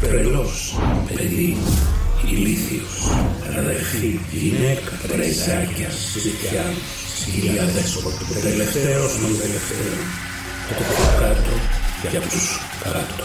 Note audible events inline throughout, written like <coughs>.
τρελός, παιδί, ηλίθιος, αδερφή, γυναίκα, πρεζάκια, σιτιά, σκυλιά δέσποτο, τελευταίος των τελευταίων, από το κάτω για τους κάτω.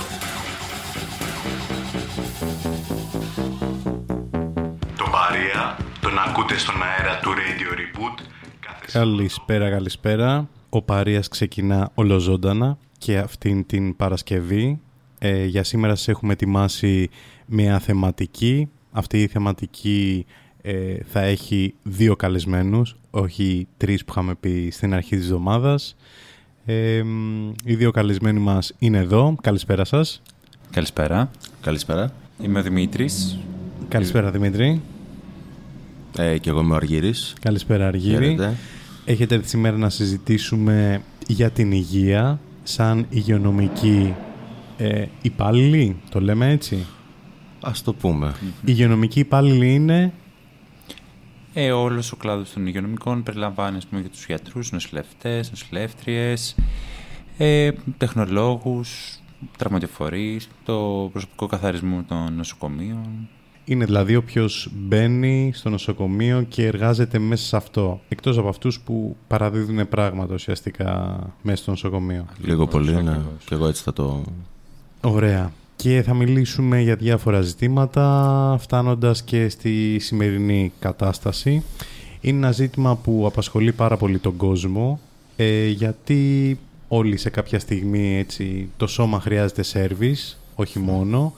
Το Παρία τον ακούτε στον αέρα του Radio Reboot κάθε Καλησπέρα, καλησπέρα. Ο Παρίας ξεκινά ολοζώντανα και αυτήν την Παρασκευή. Ε, για σήμερα σας έχουμε ετοιμάσει μια θεματική. Αυτή η θεματική ε, θα έχει δύο καλεσμένους, όχι τρεις που είχαμε πει στην αρχή της εβδομάδας. Ε, οι δύο καλεσμένοι μας είναι εδώ. Καλησπέρα σας. Καλησπέρα. Καλησπέρα. Είμαι ο Δημήτρης. Καλησπέρα Δημήτρη. Ε, και εγώ είμαι ο Αργύρης. Καλησπέρα Αργύρη. Χαίρετε. Έχετε έρθει σήμερα να συζητήσουμε για την υγεία σαν υγειονομική ε, υπάλληλη, το λέμε έτσι; Ας το πούμε. Η υγειονομική υπάλληλη είναι; Ε, όλος ο κλάδος των υγειονομικών περιλαμβάνει ας πούμε, και τους γιατρούς, νοσηλευτές, νοσηλεύτριες, ε, τεχνολόγους, τραυματιοφορείς, το προσωπικό καθαρισμό των νοσοκομείων. Είναι δηλαδή όποιος μπαίνει στο νοσοκομείο και εργάζεται μέσα σε αυτό. Εκτός από αυτούς που παραδίδουν πράγματα ουσιαστικά μέσα στο νοσοκομείο. Λίγο πολύ, ναι. ακριβώς. Και εγώ έτσι θα το... Ωραία. Και θα μιλήσουμε για διάφορα ζητήματα φτάνοντας και στη σημερινή κατάσταση. Είναι ένα ζήτημα που απασχολεί πάρα πολύ τον κόσμο ε, γιατί όλοι σε κάποια στιγμή έτσι, το σώμα χρειάζεται σέρβις, όχι μόνο.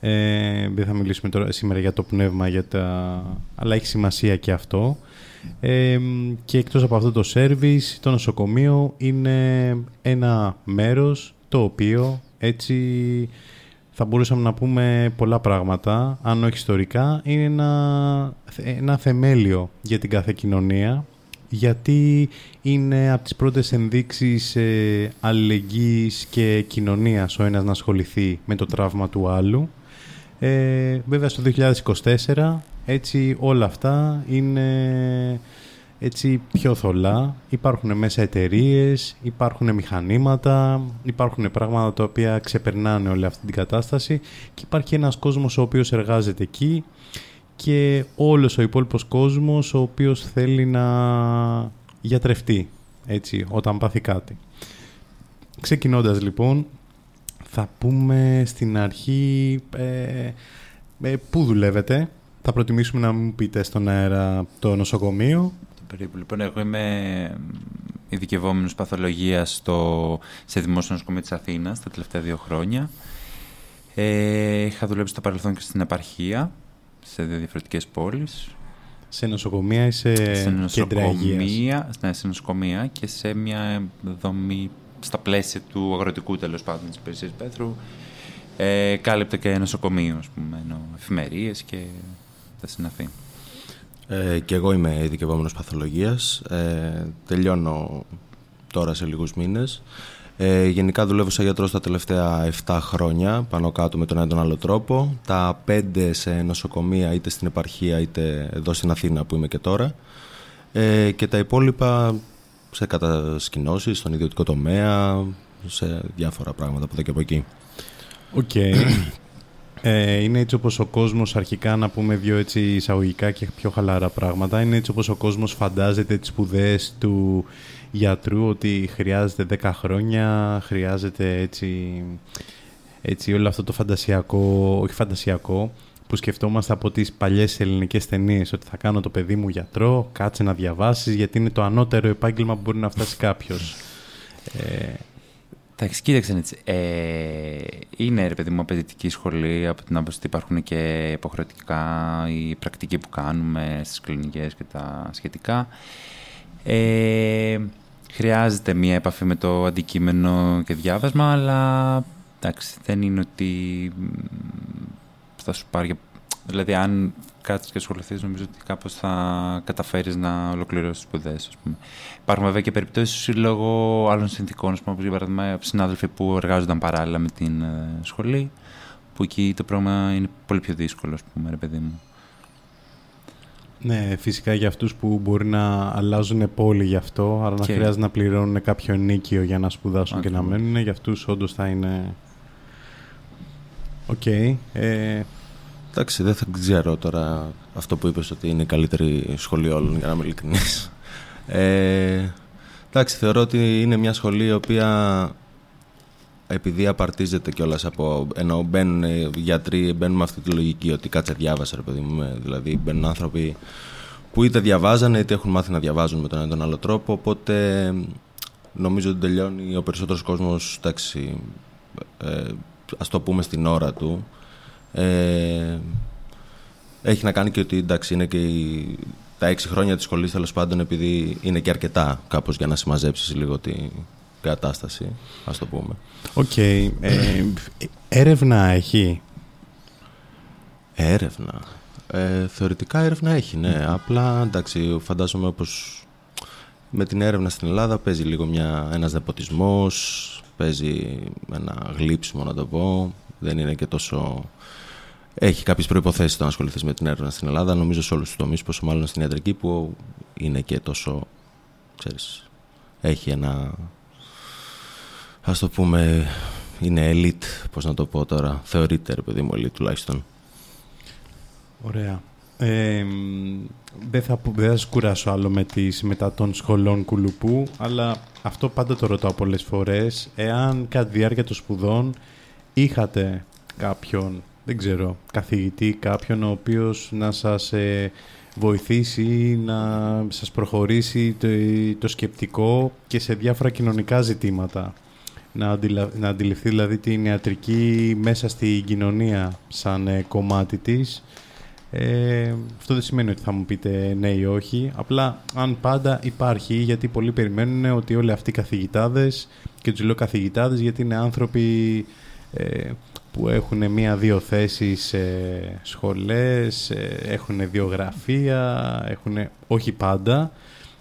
Ε, δεν θα μιλήσουμε τώρα, σήμερα για το πνεύμα, για τα... αλλά έχει σημασία και αυτό. Ε, και εκτός από αυτό το σέρβις, το νοσοκομείο είναι ένα μέρος το οποίο έτσι θα μπορούσαμε να πούμε πολλά πράγματα, αν όχι ιστορικά, είναι ένα, ένα θεμέλιο για την κάθε κοινωνία, γιατί είναι από τις πρώτες ενδείξεις ε, αλληλεγγύης και κοινωνίας ο ένας να ασχοληθεί με το τραύμα του άλλου. Ε, βέβαια στο 2024 έτσι όλα αυτά είναι έτσι πιο θολά. Υπάρχουν μέσα εταιρείες, υπάρχουν μηχανήματα, υπάρχουν πράγματα τα οποία ξεπερνάνε όλη αυτή την κατάσταση και υπάρχει ένας κόσμος ο οποίος εργάζεται εκεί και όλος ο υπόλοιπος κόσμος ο οποίος θέλει να γιατρευτεί έτσι, όταν πάθει κάτι. Ξεκινώντας λοιπόν, θα πούμε στην αρχή ε, ε, πού δουλεύετε. Θα προτιμήσουμε να μου πείτε στον αέρα το νοσοκομείο. Το περίπου. Λοιπόν, εγώ είμαι ειδικευόμενος παθολογίας στο, σε δημόσιο νοσοκομείο της Αθήνας τα τελευταία δύο χρόνια. Ε, είχα δουλέψει στο παρελθόν και στην επαρχία, σε δύο διαφορετικές πόλεις. Σε νοσοκομεία ή σε, σε κέντρα υγείας; νοσοκομεία, ναι, σε νοσοκομεία και σε μια δομή στα πλαίσια του αγροτικού τέλος πάντων της υπηρεσίας Πέθρου. Ε, κάλυπτε και νοσοκομείο, ας πούμε, ενώ εφημερίες και τα συναφή. Ε, και εγώ είμαι ειδικευόμενος παθολογίας. Ε, τελειώνω τώρα σε λίγους μήνες. Ε, γενικά δουλεύω σαν γιατρός τα τελευταία 7 χρόνια, πάνω κάτω με τον ένα ή τον άλλο τρόπο. Τα 5 σε νοσοκομεία, είτε στην επαρχία είτε εδώ στην Αθήνα που είμαι και τώρα. Ε, και τα υπόλοιπα σε κατασκηνώσεις, στον ιδιωτικό τομέα, σε διάφορα πράγματα από εδώ και από εκεί. Οκ. Ε, είναι έτσι όπως ο κόσμος, αρχικά να πούμε δύο έτσι εισαγωγικά και πιο χαλαρά πράγματα, είναι έτσι όπως ο κόσμος φαντάζεται τις σπουδές του γιατρού, ότι χρειάζεται 10 χρόνια, χρειάζεται έτσι, έτσι όλο αυτό το φαντασιακό, όχι φαντασιακό, που σκεφτόμαστε από τις παλιές ελληνικές ταινίες, ότι θα κάνω το παιδί μου γιατρό, κάτσε να διαβάσεις, γιατί είναι το ανώτερο επάγγελμα που μπορεί να φτάσει κάποιος. Ε, Εντάξει, κοίταξε έτσι. Ε, είναι ρε παιδί μου απαιτητική σχολή από την άποψη ότι υπάρχουν και υποχρεωτικά η πρακτική που κάνουμε στις κλινικές και τα σχετικά. Ε, χρειάζεται μία επαφή με το αντικείμενο και διάβασμα, αλλά εντάξει, δεν είναι ότι θα σου πάρει... Δηλαδή, αν κάτσεις και ασχοληθείς, νομίζω ότι κάπως θα καταφέρεις να ολοκληρώσεις τις σπουδές, ας πούμε. Υπάρχουν βέβαια και περιπτώσεις λόγω άλλων συνθήκων, ας πούμε, όπως για παράδειγμα συνάδελφοι που εργάζονταν παράλληλα με την ε, σχολή, που εκεί το πρόγραμμα είναι πολύ πιο δύσκολο, ας πούμε, ρε παιδί μου. Ναι, φυσικά για αυτούς που μπορεί να αλλάζουν πόλη γι' αυτό, αλλά να χρειάζεται να πληρώνουν κάποιο νοίκι για να σπουδάσουν και να μένουν, για αυτούς όντως θα είναι... OK. Okay. Ε... Εντάξει, δεν θα ξέρω τώρα αυτό που είπες ότι είναι η καλύτερη σχολή όλων, για να είμαι ειλικρινής. Ε, εντάξει, θεωρώ ότι είναι μια σχολή η οποία επειδή απαρτίζεται κιόλας από. ενώ μπαίνουν γιατροί, μπαίνουν με αυτή τη λογική ότι κάτσε διάβασε, ρε παιδί μου. Δηλαδή μπαίνουν άνθρωποι που είτε διαβάζανε είτε έχουν μάθει να διαβάζουν με τον ένα τον άλλο τρόπο. Οπότε νομίζω ότι τελειώνει ο περισσότερος κόσμος, εντάξει, ε, ας το πούμε στην ώρα του. Ε, έχει να κάνει και ότι εντάξει, είναι και η, τα έξι χρόνια της σχολής τέλος πάντων επειδή είναι και αρκετά κάπως για να συμμαζέψεις λίγο την κατάσταση, ας το πούμε. Οκ. Ε, έρευνα έχει; Έρευνα. Ε, θεωρητικά έρευνα έχει, ναι. Απλά, εντάξει, φαντάζομαι όπως με την έρευνα στην Ελλάδα παίζει λίγο μια, ένας δεποτισμός, παίζει ένα γλύψιμο να το πω. Δεν είναι και τόσο... Έχει κάποιες προϋποθέσεις το να ασχοληθείς με την έρευνα στην Ελλάδα. Νομίζω σε όλους τους τομείς, πόσο μάλλον στην ιατρική που είναι και τόσο, ξέρεις, έχει ένα ας το πούμε, είναι elite, πώς να το πω τώρα, θεωρείται ρε παιδί μου elite τουλάχιστον. Ωραία. Ε, δεν θα, δεν θα κουράσω άλλο με τις μετά των σχολών κουλουπού, αλλά αυτό πάντα το ρωτάω πολλές φορές. Εάν κατά τη διάρκεια των σπουδών είχατε κάποιον, δεν ξέρω, καθηγητή, κάποιον ο οποίος να σας ε, βοηθήσει, να σας προχωρήσει το, το σκεπτικό και σε διάφορα κοινωνικά ζητήματα να, αντιλα... να αντιληφθεί δηλαδή την ιατρική μέσα στη κοινωνία σαν ε, κομμάτι της. Ε, αυτό δεν σημαίνει ότι θα μου πείτε ναι ή όχι. Απλά αν πάντα υπάρχει, γιατί πολλοί περιμένουν ότι όλοι αυτοί οι καθηγητάδες, και τους λέω καθηγητάδες γιατί είναι άνθρωποι ε, που έχουν μία-δύο θέσεις σε σχολές, ε, έχουν δύο γραφεία, έχουν όχι πάντα,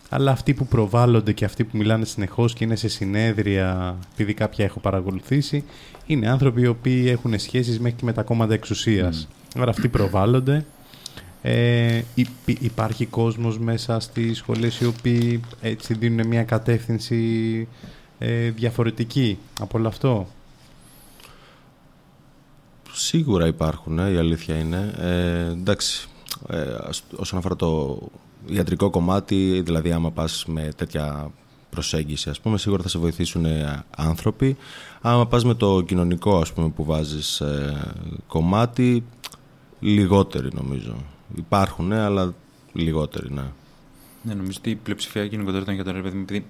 αλλά αυτοί που προβάλλονται και αυτοί που μιλάνε συνεχώς και είναι σε συνέδρια, επειδή κάποια έχω παρακολουθήσει, είναι άνθρωποι οι οποίοι έχουν σχέσεις μέχρι και με τα κόμματα εξουσίας. Mm. Άρα αυτοί προβάλλονται. Ε, υπάρχει κόσμος μέσα στις σχολές οι οποίοι έτσι δίνουν μια κατεύθυνση ε, διαφορετική από όλο αυτό. Σίγουρα υπάρχουν, ε, η αλήθεια είναι. Ε, εντάξει, ε, όσον αφορά το ιατρικό κομμάτι, δηλαδή άμα πας με τέτοια προσέγγιση, ας πούμε, σίγουρα θα σε βοηθήσουν ε, άνθρωποι. Άμα πας με το κοινωνικό, ας πούμε, που βάζεις ε, κομμάτι, λιγότεροι νομίζω. Υπάρχουν, ναι, αλλά λιγότεροι, ναι. Ναι, νομίζω ότι η πλειοψηφία γενικότερα των γιατρών, παιδί μου, επειδή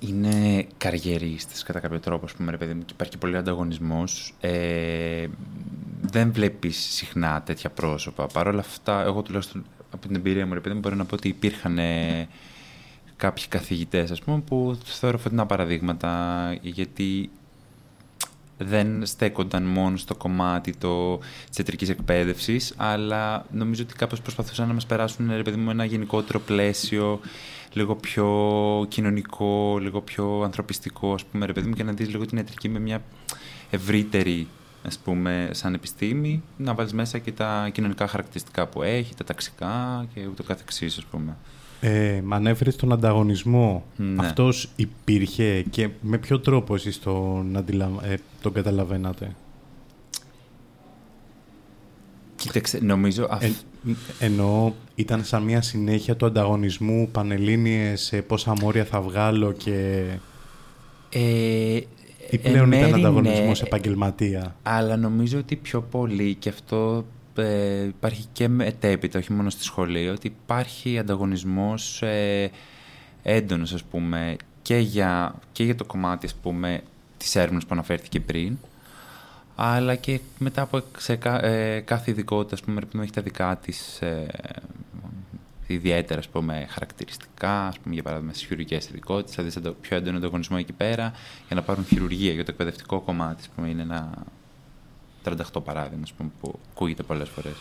είναι καριερίστες κατά κάποιο τρόπο, ας πούμε, ρε παιδί μου, και υπάρχει πολύ ανταγωνισμός. Ε, δεν βλέπεις συχνά τέτοια πρόσωπα. Παρ' όλα αυτά, εγώ τουλάχιστον από την εμπειρία μου, επειδή μπορώ να πω ότι υπήρχαν ε, κάποιοι καθηγητές, ας πούμε, που θεωρώ φωτεινά παραδείγματα, γιατί δεν στέκονταν μόνο στο κομμάτι το, της ιατρικής εκπαίδευσης, αλλά νομίζω ότι κάπως προσπαθούσαν να μας περάσουν, ρε παιδί μου, ένα γενικότερο πλαίσιο, λίγο πιο κοινωνικό, λίγο πιο ανθρωπιστικό, ας πούμε, ρε παιδί μου, και να δεις λίγο την ιατρική με μια ευρύτερη ας πούμε, σαν επιστήμη, να βάλεις μέσα και τα κοινωνικά χαρακτηριστικά που έχει, τα ταξικά και ούτω καθεξής, ας πούμε. Ε, μ' τον ανταγωνισμό. Ναι. Αυτός υπήρχε και με ποιο τρόπο εσείς τον, αντιλα... ε, τον καταλαβαίνατε; Κοίταξε, νομίζω... Ε, εννοώ, ήταν σαν μια συνέχεια του ανταγωνισμού, πανελλήνιες, πόσα μόρια θα βγάλω και... Ε, ή πλέον ήταν ανταγωνισμός επαγγελματία. Αλλά νομίζω ότι πιο πολύ και αυτό ε, υπάρχει και μετέπειτα, όχι μόνο στη σχολή, ότι υπάρχει ανταγωνισμός ε, έντονος, ας πούμε, και για, και για το κομμάτι, ας πούμε, της έρευνας που αναφέρθηκε πριν, αλλά και μετά από σε, ε, κάθε ειδικότητα, ας πούμε, έχει τα δικά της, ε, ιδιαίτερα ας πούμε, χαρακτηριστικά, ας πούμε, για παράδειγμα στις χειρουργικές ειδικότητες, θα δεις πιο έντονο ανταγωνισμό εκεί πέρα για να πάρουν χειρουργία. Για το εκπαιδευτικό κομμάτι, ας πούμε, είναι ένα 38 παράδειγμα ας πούμε, που ακούγεται πολλές φορές.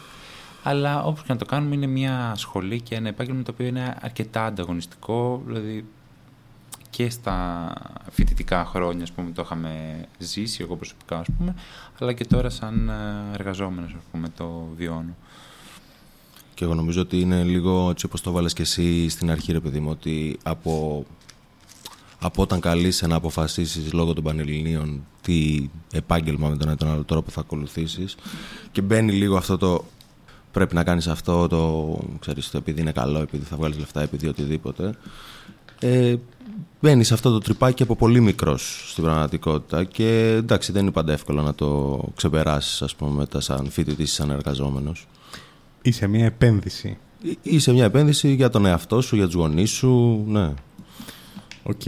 Αλλά όπως και να το κάνουμε, είναι μια σχολή και ένα επάγγελμα το οποίο είναι αρκετά ανταγωνιστικό. Δηλαδή και στα φοιτητικά χρόνια, ας πούμε, το είχαμε ζήσει εγώ προσωπικά, ας πούμε, αλλά και τώρα σαν ε, εργαζόμενος, ας πούμε, το βιώνω. Και εγώ νομίζω ότι είναι λίγο έτσι όπως το βάλες και εσύ στην αρχή, ρε παιδί μου, ότι από, από όταν καλείσαι να αποφασίσεις λόγω των Πανελληνίων τι επάγγελμα με τον ένα τον άλλο τρόπο θα ακολουθήσεις και μπαίνει λίγο αυτό το πρέπει να κάνεις αυτό το, ξέρεις, το επειδή είναι καλό, επειδή θα βγάλεις λεφτά, επειδή οτιδήποτε. Ε, μπαίνεις σε αυτό το τρυπάκι από πολύ μικρός στην πραγματικότητα και εντάξει δεν είναι πάντα εύκολο να το ξεπεράσεις ας πούμε μετά σαν φοιτητής σαν εργαζόμενος. Είσαι μια επένδυση. Είσαι μια επένδυση για τον εαυτό σου, για τους γονείς σου, ναι. Οκ.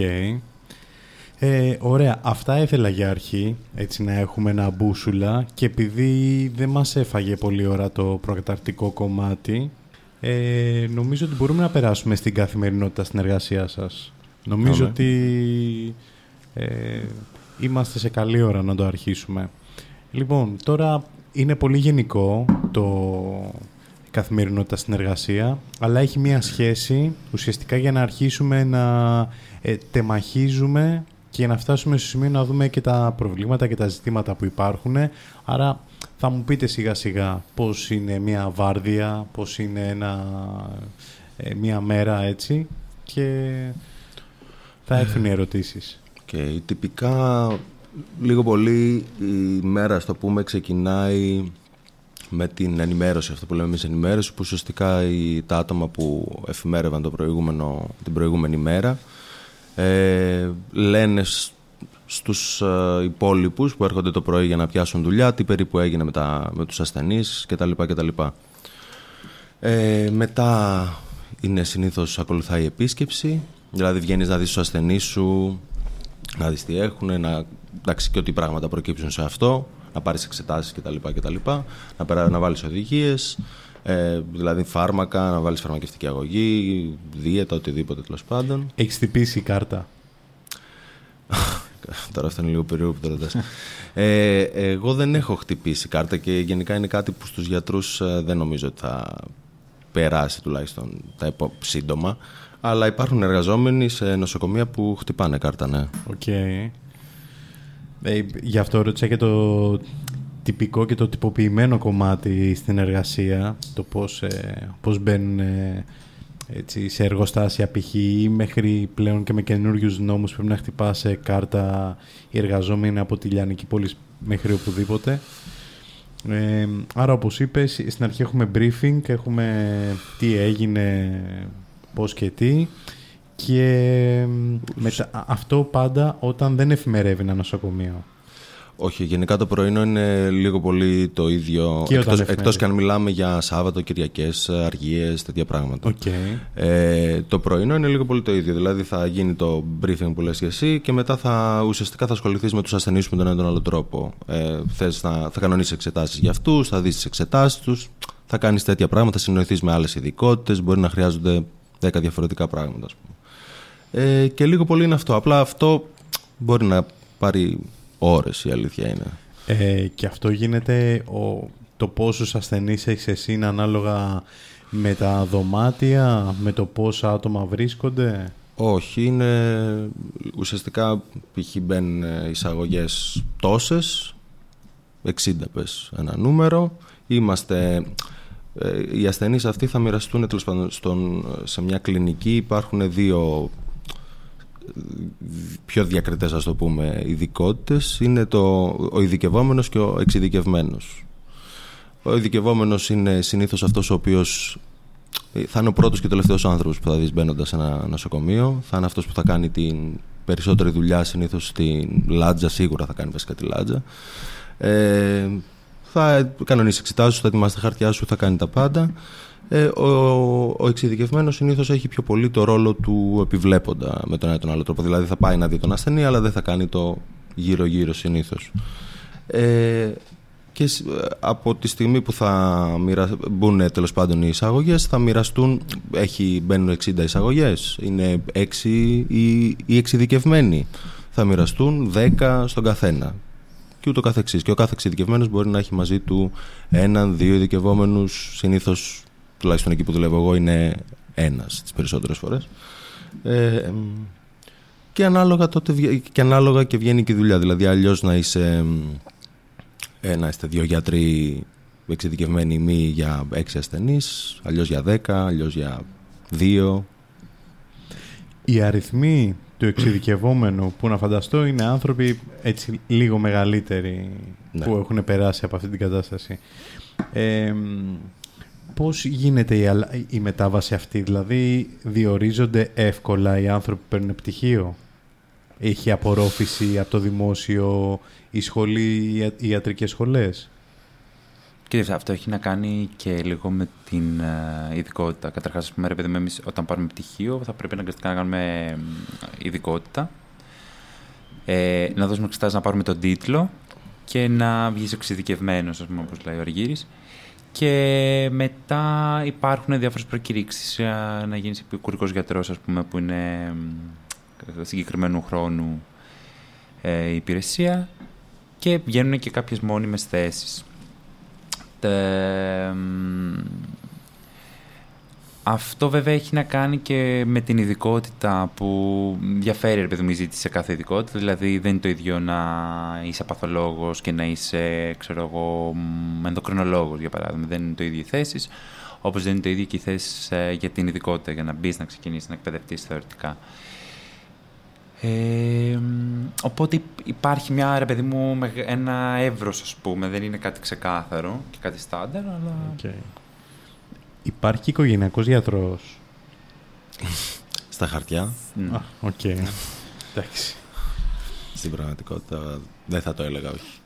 Ε, ωραία, αυτά ήθελα για αρχή, έτσι να έχουμε ένα μπούσουλα και επειδή δεν μας έφαγε πολύ ώρα το προκαταρτικό κομμάτι, ε, νομίζω ότι μπορούμε να περάσουμε στην καθημερινότητα στην εργασία σας. Νομίζω ότι ε, είμαστε σε καλή ώρα να το αρχίσουμε. Λοιπόν, τώρα είναι πολύ γενικό το καθημερινότητα στην εργασία, αλλά έχει μία σχέση ουσιαστικά για να αρχίσουμε να ε, τεμαχίζουμε και να φτάσουμε στο σημείο να δούμε και τα προβλήματα και τα ζητήματα που υπάρχουν. Άρα θα μου πείτε σιγά σιγά πώς είναι μία βάρδια, πώς είναι ένα, ε, μία μέρα έτσι και θα έρθουν οι ερωτήσεις. Και τυπικά λίγο πολύ η μέρα, στο πούμε, ξεκινάει με την ενημέρωση, αυτό που λέμε εμείς ενημέρωση, που ουσιαστικά οι, τα άτομα που εφημέρευαν το προηγούμενο, την προηγούμενη μέρα ε, λένε στους ε, υπόλοιπους που έρχονται το πρωί για να πιάσουν δουλειά, τι περίπου έγινε με, τα, με τους ασθενείς κτλ. κτλ. Ε, μετά είναι συνήθως ακολουθάει η επίσκεψη, δηλαδή βγαίνεις να δεις τους ασθενείς σου, να δεις τι έχουν, να, εντάξει και ό,τι πράγματα προκύψουν σε αυτό, να πάρεις εξετάσεις κτλ. κτλ να, να βάλεις οδηγίες, ε, δηλαδή φάρμακα, να βάλεις φαρμακευτική αγωγή, δίαιτα, οτιδήποτε τέλος πάντων. Έχεις τυπήσει η κάρτα; <laughs> Τώρα αυτό είναι λίγο περίεργο που το ε, εγώ δεν έχω χτυπήσει κάρτα και γενικά είναι κάτι που στους γιατρούς ε, δεν νομίζω ότι θα περάσει τουλάχιστον τα επό... σύντομα. Αλλά υπάρχουν εργαζόμενοι σε νοσοκομεία που χτυπάνε κάρτα, ναι. OK. Okay. Ε, γι' αυτό ρώτησα και το τυπικό και το τυποποιημένο κομμάτι στην εργασία, το πώς, ε, πώς μπαίνουν ε, έτσι, σε εργοστάσια π.χ. ή μέχρι πλέον και με καινούριους νόμους πρέπει να χτυπά κάρτα οι εργαζόμενοι από τη λιανική πώληση μέχρι οπουδήποτε. Ε, άρα όπως είπες, στην αρχή έχουμε briefing, έχουμε τι έγινε, πώς και τι και αυτό πάντα όταν δεν εφημερεύει ένα νοσοκομείο. Όχι, γενικά το πρωινό είναι λίγο πολύ το ίδιο. Και εκτός, εκτός και αν μιλάμε για Σάββατο, Κυριακές, αργίες, τέτοια πράγματα. Okay. Ε, το πρωινό είναι λίγο πολύ το ίδιο. Δηλαδή θα γίνει το briefing που λες και εσύ και μετά θα, ουσιαστικά θα ασχοληθείς με τους ασθενείς με τον ένα τον άλλο τρόπο. Ε, θες να, θα κανονίσεις εξετάσεις για αυτούς, θα δεις τις εξετάσεις τους, θα κάνεις τέτοια πράγματα, θα συνοηθείς με άλλες ειδικότητες, μπορεί να χρειάζονται 10 διαφορετικά πράγματα. Ας πούμε. Ε, και λίγο πολύ είναι αυτό. Απλά αυτό μπορεί να πάρει ώρες η αλήθεια είναι. Ε, και αυτό γίνεται ο, το πόσους ασθενείς έχεις εσύ είναι ανάλογα με τα δωμάτια, με το πόσα άτομα βρίσκονται; Όχι, είναι ουσιαστικά π.χ. μπαίνουν εισαγωγές τόσες, 60 πες ένα νούμερο. Είμαστε, ε, οι ασθενείς αυτοί θα μοιραστούν στον, σε μια κλινική, υπάρχουν δύο πιο διακριτές ας το πούμε ειδικότητες. Είναι το, ο ειδικευόμενος και ο εξειδικευμένος. Ο ειδικευόμενος είναι συνήθως αυτός ο οποίος θα είναι ο πρώτος και τελευταίος άνθρωπος που θα δεις μπαίνοντας σε ένα νοσοκομείο. Θα είναι αυτός που θα κάνει την περισσότερη δουλειά συνήθως στην λάτζα. Σίγουρα θα κάνει βασικά τη λάτζα. Ε, θα κανονίσει εξετάσεις θα ετοιμάσει τα χαρτιά σου θα κάνει τα πάντα ε, ο, ο εξειδικευμένος συνήθως έχει πιο πολύ το ρόλο του επιβλέποντα με τον ένα τον άλλο τρόπο. Δηλαδή θα πάει να δει τον ασθενή, αλλά δεν θα κάνει το γύρω-γύρω συνήθως. Ε, και ε, από τη στιγμή που θα μοιρα... μπουν τέλος πάντων οι εισαγωγές, θα μοιραστούν. Έχει, μπαίνουν 60 εισαγωγές, είναι 6 ή, ή εξειδικευμένοι. Θα μοιραστούν 10 στον καθένα. Και ούτω καθεξής. Και ο κάθε εξειδικευμένος μπορεί να έχει μαζί του έναν, δύο ειδικευόμενους. Συνήθως, τουλάχιστον εκεί που δουλεύω εγώ, είναι ένας τις περισσότερες φορές. Ε, και ανάλογα, τότε, και ανάλογα και βγαίνει και η δουλειά. Δηλαδή, αλλιώς να είσαι ε, να είστε δύο γιατροί εξειδικευμένοι μη για έξι ασθενείς, αλλιώς για δέκα, αλλιώς για δύο. Οι αριθμοί του εξειδικευόμενου που να φανταστώ είναι άνθρωποι έτσι λίγο μεγαλύτεροι ναι. που έχουν περάσει από αυτή την κατάσταση. Ε, πώς γίνεται η, η μετάβαση αυτή, δηλαδή διορίζονται εύκολα οι άνθρωποι που παίρνουν πτυχίο; Έχει απορρόφηση από το δημόσιο η σχολή, οι ιατρικές σχολές; Κύριε, αυτό έχει να κάνει και λίγο με την uh, ειδικότητα. Καταρχάς, ας πούμε, ρε εμείς όταν πάρουμε πτυχίο θα πρέπει αναγκαστικά να κάνουμε ειδικότητα. Ε, να δώσουμε εξετάσεις να πάρουμε τον τίτλο και να βγεις εξειδικευμένος, ας πούμε, όπως λέει ο Αργύρης. Και μετά υπάρχουν διάφορες προκηρύξεις να γίνεις επικουρικό γιατρός, ας πούμε, που είναι συγκεκριμένου χρόνου ε, υπηρεσία και βγαίνουν και κάποιες μόνιμες θέσεις. Αυτό βέβαια έχει να κάνει και με την ειδικότητα που διαφέρει ρε παιδί μου η ζήτηση σε κάθε ειδικότητα. Δηλαδή δεν είναι το ίδιο να είσαι παθολόγος και να είσαι ξέρω εγώ ενδοκρινολόγος για παράδειγμα. Δεν είναι το ίδιο οι θέσεις. Όπως δεν είναι το ίδιο και οι θέσεις ε, για την ειδικότητα, για να μπεις να ξεκινήσεις να εκπαιδευτείς θεωρητικά. Ε, οπότε υπάρχει μια, ρε παιδί μου, ένα εύρος, ας πούμε. Δεν είναι κάτι ξεκάθαρο και κάτι στάνταρ, αλλά... Okay. Υπάρχει οικογενειακός γιατρός; <laughs> Στα χαρτιά. OK. Okay. Εντάξει. Στην πραγματικότητα δεν θα το έλεγα, όχι.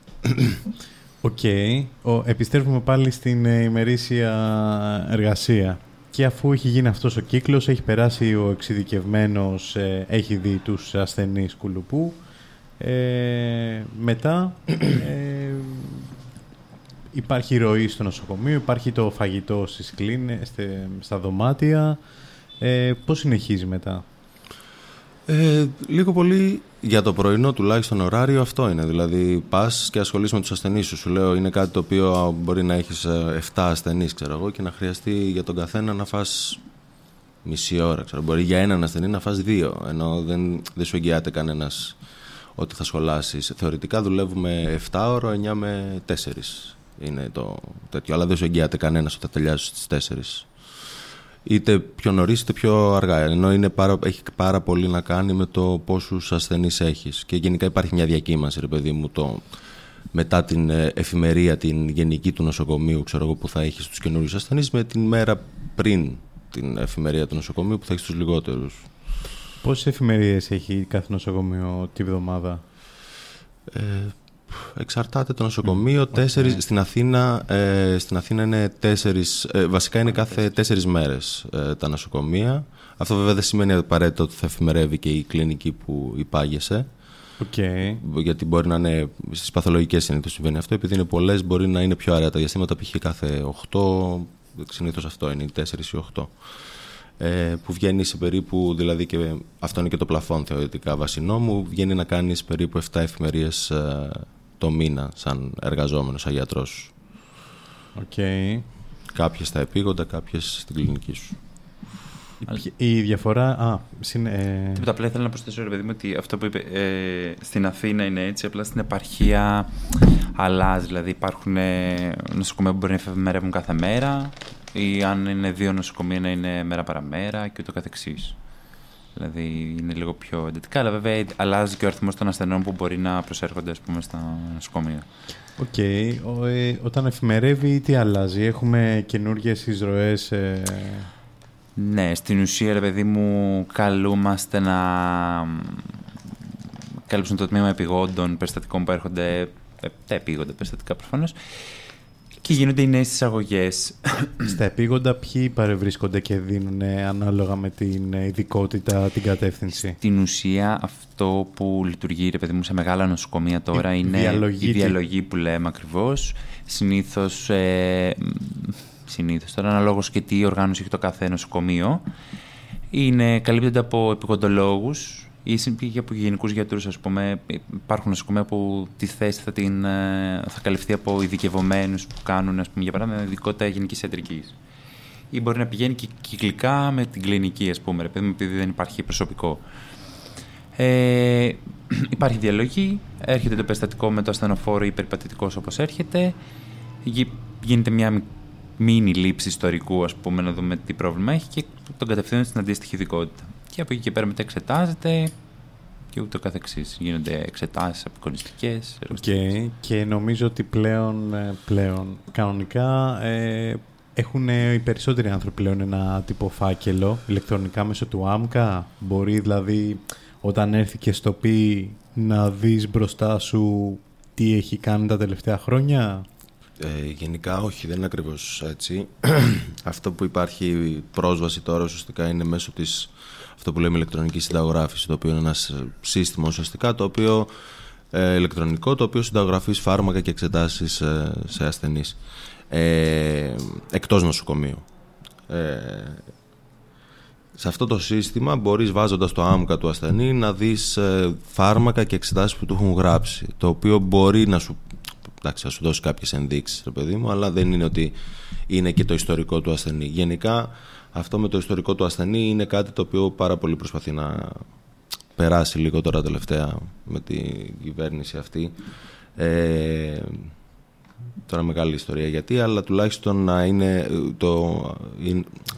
OK. Okay. Επιστρέφουμε πάλι στην ε, ημερήσια εργασία. Και αφού έχει γίνει αυτός ο κύκλος, έχει περάσει ο εξειδικευμένος, ε, έχει δει τους ασθενείς κουλουπού. Ε, μετά ε, υπάρχει ροή στο νοσοκομείο, υπάρχει το φαγητό στις κλίνες, στα δωμάτια. Ε, πώς συνεχίζει μετά; Ε, λίγο πολύ για το πρωινό τουλάχιστον ωράριο αυτό είναι. Δηλαδή, πας και ασχολείσαι με τους ασθενείς σου. Σου λέω είναι κάτι το οποίο μπορεί να έχεις 7 ε, ασθενείς, ξέρω εγώ, και να χρειαστεί για τον καθένα να φας μισή ώρα. Ξέρω. Μπορεί για έναν ασθενή να φας δύο, ενώ δεν, δεν σου εγγυάται κανένας ότι θα σχολάσεις. Θεωρητικά δουλεύουμε 7 ώρα, 9 με 4 είναι το τέτοιο, αλλά δεν σου εγγυάται κανένας ότι θα τελειώσει στις 4 είτε πιο νωρίς είτε πιο αργά. Ενώ είναι πάρα, έχει πάρα πολύ να κάνει με το πόσους ασθενείς έχεις. Και γενικά υπάρχει μια διακύμαση, ρε παιδί μου, το, μετά την ε, εφημερία, την γενική του νοσοκομείου, ξέρω εγώ, που θα έχεις τους καινούριους ασθενείς, με την μέρα πριν την εφημερία του νοσοκομείου που θα έχεις τους λιγότερους. Πόσες εφημερίες έχει κάθε νοσοκομείο τη βδομάδα, ε, Εξαρτάται το νοσοκομείο. Τέσσερις, στην, Αθήνα, ε, στην Αθήνα είναι τέσσερις, ε, βασικά είναι κάθε τέσσερις μέρες ε, τα νοσοκομεία. Αυτό βέβαια δεν σημαίνει απαραίτητο ότι θα εφημερεύει και η κλινική που υπάγεσαι. Okay. Γιατί μπορεί να είναι στις παθολογικές συνήθως συμβαίνει αυτό. Επειδή είναι πολλές, μπορεί να είναι πιο αρέα τα διαστήματα. Π.χ. κάθε 8, συνήθως αυτό είναι, 4 ή 8. Ε, που βγαίνει σε περίπου, δηλαδή και αυτό είναι και το πλαφόν θεωρητικά βάσει νόμου, βγαίνει να κάνεις περίπου 7 εφημερίες το μήνα σαν εργαζόμενος, σαν γιατρός. Οκ. Κάποιες στα επείγοντα, κάποιες στην κλινική σου. Η διαφορά. Α, συν, ε... απλά ήθελα να προσθέσω, ρε παιδί μου, ότι αυτό που είπε ε, στην Αθήνα είναι έτσι, απλά στην επαρχία αλλάζει. Δηλαδή υπάρχουν ε, νοσοκομεία που μπορεί να εφημερεύουν κάθε μέρα, ή αν είναι δύο νοσοκομεία να είναι μέρα παρά μέρα και ούτω καθεξής. Δηλαδή είναι λίγο πιο εντατικά, αλλά βέβαια αλλάζει και ο αριθμός των ασθενών που μπορεί να προσέρχονται ας πούμε, στα νοσοκομεία. OK. Okay. Ε, όταν εφημερεύει, τι αλλάζει, έχουμε καινούργιες εισροές. Ε... Ναι, στην ουσία, ρε παιδί μου, καλούμαστε να καλύψουν το τμήμα επιγόντων περιστατικών που έρχονται. Ε, τα επίγοντα περιστατικά προφανώς. Και γίνονται οι νέες εισαγωγές. Στα επίγοντα, ποιοι παρευρίσκονται και δίνουν ανάλογα με την ειδικότητα, την κατεύθυνση; Στην ουσία, αυτό που λειτουργεί, ρε παιδί μου, σε μεγάλα νοσοκομεία τώρα είναι διαλογή η διαλογή που λέμε ακριβώς. Συνήθως. Ε, συνήθως, τώρα αναλόγως και τι οργάνωση έχει το κάθε νοσοκομείο. Είναι, καλύπτονται από επικοντολόγους ή και από γενικούς γιατρούς, ας πούμε. Υπάρχουν νοσοκομεία που τη θέση θα, την, ε, θα καλυφθεί από ειδικευομένους που κάνουν, ας πούμε, για παράδειγμα, ειδικότητα γενικής ιατρικής. Ή μπορεί να πηγαίνει και κυκλικά με την κλινική, ας πούμε, επειδή δεν υπάρχει προσωπικό. Ε, <clears throat> υπάρχει διαλογή, έρχεται το περιστατικό με το ασθενοφόρο ή περιπατητικό όπως έρχεται. Γίνεται μια μήνυ λήψη ιστορικού, ας πούμε, να δούμε τι πρόβλημα έχει και τον κατευθύνουμε στην αντίστοιχη ειδικότητα. Και από εκεί και πέρα μετά εξετάζεται και ούτω καθεξής. Γίνονται εξετάσεις απεικονιστικές. Okay. Και νομίζω ότι πλέον, ε, πλέον κανονικά ε, έχουν οι περισσότεροι άνθρωποι πλέον ένα τύπο φάκελο ηλεκτρονικά μέσω του ΆΜΚΑ. Μπορεί δηλαδή όταν έρθει και στο πει να δεις μπροστά σου τι έχει κάνει τα τελευταία χρόνια; Ε, γενικά όχι, δεν είναι ακριβώς έτσι. <clears throat> Αυτό που υπάρχει πρόσβαση τώρα ουσιαστικά είναι μέσω της αυτό που λέμε ηλεκτρονική συνταγογράφηση, το οποίο είναι ένας σύστημα ουσιαστικά το οποίο, ε, ηλεκτρονικό, το οποίο συνταγογραφείς φάρμακα και εξετάσεις ε, σε ασθενείς ε, εκτός νοσοκομείου. Ε, σε αυτό το σύστημα μπορείς βάζοντας το άμκα του ασθενή να δεις ε, φάρμακα και εξετάσεις που του έχουν γράψει το οποίο μπορεί να σου, εντάξει, να σου δώσει κάποιες ενδείξεις παιδί μου, αλλά δεν είναι ότι είναι και το ιστορικό του ασθενή. Γενικά αυτό με το ιστορικό του ασθενή είναι κάτι το οποίο πάρα πολύ προσπαθεί να περάσει λίγο τώρα τελευταία με την κυβέρνηση αυτή. Ε, τώρα μεγάλη ιστορία γιατί, αλλά τουλάχιστον να είναι το,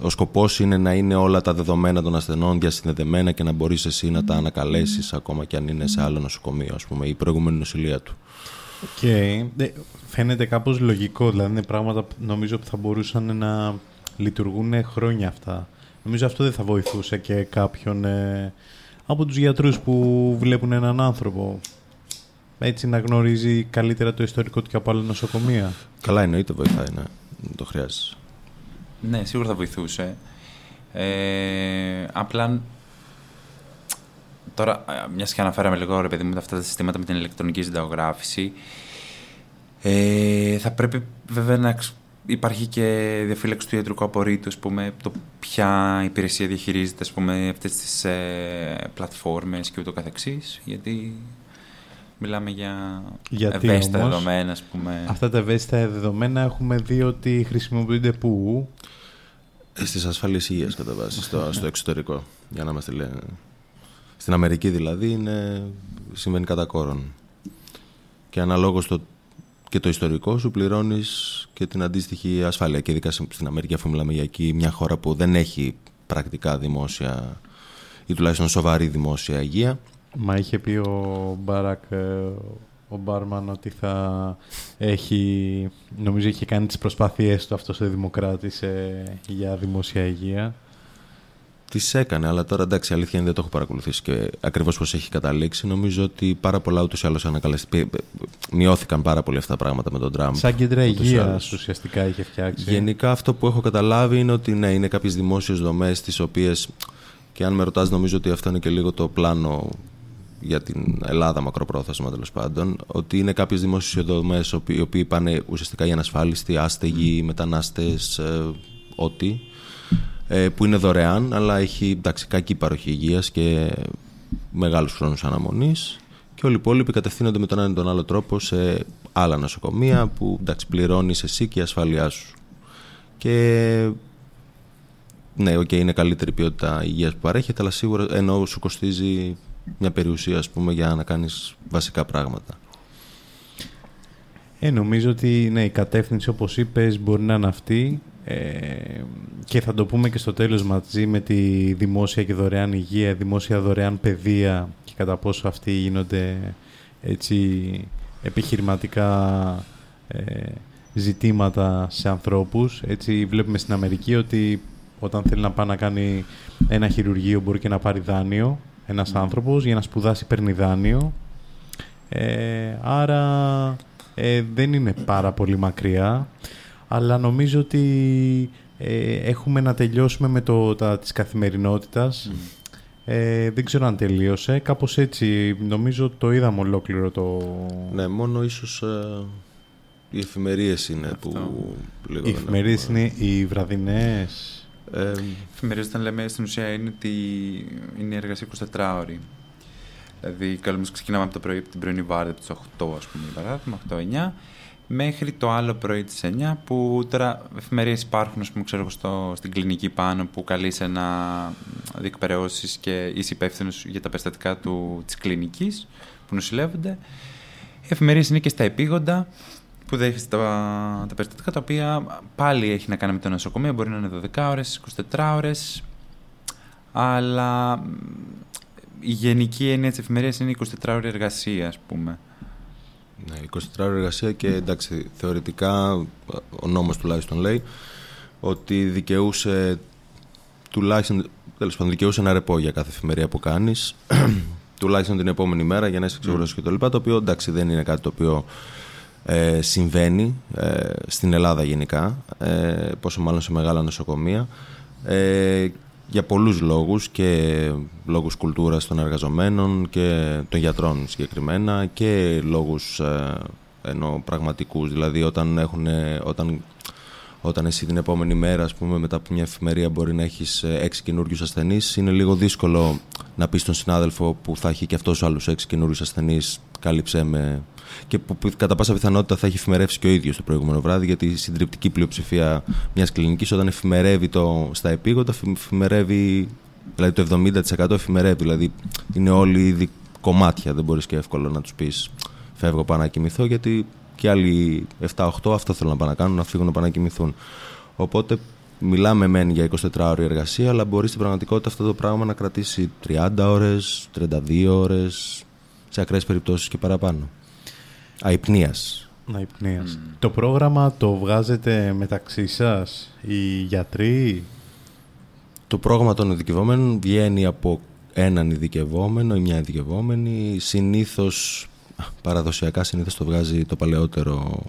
ο σκοπός είναι να είναι όλα τα δεδομένα των ασθενών διασυνδεδεμένα και να μπορείς εσύ να τα ανακαλέσεις ακόμα και αν είναι σε άλλο νοσοκομείο, ας πούμε, η προηγούμενη νοσηλεία του. Okay. Ε, φαίνεται κάπως λογικό, δηλαδή είναι πράγματα νομίζω που θα μπορούσαν να λειτουργούν χρόνια αυτά. Νομίζω αυτό δεν θα βοηθούσε και κάποιον ε, από τους γιατρούς που βλέπουν έναν άνθρωπο έτσι να γνωρίζει καλύτερα το ιστορικό του και από άλλα νοσοκομεία. Καλά εννοείται βοηθάει, ναι. Το χρειάζεσαι. Ναι, σίγουρα θα βοηθούσε. Ε, απλά τώρα, ε, μιας και αναφέραμε λίγο ρε παιδί μου αυτά τα συστήματα με την ηλεκτρονική συνταγογράφηση, ε, θα πρέπει βέβαια να υπάρχει και διαφύλαξη του ιατρικού απορρίτου, ας πούμε, το ποια υπηρεσία διαχειρίζεται ας πούμε, αυτές τις ε, πλατφόρμες και ούτω καθεξής, γιατί μιλάμε για γιατί ευαίσθητα όμως, δεδομένα, ας πούμε. Αυτά τα ευαίσθητα δεδομένα έχουμε δει ότι χρησιμοποιούνται πού; Ε, στις ασφαλείς υγείας κατά βάση, στο, <laughs> στο εξωτερικό, για να είμαστε λένε. Στην Αμερική δηλαδή είναι, συμβαίνει κατά κόρον. Και αναλόγως το και το ιστορικό σου πληρώνεις και την αντίστοιχη ασφάλεια. Και ειδικά στην Αμερική, αφού μιλάμε για εκεί, μια χώρα που δεν έχει πρακτικά δημόσια ή τουλάχιστον σοβαρή δημόσια υγεία. Μα είχε πει ο Μπάρακ, ε, ο Μπάρμαν, ότι θα έχει, νομίζω είχε κάνει τις προσπάθειές του αυτός ο Δημοκράτης ε, για δημόσια υγεία. Τις έκανε, αλλά τώρα εντάξει, αλήθεια είναι δεν το έχω παρακολουθήσει και ακριβώς πώς έχει καταλήξει. Νομίζω ότι πάρα πολλά ούτως ή άλλως ανακαλεστεί. Μειώθηκαν πάρα πολύ αυτά τα πράγματα με τον Τραμπ. Σαν κέντρα υγεία ουσιαστικά είχε φτιάξει. Γενικά αυτό που έχω καταλάβει είναι ότι ναι, είναι κάποιες δημόσιες δομές τις οποίες. Και αν με ρωτάς, νομίζω ότι αυτό είναι και λίγο το πλάνο για την Ελλάδα μακροπρόθεσμα τέλος πάντων. Ότι είναι κάποιες δημόσιες δομές οι οποίοι πάνε ουσιαστικά για ανασφάλιστοι, άστεγοι, μετανάστες, ε, ό,τι ε, που είναι δωρεάν, αλλά έχει εντάξει, κακή παροχή υγείας και μεγάλους χρόνους αναμονής. Και όλοι οι υπόλοιποι κατευθύνονται με τον ένα ή τον άλλο τρόπο σε άλλα νοσοκομεία που εντάξει, πληρώνεις εσύ και η ασφάλειά σου. Και ναι, okay, είναι καλύτερη ποιότητα υγείας που παρέχεται, αλλά σίγουρα ενώ σου κοστίζει μια περιουσία ας πούμε, για να κάνεις βασικά πράγματα. Ε, νομίζω ότι ναι, η κατεύθυνση όπως είπες μπορεί να είναι αυτή ε, και θα το πούμε και στο τέλος μαζί με τη δημόσια και δωρεάν υγεία, δημόσια δωρεάν παιδεία και κατά πόσο αυτοί γίνονται έτσι επιχειρηματικά ε, ζητήματα σε ανθρώπους. Έτσι βλέπουμε στην Αμερική ότι όταν θέλει να πάει να κάνει ένα χειρουργείο μπορεί και να πάρει δάνειο ένας άνθρωπος για να σπουδάσει παίρνει δάνειο. Ε, άρα δεν είναι πάρα πολύ μακριά. Αλλά νομίζω ότι ε, έχουμε να τελειώσουμε με το, τα, της καθημερινότητας. Ε, δεν ξέρω αν τελείωσε. Κάπως έτσι νομίζω το είδαμε ολόκληρο το... Ναι, μόνο ίσως ε, οι εφημερίες είναι που λίγο Οι εφημερίες είναι οι βραδινές... Ε, εφημερίες όταν λέμε στην ουσία είναι ότι είναι η εργασία 24 ώρη. Δηλαδή, καλούμε ξεκινάμε από το πρωί, από την πρωινή βάρδια, από τις 8, ας πούμε, παράδειγμα, 8-9, μέχρι το άλλο πρωί της 9, που τώρα εφημερίες υπάρχουν, ας πούμε, ξέρω, στο, στην κλινική πάνω, που καλείσαι να διεκπαιρεώσεις και είσαι υπεύθυνος για τα περιστατικά της κλινικής που νοσηλεύονται. Οι εφημερίες είναι και στα επίγοντα, που δέχεσαι τα, τα περιστατικά, τα οποία πάλι έχει να κάνει με το νοσοκομείο, μπορεί να είναι 12 ώρες, 24 ώρες, αλλά η γενική έννοια της εφημερίας είναι 24 ώρες εργασία, ας πούμε. Ναι, 24 ώρε εργασία και εντάξει, θεωρητικά ο νόμος τουλάχιστον λέει ότι δικαιούσε τουλάχιστον, τέλος πάντων, δικαιούσε ένα ρεπό για κάθε εφημερία που κάνεις, <clears throat> τουλάχιστον την επόμενη μέρα για να είσαι ξεκουραστό mm. και το λοιπά, το οποίο εντάξει δεν είναι κάτι το οποίο ε, συμβαίνει ε, στην Ελλάδα γενικά, ε, πόσο μάλλον σε μεγάλα νοσοκομεία. Ε, για πολλούς λόγους και λόγους κουλτούρας των εργαζομένων και των γιατρών συγκεκριμένα και λόγους ε, ενώ πραγματικούς, δηλαδή όταν, έχουν, όταν, όταν εσύ την επόμενη μέρα ας πούμε, μετά από μια εφημερία μπορεί να έχεις ε, έξι καινούριους ασθενείς είναι λίγο δύσκολο να πεις στον συνάδελφο που θα έχει και αυτός άλλους έξι καινούριους ασθενείς κάλυψέ με και που κατά πάσα πιθανότητα θα έχει εφημερεύσει και ο ίδιος το προηγούμενο βράδυ, γιατί η συντριπτική πλειοψηφία μιας κλινικής, όταν εφημερεύει το, στα επίγοντα, εφημερεύει. Δηλαδή το 70% εφημερεύει. Δηλαδή είναι όλοι ήδη κομμάτια. Δεν μπορείς και εύκολα να τους πεις φεύγω πάνω να κοιμηθώ, γιατί και άλλοι 7-8 αυτό θέλουν να πάνε να κάνουν, να φύγουν να πάνε να κοιμηθούν. Οπότε μιλάμε μεν για 24 ώρε εργασία, αλλά μπορεί στην πραγματικότητα αυτό το πράγμα να κρατήσει 30 ώρες, 32 ώρες, σε ακραίες περιπτώσεις και παραπάνω. Αϊπνίας. Αϊπνίας. Το πρόγραμμα το βγάζετε μεταξύ σας οι γιατροί; Το πρόγραμμα των ειδικευόμενων βγαίνει από έναν ειδικευόμενο ή μια ειδικευόμενη. Συνήθως, παραδοσιακά συνήθως το βγάζει το παλαιότερο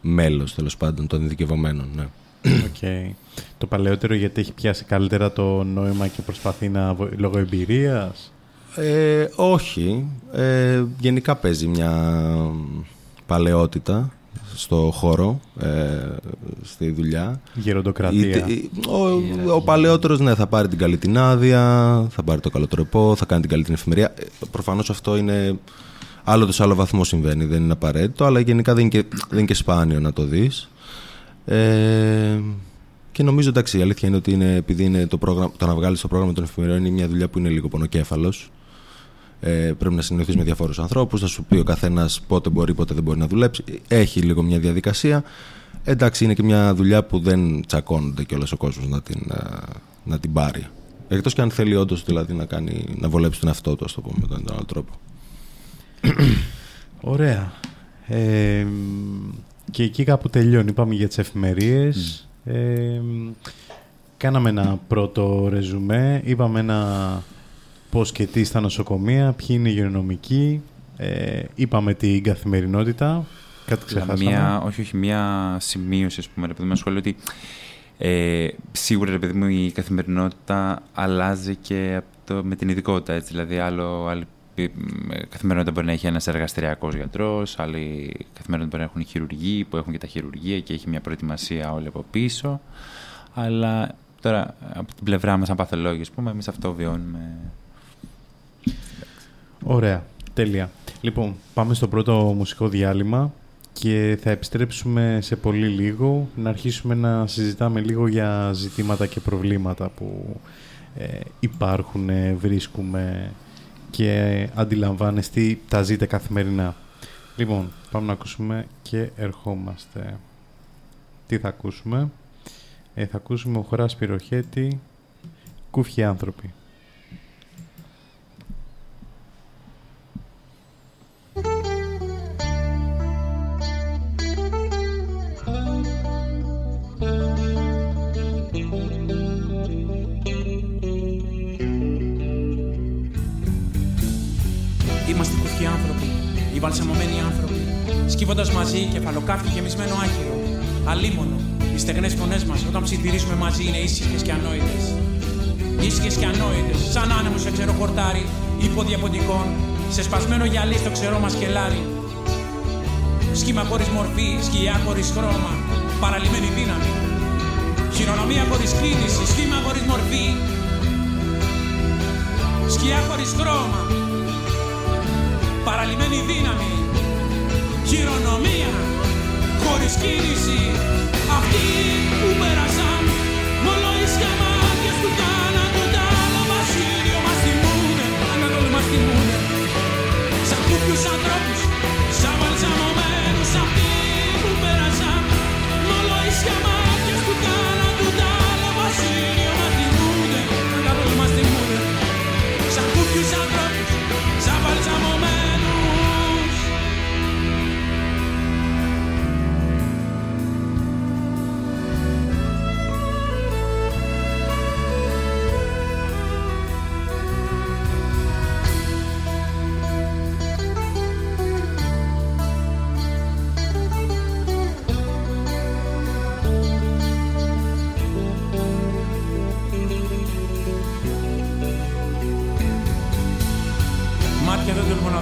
μέλος τέλος πάντων των ειδικευομένων. Ναι. Okay. Το παλαιότερο γιατί έχει πιάσει καλύτερα το νόημα και προσπαθεί να λόγω εμπειρίας; Ε, όχι. Ε, γενικά παίζει μια παλαιότητα στο χώρο, ε, στη δουλειά. Γεροντοκρατία. ο, ο παλαιότερος ναι, θα πάρει την καλή την άδεια, θα πάρει το καλό τρεπό, θα κάνει την καλή την εφημερία. Ε, προφανώς αυτό είναι άλλο το σε άλλο βαθμό συμβαίνει, δεν είναι απαραίτητο, αλλά γενικά δεν είναι και, δεν είναι και σπάνιο να το δεις. Ε, και νομίζω εντάξει, η αλήθεια είναι ότι είναι, επειδή είναι το, πρόγραμμα, το να βγάλεις το πρόγραμμα των εφημεριών είναι μια δουλειά που είναι λίγο πονοκέφαλος. Ε, πρέπει να συνεχίσει με διαφόρους ανθρώπους, θα σου πει ο καθένας πότε μπορεί, πότε δεν μπορεί να δουλέψει. Έχει λίγο μια διαδικασία. Εντάξει, είναι και μια δουλειά που δεν τσακώνονται κιόλας ο κόσμος να την, να την πάρει. Εκτός και αν θέλει όντως δηλαδή, να, κάνει, να βολέψει τον εαυτό του, ας το πούμε, με τον άλλο τρόπο. <clears throat> Ωραία. Ε, και εκεί κάπου τελειώνει. Είπαμε για τις εφημερίες. Ε, κάναμε ένα πρώτο ρεζουμέ. Είπαμε ένα πώς και τι στα νοσοκομεία, ποιοι είναι οι υγειονομικοί, ε, είπαμε την καθημερινότητα, κάτι ξεχάσαμε. Μια, όχι, όχι, μια σημείωση, ας πούμε, ρε παιδί μου, ότι ε, σίγουρα, ρε παιδί μου, η καθημερινότητα αλλάζει και το, με την ειδικότητα, έτσι, δηλαδή άλλο, άλλη καθημερινότητα μπορεί να έχει ένας εργαστηριακός γιατρός, άλλη καθημερινότητα μπορεί να έχουν χειρουργοί που έχουν και τα χειρουργία και έχει μια προετοιμασία όλη από πίσω. Αλλά τώρα από την πλευρά μας, σαν παθολόγοι, πούμε, εμείς αυτό βιώνουμε Ωραία. Τέλεια. Λοιπόν, πάμε στο πρώτο μουσικό διάλειμμα και θα επιστρέψουμε σε πολύ λίγο να αρχίσουμε να συζητάμε λίγο για ζητήματα και προβλήματα που ε, υπάρχουν, ε, βρίσκουμε και αντιλαμβάνεστε τα ζείτε καθημερινά. Λοιπόν, πάμε να ακούσουμε και ερχόμαστε. Τι θα ακούσουμε; Ε, θα ακούσουμε ο Χωράς Πυροχέτη, «Κούφιοι άνθρωποι». Βαλσαμωμένοι άνθρωποι, σκύβοντας μαζί κεφαλοκάφι γεμισμένο άχυρο. Αλίμονο, οι στεγνές φωνές μας όταν ψιθυρίζουμε μαζί είναι ήσυχες και ανόητες. Ήσυχες και ανόητες, σαν άνεμος σε ξερό χορτάρι, ύποδια ποντικών, σε σπασμένο γυαλί στο ξερό μας κελάρι. Σχήμα χωρίς μορφή, σκιά χωρίς χρώμα, παραλυμένη δύναμη. Χειρονομία χωρίς κίνηση, σχήμα χωρίς μορφή, σκιά χωρίς χρώμα, παραλυμένη δύναμη. Χειρονομία χωρίς κίνηση, αυτοί που πέρασαν μόνο ίσια μάτια του θάνατου τα άλλο βασίλειο μας θυμούνε, ανατολή μας θυμούνε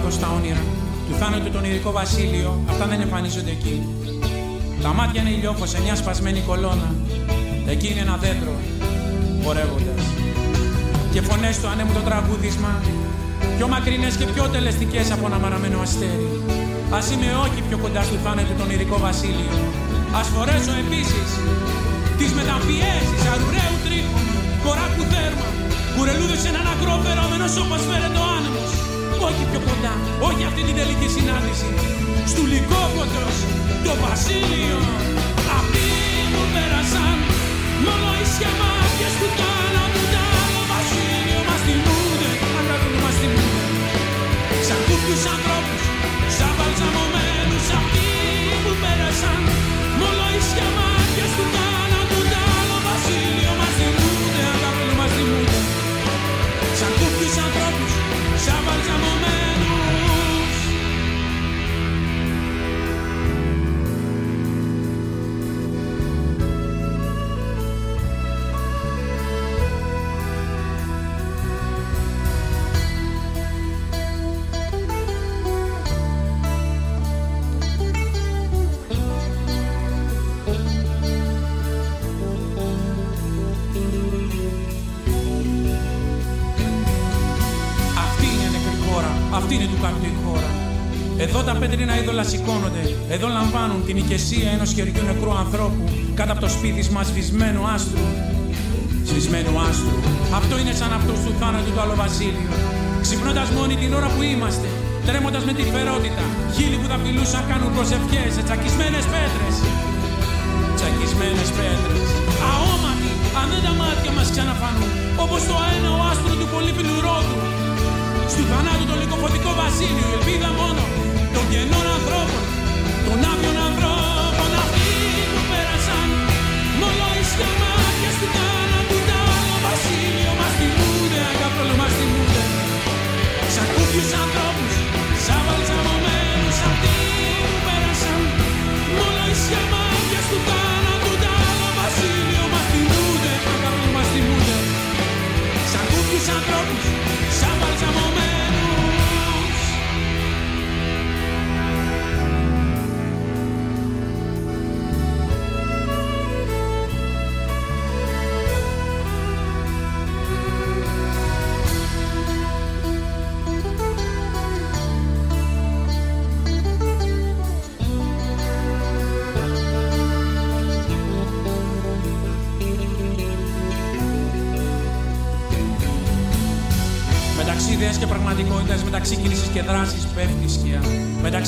δεν τολμώ να δω στα όνειρα. Του θάνατου τον ειδικό βασίλειο, αυτά δεν εμφανίζονται εκεί. Τα μάτια είναι ηλιόφω σε μια σπασμένη κολόνα. Εκεί είναι ένα δέντρο, πορεύοντα. Και φωνές του ανέμου το τραγούδισμα, πιο μακρινές και πιο τελεστικές από ένα μαραμένο αστέρι. Α είμαι όχι πιο κοντά στο θάνατο τον ειδικό βασίλειο. Α φορέσω επίσης τις μεταμφιέσεις αρουραίου τρίχου, κοράκου δέρμα, κουρελούδες σε έναν ακρό φερόμενο όπω φέρεται ο άνεμο. Όχι πιο κοντά, όχι αυτή την τελική συνάντηση. Στου λυκόκοτος, το βασίλειο. Αυτοί που πέρασαν, μόνο ίσια μάτια του θάνατου τα άλλο βασίλειο μας θυμούνται, αγάπη μας θυμούνται. Σαν κούπιους ανθρώπους, πέτρινα είδωλα σηκώνονται. Εδώ λαμβάνουν την ηκεσία ενός χεριού νεκρού ανθρώπου κάτω από το σπίτι μας σβησμένου άστρου. Σβησμένου άστρου. Αυτό είναι σαν αυτό του θάνατου του Βασίλειου. Ξυπνώντας μόνοι την ώρα που είμαστε. Τρέμοντας με τη φερότητα. Χείλη που θα φιλούσαν κάνουν προσευχές σε τσακισμένες πέτρες. Τσακισμένες πέτρες. Αόματοι, αν δεν τα μάτια μας ξαναφανούν. Όπως το ένα ο άστρο του πολύπινου ρόδου. Στου θανάτου το λυκοφωτικό βασίλειο, η ελπίδα μόνο των κενών ανθρώπων, των άδειων ανθρώπων, αυτοί που πέρασαν. Μόνο ίσια μάτια του θάνατου τα άλλο βασίλειο μας θυμούνται, αγάπη μας θυμούνται. Σαν κούφιους ανθρώπους,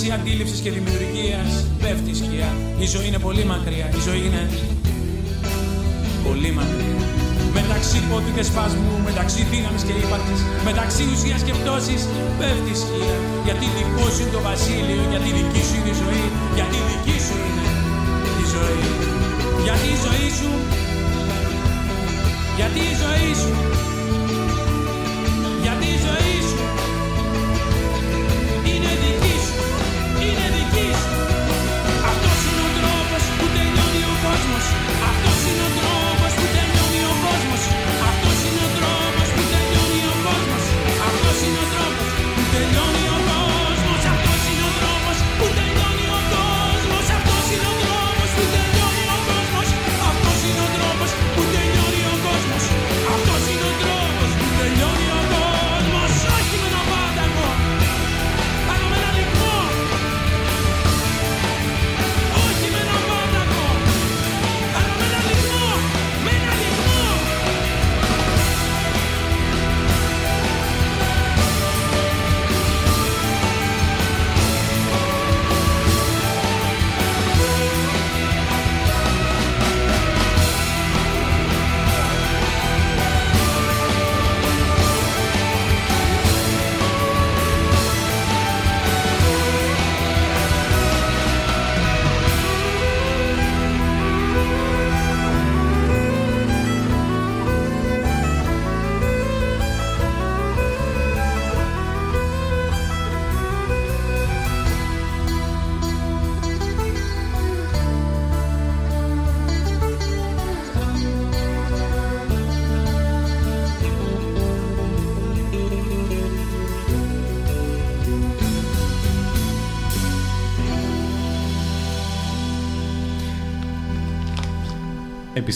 Μεταξύ αντίληψης και δημιουργίας πέφτει η σκιά. Η ζωή είναι πολύ μακριά, η ζωή είναι πολύ μακριά. Μεταξύ πόθου και σπασμού, μεταξύ δύναμης και ύπαρξης, μεταξύ ουσίας και πτώσης πέφτει η σκιά. Γιατί δικό σου είναι το βασίλειο, γιατί δική σου είναι η ζωή, γιατί δική σου είναι η ζωή. Γιατί η ζωή σου, γιατί η ζωή σου Si no te...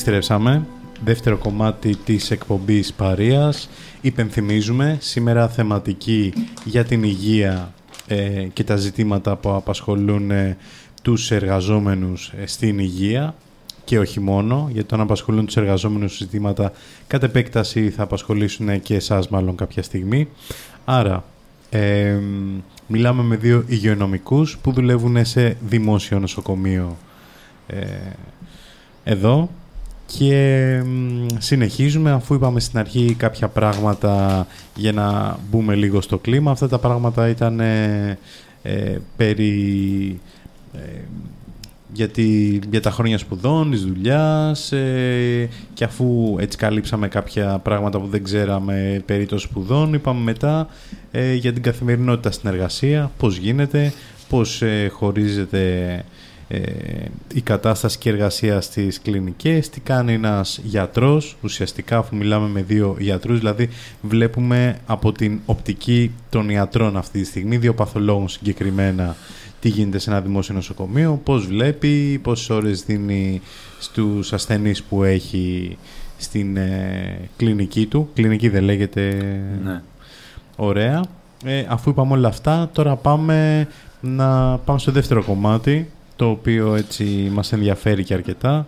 Επιστρέψαμε. Δεύτερο κομμάτι της εκπομπής Παρίας. Υπενθυμίζουμε σήμερα θεματική για την υγεία ε, και τα ζητήματα που απασχολούν ε, τους εργαζόμενους ε, στην υγεία και όχι μόνο, γιατί όταν απασχολούν τους εργαζόμενους ζητήματα κατ' επέκταση θα απασχολήσουν και εσάς μάλλον κάποια στιγμή. Άρα, μιλάμε με δύο υγειονομικούς που δουλεύουν σε δημόσιο νοσοκομείο εδώ και συνεχίζουμε αφού είπαμε στην αρχή κάποια πράγματα για να μπούμε λίγο στο κλίμα. Αυτά τα πράγματα ήταν ε, ε περί... Ε, γιατί, για τα χρόνια σπουδών, της δουλειάς ε, και αφού έτσι καλύψαμε κάποια πράγματα που δεν ξέραμε περί των σπουδών είπαμε μετά για την καθημερινότητα στην εργασία, πώς γίνεται, πώς χωρίζεται ε, η κατάσταση και εργασία στις κλινικές, τι κάνει ένας γιατρός, ουσιαστικά αφού μιλάμε με δύο γιατρούς, δηλαδή βλέπουμε από την οπτική των ιατρών αυτή τη στιγμή, δύο παθολόγων συγκεκριμένα, τι γίνεται σε ένα δημόσιο νοσοκομείο, πώς βλέπει, πόσες ώρες δίνει στους ασθενείς που έχει στην ε, κλινική του. Κλινική δεν λέγεται ναι. ωραία. Ε, αφού είπαμε όλα αυτά, τώρα πάμε να πάμε στο δεύτερο κομμάτι το οποίο έτσι μας ενδιαφέρει και αρκετά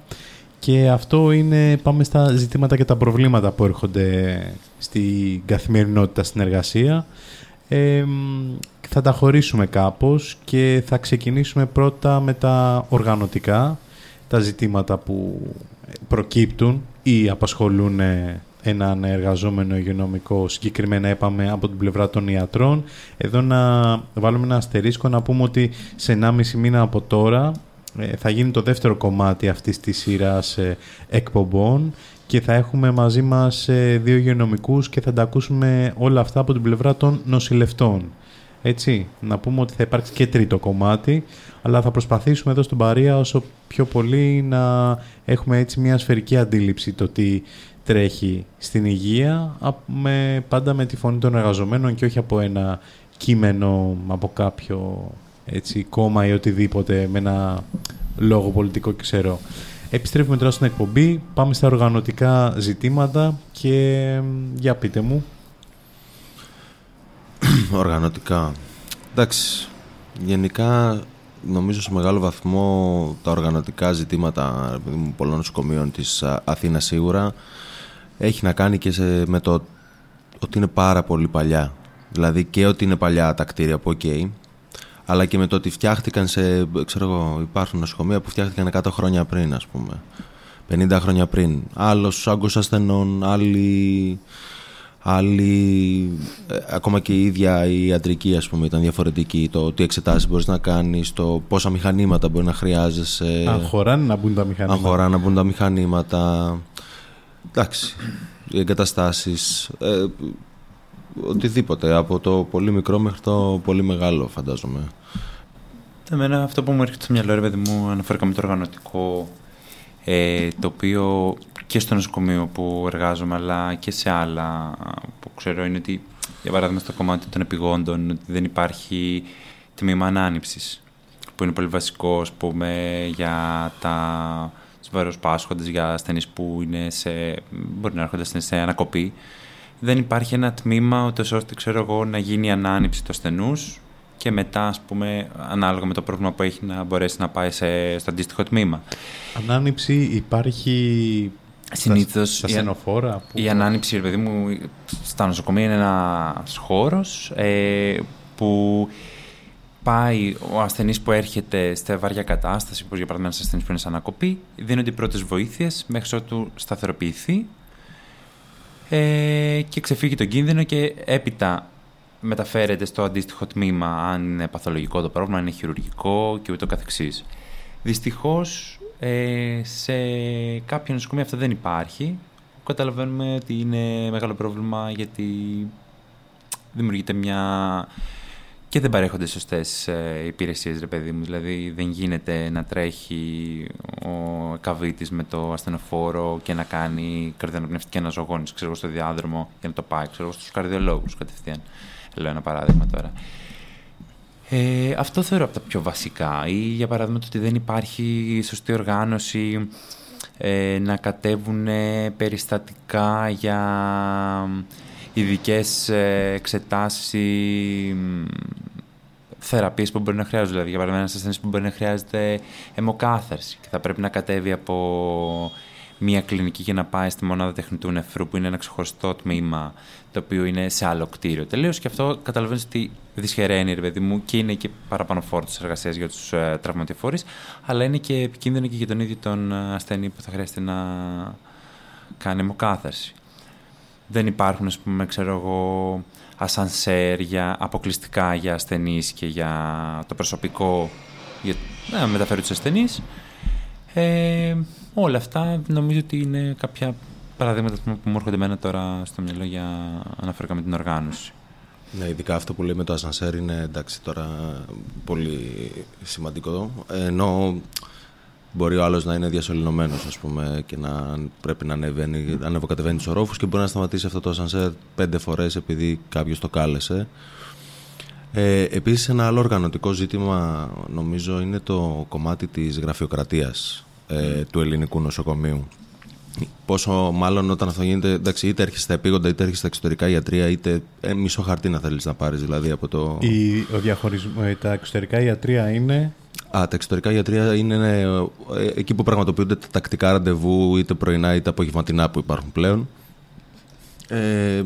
και αυτό είναι, πάμε στα ζητήματα και τα προβλήματα που έρχονται στην καθημερινότητα στην εργασία. θα τα χωρίσουμε κάπως και θα ξεκινήσουμε πρώτα με τα οργανωτικά, τα ζητήματα που προκύπτουν ή απασχολούν έναν εργαζόμενο υγειονομικό συγκεκριμένα είπαμε από την πλευρά των ιατρών. Εδώ να βάλουμε ένα αστερίσκο να πούμε ότι σε 1,5 μήνα από τώρα ε, θα γίνει το δεύτερο κομμάτι αυτής της σειράς ε, εκπομπών και θα έχουμε μαζί μας ε, δύο υγειονομικούς και θα τα ακούσουμε όλα αυτά από την πλευρά των νοσηλευτών. Έτσι, να πούμε ότι θα υπάρξει και τρίτο κομμάτι, αλλά θα προσπαθήσουμε εδώ στον Παρία όσο πιο πολύ να έχουμε έτσι μια σφαιρική αντίληψη το τι τρέχει στην υγεία με, πάντα με τη φωνή των εργαζομένων και όχι από ένα κείμενο από κάποιο έτσι, κόμμα ή οτιδήποτε με ένα λόγο πολιτικό ξέρω. Επιστρέφουμε τώρα στην εκπομπή, πάμε στα οργανωτικά ζητήματα και για πείτε μου. <clears throat> Οργανωτικά. Εντάξει, γενικά νομίζω σε μεγάλο βαθμό τα οργανωτικά ζητήματα πολλών νοσοκομείων της Αθήνας σίγουρα έχει να κάνει και σε, με το ότι είναι πάρα πολύ παλιά. Δηλαδή και ότι είναι παλιά τα κτίρια που ok, αλλά και με το ότι φτιάχτηκαν σε, ξέρω εγώ, υπάρχουν νοσοκομεία που φτιάχτηκαν 100 χρόνια πριν, ας πούμε. 50 χρόνια πριν. Άλλος άγκος ασθενών, άλλοι, άλλοι ε, ακόμα και η ίδια η ιατρική ας πούμε ήταν διαφορετική. Το τι εξετάσεις μπορείς να κάνεις, το πόσα μηχανήματα μπορεί να χρειάζεσαι. Αν χωράνε να μπουν τα μηχανήματα. Αν χωράνε να μπουν τα μηχανήματα. Εντάξει, οι εγκαταστάσεις, ε, οτιδήποτε, από το πολύ μικρό μέχρι το πολύ μεγάλο φαντάζομαι. Εμένα αυτό που μου έρχεται στο μυαλό, ρε παιδί μου, αναφέρομαι με το οργανωτικό, ε, το οποίο και στο νοσοκομείο που εργάζομαι, αλλά και σε άλλα που ξέρω είναι ότι, για παράδειγμα, στο κομμάτι των επιγόντων, ότι δεν υπάρχει τμήμα ανάνυψης, που είναι πολύ βασικό, ας πούμε, για τα πάσχοντε για ασθενείς που είναι σε, μπορεί να έρχονται σε ανακοπή. Δεν υπάρχει ένα τμήμα ούτε ώστε ξέρω εγώ, να γίνει η ανάνυψη του ασθενούς και μετά, ας πούμε, ανάλογα με το πρόβλημα που έχει, να μπορέσει να πάει σε, στο αντίστοιχο τμήμα. Ανάνυψη υπάρχει Συνήθως στα, στενοφόρα. Που... Η ανάνυψη, παιδί μου, στα νοσοκομεία είναι ένας χώρος ε, που πάει ο ασθενής που έρχεται σε βαριά κατάσταση, όπω για παράδειγμα ένα ασθενή που είναι σαν ανακοπή, δίνονται οι πρώτες βοήθειες μέχρι ότου σταθεροποιηθεί ε, και ξεφύγει τον κίνδυνο και έπειτα μεταφέρεται στο αντίστοιχο τμήμα αν είναι παθολογικό το πρόβλημα, αν είναι χειρουργικό και ούτω καθεξής. Δυστυχώς ε, σε κάποιο νοσοκομείο αυτό δεν υπάρχει. Καταλαβαίνουμε ότι είναι μεγάλο πρόβλημα γιατί δημιουργείται μια και δεν παρέχονται σωστές ε, υπηρεσίες, ρε παιδί μου. Δηλαδή, δεν γίνεται να τρέχει ο καβίτη με το ασθενοφόρο και να κάνει καρδιονοπνευστική αναζωογόνηση, ξέρω στο διάδρομο για να το πάει, ξέρω στους καρδιολόγους κατευθείαν. Λέω ένα παράδειγμα τώρα. Ε, αυτό θεωρώ από τα πιο βασικά. Ή για παράδειγμα το ότι δεν υπάρχει σωστή οργάνωση ε, να κατέβουν περιστατικά για ειδικές ε, εξετάσεις ή θεραπείες που μπορεί να χρειάζονται. Δηλαδή, για παράδειγμα, ένας ασθενής που μπορεί να χρειάζεται αιμοκάθαρση και θα πρέπει να κατέβει από μία κλινική και να πάει στη μονάδα τεχνητού νεφρού που είναι ένα ξεχωριστό τμήμα το οποίο είναι σε άλλο κτίριο τελείως. Και αυτό καταλαβαίνεις ότι δυσχεραίνει, ρε παιδί μου, και είναι και παραπάνω φόρτος εργασίας για τους ε, τραυματιοφόρου, αλλά είναι και επικίνδυνο και για τον ίδιο τον ε, ασθενή που θα χρειάζεται να κάνει αιμοκάθαρση. Δεν υπάρχουν, ας πούμε, ξέρω εγώ, ασανσέρ για, αποκλειστικά για ασθενείς και για το προσωπικό για να μεταφέρει τους ασθενείς. Ε, όλα αυτά νομίζω ότι είναι κάποια παραδείγματα που μου έρχονται εμένα τώρα στο μυαλό για αναφορικά με την οργάνωση. Ναι, ειδικά αυτό που λέει με το ασανσέρ είναι εντάξει τώρα πολύ σημαντικό. Ενώ μπορεί ο άλλος να είναι διασωληνωμένος, ας πούμε, και να πρέπει να ανεβαίνει, ανεβοκατεβαίνει τους ορόφους και μπορεί να σταματήσει αυτό το ασανσέρ πέντε φορές επειδή κάποιος το κάλεσε. Ε, επίσης ένα άλλο οργανωτικό ζήτημα νομίζω είναι το κομμάτι της γραφειοκρατίας ε, του ελληνικού νοσοκομείου. Πόσο μάλλον όταν αυτό γίνεται, εντάξει, είτε έρχεσαι στα επίγοντα, είτε έρχεσαι στα εξωτερικά ιατρία, είτε ε, μισό χαρτί να θέλεις να πάρεις. Δηλαδή από το... Η, ο διαχωρισμό, ε, τα εξωτερικά ιατρία είναι. Α, τα εξωτερικά ιατρία είναι ναι, ε, εκεί που πραγματοποιούνται τα τακτικά ραντεβού, είτε πρωινά είτε απογευματινά που υπάρχουν πλέον. Ε,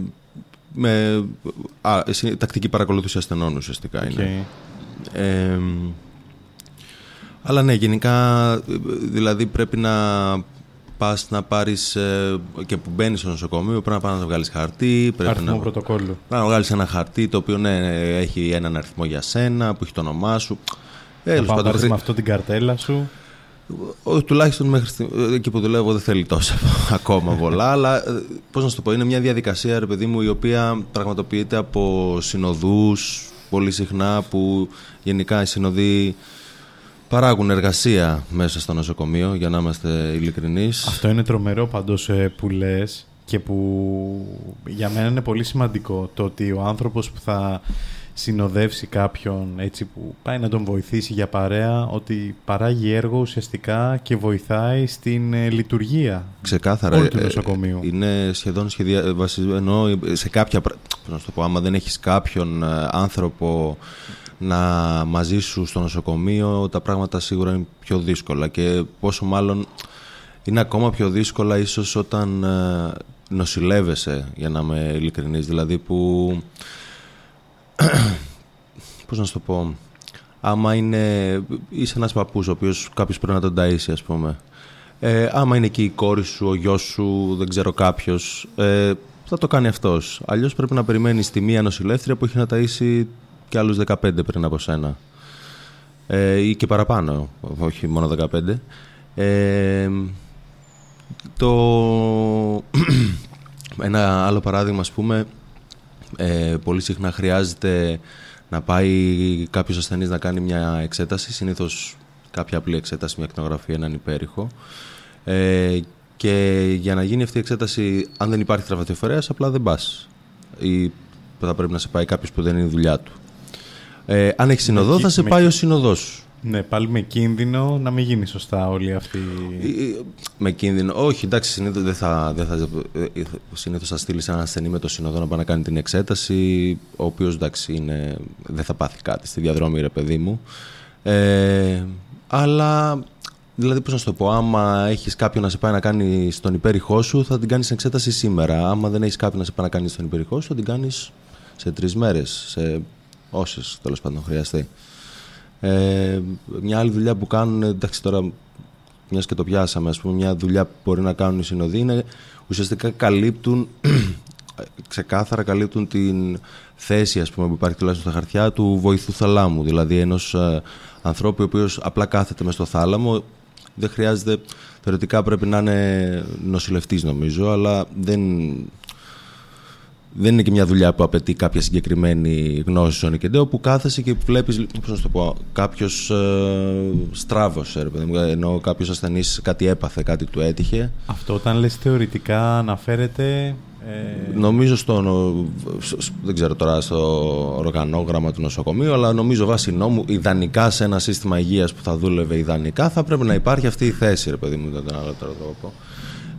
με α, τακτική παρακολούθηση ασθενών ουσιαστικά είναι. Ε, αλλά ναι, γενικά δηλαδή πρέπει να πας να πάρεις ε, και που μπαίνεις στο νοσοκομείο, πρέπει να πάει να βγάλεις χαρτί. Πρέπει αριθμό να, πρωτοκόλλου. να βγάλεις ένα χαρτί το οποίο ναι, έχει έναν αριθμό για σένα, που έχει το όνομά σου. Ε, να πάρει με αυτό την καρτέλα σου. Ο, τουλάχιστον μέχρι εκεί που δουλεύω δεν θέλει τόσο <laughs> ακόμα πολλά, <laughs> αλλά ε, πώς να σου το πω, είναι μια διαδικασία, ρε παιδί μου, η οποία πραγματοποιείται από συνοδούς πολύ συχνά που γενικά οι συνοδοί παράγουν εργασία μέσα στο νοσοκομείο, για να είμαστε ειλικρινείς. Αυτό είναι τρομερό πάντως ε, που λες και που για μένα είναι πολύ σημαντικό το ότι ο άνθρωπος που θα συνοδεύσει κάποιον έτσι που πάει να τον βοηθήσει για παρέα ότι παράγει έργο ουσιαστικά και βοηθάει στην ε, λειτουργία Ξεκάθαρα, όλου του ε, νοσοκομείου. είναι σχεδόν σχεδια... ενώ σε κάποια, πώς να το πω, άμα δεν έχεις κάποιον άνθρωπο να μαζί σου στο νοσοκομείο τα πράγματα σίγουρα είναι πιο δύσκολα και πόσο μάλλον είναι ακόμα πιο δύσκολα ίσως όταν ε, νοσηλεύεσαι για να είμαι ειλικρινής δηλαδή που <clears throat> πώς να σου το πω άμα είναι είσαι ένας παππούς ο οποίος κάποιος πρέπει να τον ταΐσει ας πούμε ε, άμα είναι και η κόρη σου, ο γιος σου, δεν ξέρω κάποιος ε, θα το κάνει αυτός αλλιώς πρέπει να περιμένεις τη μία νοσηλεύτρια που έχει να ταΐσει και άλλους 15 πριν από σένα. Ε, ή και παραπάνω, όχι μόνο 15. Ε, το... <clears throat> Ένα άλλο παράδειγμα, ας πούμε, ε, πολύ συχνά χρειάζεται να πάει κάποιος ασθενής να κάνει μια εξέταση, συνήθως κάποια απλή εξέταση, μια ακτινογραφία, έναν υπέρηχο. Ε, και για να γίνει αυτή η εξέταση, αν δεν υπάρχει τραυματιοφορέας, απλά δεν πας. Ή θα πρέπει να σε πάει κάποιος που δεν είναι η δουλειά του. Ε, αν έχεις συνοδό, θα σε πάει ο συνοδός σου. Ναι, πάλι με κίνδυνο να μην γίνει σωστά όλη αυτή. Ε, ε, με κίνδυνο. Όχι, εντάξει, συνήθως δεν θα, δεν θα, συνήθως θα στείλεις έναν ασθενή με το συνοδό να πάει να κάνει την εξέταση, ο οποίος εντάξει δεν θα πάθει κάτι στη διαδρομή, ρε παιδί μου. Ε, αλλά Δηλαδή, πώς να σου το πω, άμα έχεις κάποιον να σε πάει να κάνει στον υπέρηχό σου, θα την κάνεις εξέταση σήμερα. Άμα δεν έχεις κάποιον να σε πάει να κάνει στον υπέρηχό σου, θα την κάνεις σε τρεις μέρες, σε όσες τέλος πάντων χρειαστεί. Ε, μια άλλη δουλειά που κάνουν, εντάξει τώρα μιας και το πιάσαμε, ας πούμε, μια δουλειά που μπορεί να κάνουν οι συνοδοί είναι ουσιαστικά καλύπτουν, <clears throat> ξεκάθαρα καλύπτουν την θέση ας πούμε, που υπάρχει τουλάχιστον στα χαρτιά του βοηθού θαλάμου. Δηλαδή ενός ε, ανθρώπου ο οποίος απλά κάθεται μες στο θάλαμο, δεν χρειάζεται, θεωρητικά πρέπει να είναι νοσηλευτής νομίζω, αλλά δεν δεν είναι και μια δουλειά που απαιτεί κάποια συγκεκριμένη γνώση στον Νικεντέο που κάθεσαι και βλέπεις, πώς να το πω, κάποιος ε, στράβωσε, ενώ κάποιος ασθενής κάτι έπαθε, κάτι του έτυχε. Αυτό όταν λες θεωρητικά αναφέρεται Ε... Νομίζω στο, δεν ξέρω τώρα στο οργανόγραμμα του νοσοκομείου, αλλά νομίζω βάσει νόμου, ιδανικά σε ένα σύστημα υγείας που θα δούλευε ιδανικά, θα πρέπει να υπάρχει αυτή η θέση, ρε παιδί μου, δεν τον άλλο τρόπο.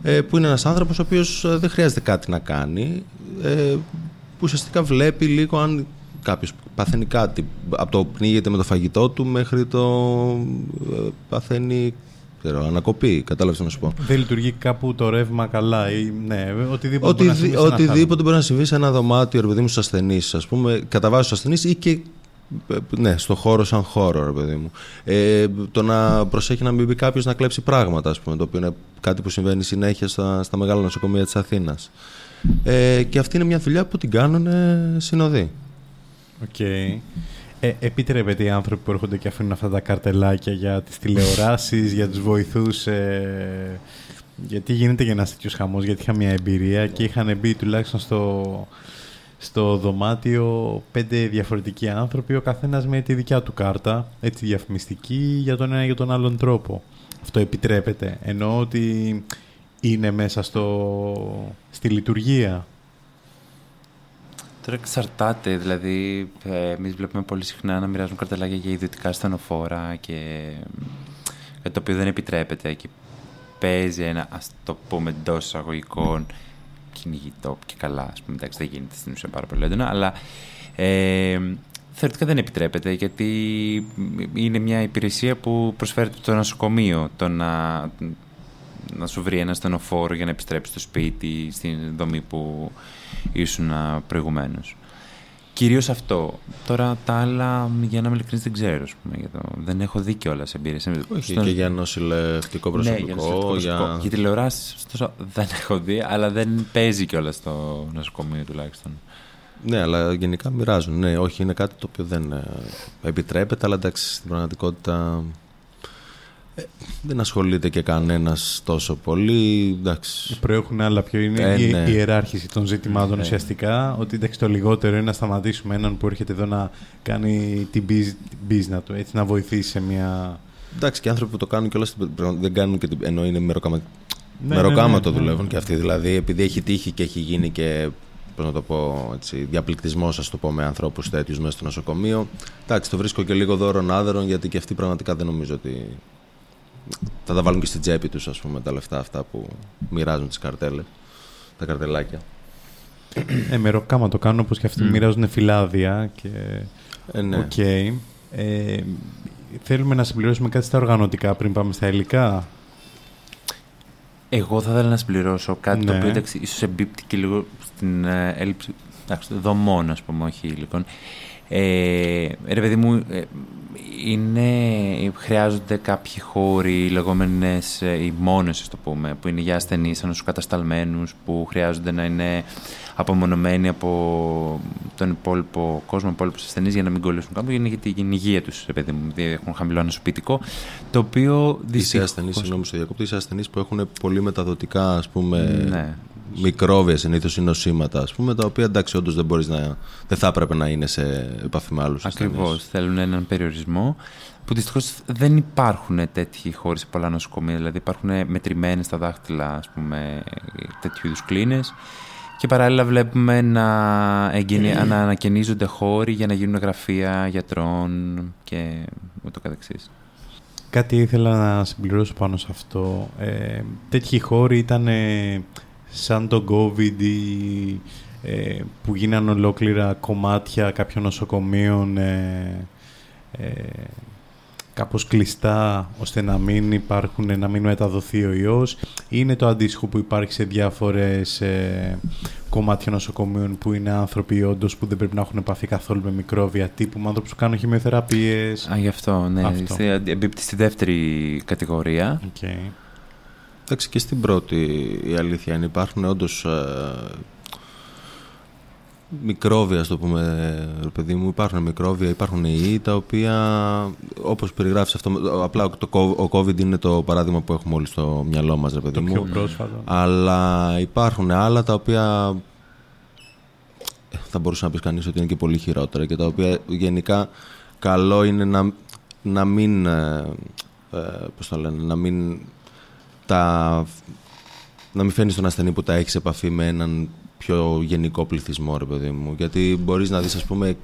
Ε, που είναι ένας άνθρωπος ο οποίος ε, δεν χρειάζεται κάτι να κάνει, ε, που ουσιαστικά βλέπει λίγο αν κάποιος παθαίνει κάτι. Από το πνίγεται με το φαγητό του μέχρι το ε, παθαίνει ξέρω, ανακοπή. Κατάλαβες να σου πω. Δεν λειτουργεί κάπου το ρεύμα καλά ή ναι, οτιδήποτε, Οτι, μπορεί, να συμβεί οτιδήποτε μπορεί να συμβεί σε ένα δωμάτιο, ρε παιδί μου, στους ασθενείς, ας πούμε, κατά βάση στους ασθενείς ή και ε, ναι, στο χώρο σαν χώρο, ρε παιδί μου. Ε, το να προσέχει να μην μπει κάποιος να κλέψει πράγματα, ας πούμε, το οποίο είναι κάτι που συμβαίνει συνέχεια στα, στα μεγάλα νοσοκομεία της Αθήνας. Ε, και αυτή είναι μια δουλειά που την κάνουν συνοδοί. OK. Okay. Ε, επιτρέπεται οι άνθρωποι που έρχονται και αφήνουν αυτά τα καρτελάκια για τις τηλεοράσεις, για τους βοηθούς, ε, γιατί γίνεται για ένας τέτοιος χαμός, γιατί είχα μια εμπειρία και είχαν μπει τουλάχιστον στο, στο δωμάτιο πέντε διαφορετικοί άνθρωποι, ο καθένας με τη δικιά του κάρτα, έτσι διαφημιστική, για τον ένα ή για τον άλλον τρόπο. Αυτό επιτρέπεται, ενώ ότι είναι μέσα στο, στη λειτουργία; Τώρα εξαρτάται, δηλαδή ε, εμείς βλέπουμε πολύ συχνά να μοιράζουν καρτελάκια για ιδιωτικά στενοφόρα και το οποίο δεν επιτρέπεται και παίζει ένα, ας το πούμε εντός εισαγωγικών, κυνηγητό και καλά, ας πούμε, εντάξει δεν γίνεται στην ουσία πάρα πολύ έντονα, αλλά ε, θεωρητικά δεν επιτρέπεται γιατί είναι μια υπηρεσία που προσφέρεται το νοσοκομείο, το να, να σου βρει ένα στενοφόρο για να επιστρέψει στο σπίτι, στην δομή που ήσουν προηγουμένως. Κυρίως αυτό. Τώρα τα άλλα, για να είμαι ειλικρινής, δεν ξέρω. Πούμε, το... Δεν έχω δει κιόλας εμπειρίες. Όχι, Στον... και για νοσηλευτικό προσωπικό. Ναι, για, νοσηλευτικό για... για τηλεοράσεις, δεν έχω δει, αλλά δεν παίζει κιόλας στο νοσοκομείο τουλάχιστον. Ναι, αλλά γενικά μοιράζουν. Ναι, όχι, είναι κάτι το οποίο δεν ε, επιτρέπεται, αλλά εντάξει, στην πραγματικότητα ε, δεν ασχολείται και κανένας τόσο πολύ. Εντάξει. Προέχουν άλλα πιο είναι ε, η, ναι. ιεράρχηση των ζητημάτων ε. ουσιαστικά. Ότι εντάξει, το λιγότερο είναι να σταματήσουμε έναν που έρχεται εδώ να κάνει την business του, έτσι να βοηθήσει σε μια. Εντάξει, και άνθρωποι που το κάνουν κιόλας δεν κάνουν και ενώ είναι μεροκάμα... Ναι, μεροκάμα ναι, το ναι, δουλεύουν και αυτοί. Δηλαδή, επειδή έχει τύχει και έχει γίνει και πώς να το πω, έτσι, διαπληκτισμός, ας το πω, με ανθρώπους τέτοιους μέσα στο νοσοκομείο. Εντάξει, το βρίσκω και λίγο δώρον άδερον, γιατί και αυτοί πραγματικά δεν νομίζω ότι θα τα βάλουν και στην τσέπη τους ας πούμε τα λεφτά αυτά που μοιράζουν τις καρτέλες, τα καρτελάκια. Ε, με ροκάμα το κάνουν όπως και αυτοί mm. μοιράζουν φυλάδια και... Ε, ναι. Okay. Ε, θέλουμε να συμπληρώσουμε κάτι στα οργανωτικά πριν πάμε στα υλικά; Εγώ θα ήθελα να συμπληρώσω κάτι το ναι. οποίο εντάξει, ίσως εμπίπτει και λίγο στην ε, έλλειψη εντάξει, δομών, ας πούμε, όχι υλικών. Ε, ρε παιδί μου, ε, είναι, χρειάζονται κάποιοι χώροι, λεγόμενες οι μόνες, το πούμε, που είναι για ασθενείς, ανοσοκατασταλμένους, που χρειάζονται να είναι απομονωμένοι από τον υπόλοιπο κόσμο, υπόλοιπους ασθενείς για να μην κολλήσουν κάπου, είναι γιατί την υγεία τους, παιδί μου, δηλαδή έχουν χαμηλό ανοσοποιητικό. Το οποίο δυστυχώς... Είσαι ασθενής, συγγνώμη, στο διακόπτη, είσαι ασθενεί που έχουν πολύ μεταδοτικά, ας πούμε, ναι μικρόβια συνήθως ή νοσήματα, ας πούμε, τα οποία εντάξει, όντως δεν, μπορείς να, δεν θα έπρεπε να είναι σε επαφή με άλλους. Ακριβώς. Θέλουν έναν περιορισμό που δυστυχώς δεν υπάρχουν τέτοιοι χώροι σε πολλά νοσοκομεία. Δηλαδή υπάρχουν μετρημένες στα δάχτυλα, ας πούμε, τέτοιου είδους κλίνες. Και παράλληλα βλέπουμε να, εγκαινι... <clears throat> να ανακαινίζονται χώροι για να γίνουν γραφεία γιατρών και ούτω καθεξής. Κάτι ήθελα να συμπληρώσω πάνω σε αυτό. Ε, τέτοιοι χώροι ήταν σαν το COVID ή, ε, που γίνανε ολόκληρα κομμάτια κάποιων νοσοκομείων ε, ε, κάπως κλειστά ώστε να μην υπάρχουν, να μην μεταδοθεί ο ιός είναι το αντίστοιχο που υπάρχει σε διάφορες ε, κομμάτια νοσοκομείων που είναι άνθρωποι όντως που δεν πρέπει να έχουν επαφή καθόλου με μικρόβια τύπου με άνθρωπους που κάνουν χημειοθεραπείες Α, γι' αυτό, ναι. Αυτό. Εμπίπτει στη δεύτερη κατηγορία. Okay. Εντάξει και στην πρώτη η αλήθεια είναι υπάρχουν όντως ε, μικρόβια, το πούμε, παιδί μου, υπάρχουν μικρόβια, υπάρχουν ιοί, τα οποία, όπως περιγράφεις αυτό, απλά το, ο COVID είναι το παράδειγμα που έχουμε όλοι στο μυαλό μας, ρε παιδί το μου. Πιο πρόσφατο. Αλλά υπάρχουν άλλα τα οποία θα μπορούσε να πεις κανείς ότι είναι και πολύ χειρότερα και τα οποία γενικά καλό είναι να, να μην, ε, ε πώς το λένε, να μην τα... να μην φέρνει τον ασθενή που τα έχεις σε επαφή με έναν πιο γενικό πληθυσμό, ρε παιδί μου. Γιατί μπορείς να δεις, ας πούμε,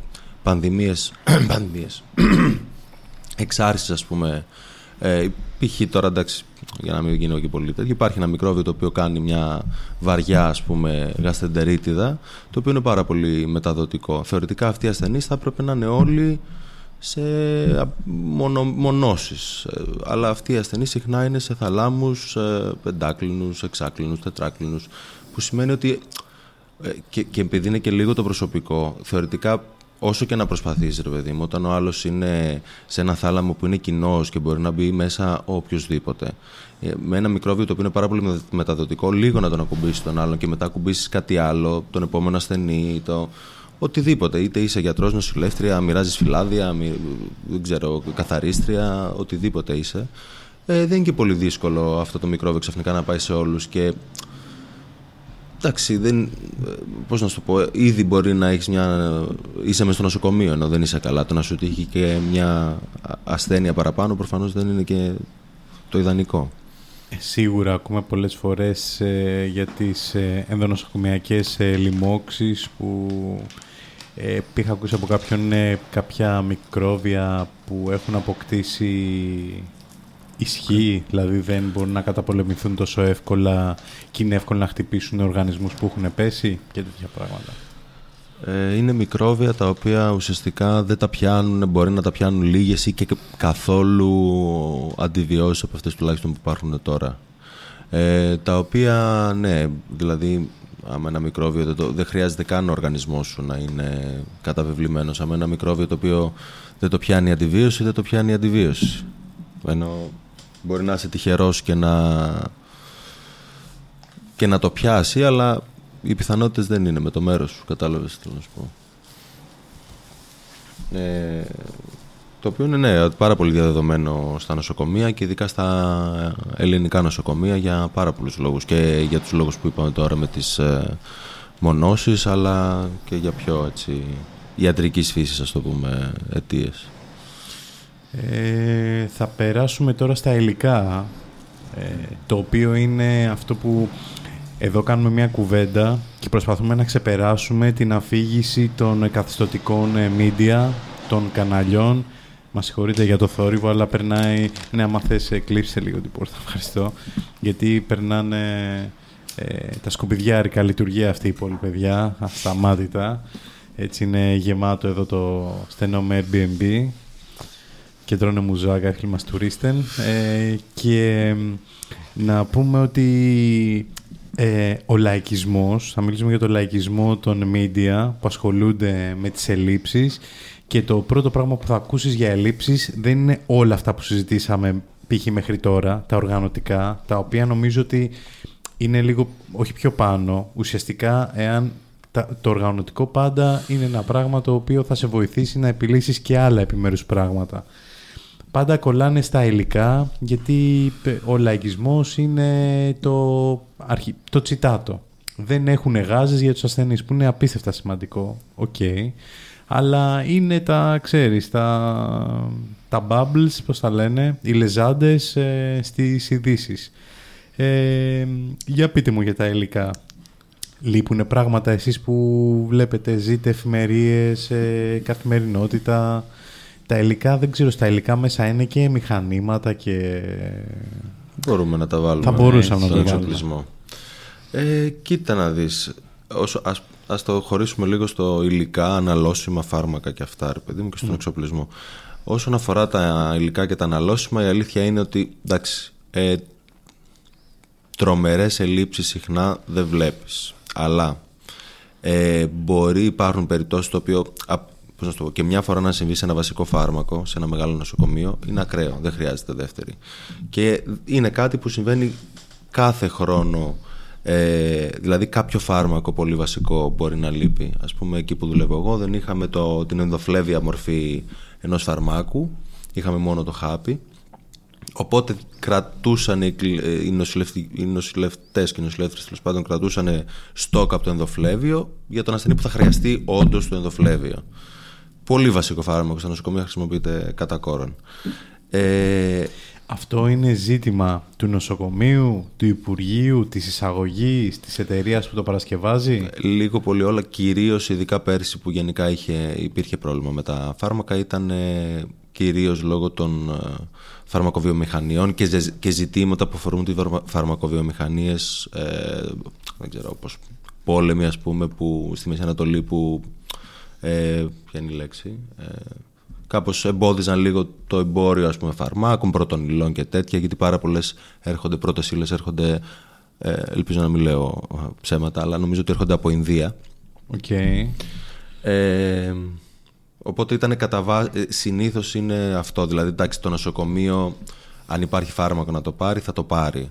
πανδημίες. <coughs> πανδημίες. <coughs> Εξάρσεις, ας πούμε. Ε, π.χ. τώρα εντάξει, για να μην γίνω και πολύ τέτοιο, υπάρχει ένα μικρόβιο το οποίο κάνει μια βαριά ας πούμε γαστεντερίτιδα, το οποίο είναι πάρα πολύ μεταδοτικό. Θεωρητικά αυτοί οι ασθενείς θα έπρεπε να είναι όλοι σε μονο, μονώσεις. Ε, αλλά αυτοί οι ασθενείς συχνά είναι σε θαλάμους ε, πεντάκλινους, εξάκλινους, τετράκλινους, που σημαίνει ότι ε, και, και επειδή είναι και λίγο το προσωπικό, θεωρητικά όσο και να προσπαθείς ρε παιδί μου, όταν ο άλλος είναι σε ένα θάλαμο που είναι κοινός και μπορεί να μπει μέσα οποιοδήποτε, με ένα μικρόβιο το οποίο είναι πάρα πολύ μεταδοτικό, λίγο να τον ακουμπήσεις τον άλλον και μετά ακουμπήσεις κάτι άλλο, τον επόμενο ασθενή, το... οτιδήποτε. Είτε είσαι γιατρός, νοσηλεύτρια, μοιράζεις φυλάδια, μοι... δεν ξέρω, καθαρίστρια, οτιδήποτε είσαι. Ε, δεν είναι και πολύ δύσκολο αυτό το μικρόβιο ξαφνικά να πάει σε όλους και Εντάξει, δεν, πώς να σου πω, ήδη μπορεί να έχεις μια, είσαι μες στο νοσοκομείο ενώ δεν είσαι καλά. Το να σου τύχει και μια ασθένεια παραπάνω προφανώς δεν είναι και το ιδανικό. Ε, σίγουρα ακούμε πολλές φορές ε, για τις ε, ενδονοσοκομιακές ε, λοιμώξεις που ε, είχα ακούσει από κάποιον ε, κάποια μικρόβια που έχουν αποκτήσει ισχύει, δηλαδή δεν μπορούν να καταπολεμηθούν τόσο εύκολα και είναι εύκολο να χτυπήσουν οργανισμούς που έχουν πέσει και τέτοια πράγματα. Ε, είναι μικρόβια τα οποία ουσιαστικά δεν τα πιάνουν, μπορεί να τα πιάνουν λίγες ή και καθόλου αντιβιώσεις από αυτές τουλάχιστον που υπάρχουν τώρα. Ε, τα οποία, ναι, δηλαδή άμα ένα μικρόβιο δεν, το, δεν χρειάζεται καν ο οργανισμός σου να είναι καταβεβλημένος. Άμα ένα μικρόβιο το οποίο δεν το πιάνει η αντιβίωση, δεν το πιάνει η αντιβίωση. Ενώ μπορεί να είσαι τυχερός και να, και να το πιάσει, αλλά οι πιθανότητες δεν είναι με το μέρος σου, κατάλαβες τι να σου πω. Ε, το οποίο είναι ναι, πάρα πολύ διαδεδομένο στα νοσοκομεία και ειδικά στα ελληνικά νοσοκομεία για πάρα πολλούς λόγους και για τους λόγους που είπαμε τώρα με τις ε, μονώσεις αλλά και για πιο έτσι, ιατρικής φύσης ας το πούμε αιτίες. Ε, θα περάσουμε τώρα στα υλικά, ε, το οποίο είναι αυτό που εδώ κάνουμε μια κουβέντα και προσπαθούμε να ξεπεράσουμε την αφήγηση των καθιστοτικών ε, media, των καναλιών. Μας συγχωρείτε για το θόρυβο, αλλά περνάει... Ναι, άμα θες, ε, κλείψε λίγο την πόρτα, ευχαριστώ. Γιατί περνάνε ε, τα σκουπιδιάρικα λειτουργία αυτή η πόλη, παιδιά, ασταμάτητα. Έτσι είναι γεμάτο εδώ το στενό με Airbnb και τρώνε μουζάκα, φίλοι μας τουρίστεν. Ε, και να πούμε ότι ε, ο λαϊκισμός, θα μιλήσουμε για το λαϊκισμό των media που ασχολούνται με τις ελλείψεις και το πρώτο πράγμα που θα ακούσεις για ελλείψεις δεν είναι όλα αυτά που συζητήσαμε π.χ. μέχρι τώρα, τα οργανωτικά, τα οποία νομίζω ότι είναι λίγο, όχι πιο πάνω, ουσιαστικά εάν το οργανωτικό πάντα είναι ένα πράγμα το οποίο θα σε βοηθήσει να επιλύσεις και άλλα επιμέρους πράγματα πάντα κολλάνε στα υλικά γιατί ο λαϊκισμός είναι το, αρχι... το τσιτάτο. Δεν έχουν γάζες για τους ασθενείς που είναι απίστευτα σημαντικό. Οκ. Αλλά είναι τα, ξέρεις, τα, τα bubbles, πώς τα λένε, οι λεζάντες ε, στις ειδήσεις. Ε, για πείτε μου για τα υλικά. Λείπουν πράγματα εσείς που βλέπετε, ζείτε εφημερίες, ε, καθημερινότητα, τα υλικά, δεν ξέρω, στα υλικά μέσα είναι και μηχανήματα και... Μπορούμε να τα βάλουμε. Θα μπορούσαμε να τα βάλουμε. Ε, κοίτα να δεις, όσο, ας, ας το χωρίσουμε λίγο στο υλικά, αναλώσιμα φάρμακα και αυτά, ρε παιδί μου, και στον mm. εξοπλισμό. Όσον αφορά τα υλικά και τα αναλώσιμα, η αλήθεια είναι ότι, εντάξει, ε, τρομερές ελλείψεις συχνά δεν βλέπεις. Αλλά ε, μπορεί υπάρχουν περιπτώσεις το οποίο πώς να το πω, και μια φορά να συμβεί σε ένα βασικό φάρμακο, σε ένα μεγάλο νοσοκομείο, είναι ακραίο. Δεν χρειάζεται δεύτερη. Και είναι κάτι που συμβαίνει κάθε χρόνο. Ε, δηλαδή κάποιο φάρμακο πολύ βασικό μπορεί να λείπει. Ας πούμε εκεί που δουλεύω εγώ δεν είχαμε το, την ενδοφλέβια μορφή ενός φαρμάκου, είχαμε μόνο το χάπι. Οπότε κρατούσαν οι, οι, νοσηλευτές και οι νοσηλεύτρε τέλος πάντων κρατούσαν στόκ από το ενδοφλέβιο για τον ασθενή που θα χρειαστεί όντως το ενδοφλέβιο πολύ βασικό φάρμακο στα νοσοκομεία χρησιμοποιείται κατά κόρον. Ε, Αυτό είναι ζήτημα του νοσοκομείου, του Υπουργείου, της εισαγωγής, της εταιρείας που το παρασκευάζει; Λίγο πολύ όλα, κυρίως ειδικά πέρσι που γενικά είχε, υπήρχε πρόβλημα με τα φάρμακα, ήταν ε, κυρίως λόγω των ε, φαρμακοβιομηχανιών και, και ζητήματα που αφορούν τις φαρμακοβιομηχανίες, ε, δεν ξέρω, όπως πόλεμοι ας πούμε που, στη Μέση Ανατολή που, ε, ποια είναι η λέξη, ε, κάπως εμπόδιζαν λίγο το εμπόριο ας πούμε, φαρμάκων, πρώτων υλών και τέτοια, γιατί πάρα πολλές έρχονται πρώτες ύλες, έρχονται, ε, ελπίζω να μην λέω ψέματα, αλλά νομίζω ότι έρχονται από Ινδία. Okay. Ε, οπότε ήταν κατά βάση, ε, συνήθως είναι αυτό, δηλαδή εντάξει το νοσοκομείο αν υπάρχει φάρμακο να το πάρει θα το πάρει.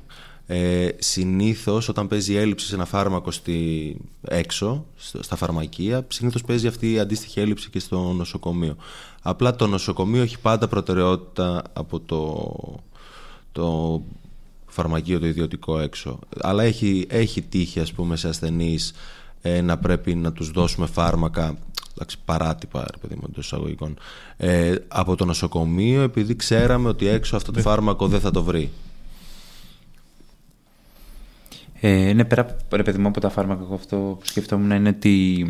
Ε, συνήθως όταν παίζει έλλειψη σε ένα φάρμακο στη, έξω, στα φαρμακεία, συνήθως παίζει αυτή η αντίστοιχη έλλειψη και στο νοσοκομείο. Απλά το νοσοκομείο έχει πάντα προτεραιότητα από το, το φαρμακείο το ιδιωτικό έξω. Αλλά έχει, έχει τύχει ας πούμε σε ασθενείς ε, να πρέπει να τους δώσουμε φάρμακα εντάξει, παράτυπα ρε παιδί μου, εισαγωγικών, ε, από το νοσοκομείο επειδή ξέραμε ότι έξω αυτό το φάρμακο δεν θα το βρει. Ε, ναι, πέρα ρε παιδί μου, από τα φάρμακα, αυτό που σκεφτόμουν είναι ότι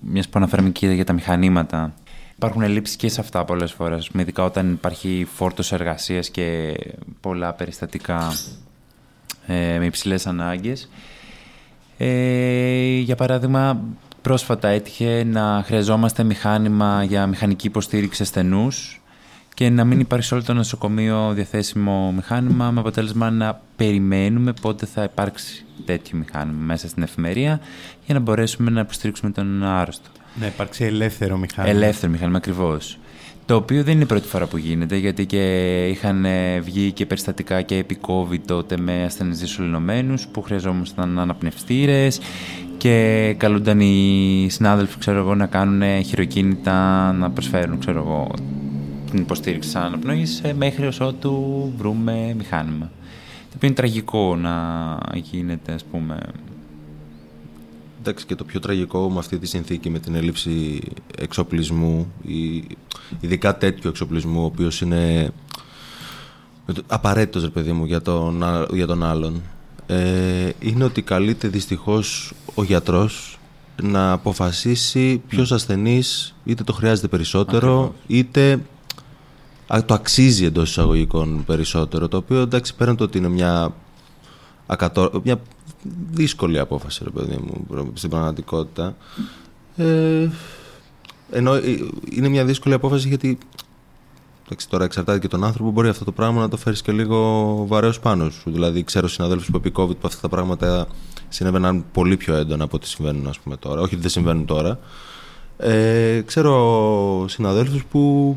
μιας που αναφέραμε και για τα μηχανήματα. Υπάρχουν ελλείψεις και σε αυτά πολλές φορές, ειδικά όταν υπάρχει φόρτος εργασίας και πολλά περιστατικά ε, με υψηλές ανάγκες. Ε, για παράδειγμα, πρόσφατα έτυχε να χρειαζόμαστε μηχάνημα για μηχανική υποστήριξη ασθενούς και να μην υπάρχει σε όλο το νοσοκομείο διαθέσιμο μηχάνημα με αποτέλεσμα να περιμένουμε πότε θα υπάρξει τέτοιο μηχάνημα μέσα στην εφημερία για να μπορέσουμε να υποστηρίξουμε τον άρρωστο. Να υπάρξει ελεύθερο μηχάνημα. Ελεύθερο μηχάνημα, ακριβώς. Το οποίο δεν είναι η πρώτη φορά που γίνεται, γιατί και είχαν βγει και περιστατικά και επί COVID τότε με ασθενείς δυσολυνωμένους που χρειαζόμασταν αναπνευστήρες και καλούνταν οι συνάδελφοι ξέρω εγώ, να κάνουν χειροκίνητα, να προσφέρουν ξέρω εγώ, την υποστήριξη σαν αναπνοής ε, μέχρι ως ότου βρούμε μηχάνημα. Το οποίο είναι τραγικό να γίνεται, ας πούμε... Εντάξει, και το πιο τραγικό με αυτή τη συνθήκη, με την έλλειψη εξοπλισμού, ειδικά τέτοιου εξοπλισμού, ο οποίος είναι απαραίτητος, ρε παιδί μου, για τον, για τον άλλον, ε, είναι ότι καλείται δυστυχώς ο γιατρός να αποφασίσει ποιος ασθενής είτε το χρειάζεται περισσότερο, είτε το αξίζει εντός εισαγωγικών περισσότερο. Το οποίο εντάξει πέραν το ότι είναι μια, ακατο... μια δύσκολη απόφαση, ρε παιδί μου, στην πραγματικότητα. Ε, ενώ ε, είναι μια δύσκολη απόφαση γιατί εντάξει, τώρα εξαρτάται και τον άνθρωπο, μπορεί αυτό το πράγμα να το φέρεις και λίγο βαρέως πάνω σου. Δηλαδή, ξέρω συναδέλφους που επί COVID που αυτά τα πράγματα συνέβαιναν πολύ πιο έντονα από ό,τι συμβαίνουν ας πούμε, τώρα. Όχι ότι δεν συμβαίνουν τώρα. Ε, ξέρω συναδέλφους που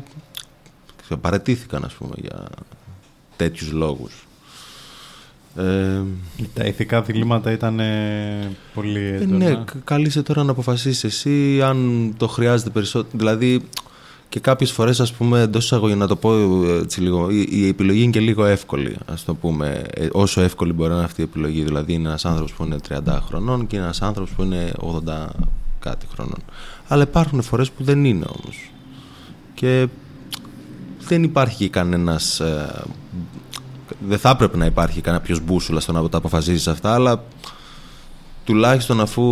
παρετήθηκαν ας πούμε για τέτοιους λόγους. Ε, τα ηθικά διλήμματα ήταν πολύ ε, έντονα. ναι, καλείσαι τώρα να αποφασίσεις εσύ αν το χρειάζεται περισσότερο. Δηλαδή και κάποιες φορές ας πούμε εντός εισαγωγή να το πω έτσι λίγο η, η, επιλογή είναι και λίγο εύκολη ας το πούμε ε, όσο εύκολη μπορεί να είναι αυτή η επιλογή δηλαδή είναι ένας άνθρωπος που είναι 30 χρονών και ένας άνθρωπος που είναι 80 κάτι χρονών αλλά υπάρχουν φορές που δεν είναι όμως και δεν υπάρχει κανένας... Ε, δεν θα έπρεπε να υπάρχει κάποιος μπούσουλας στο να τα αποφασίζεις αυτά, αλλά τουλάχιστον αφού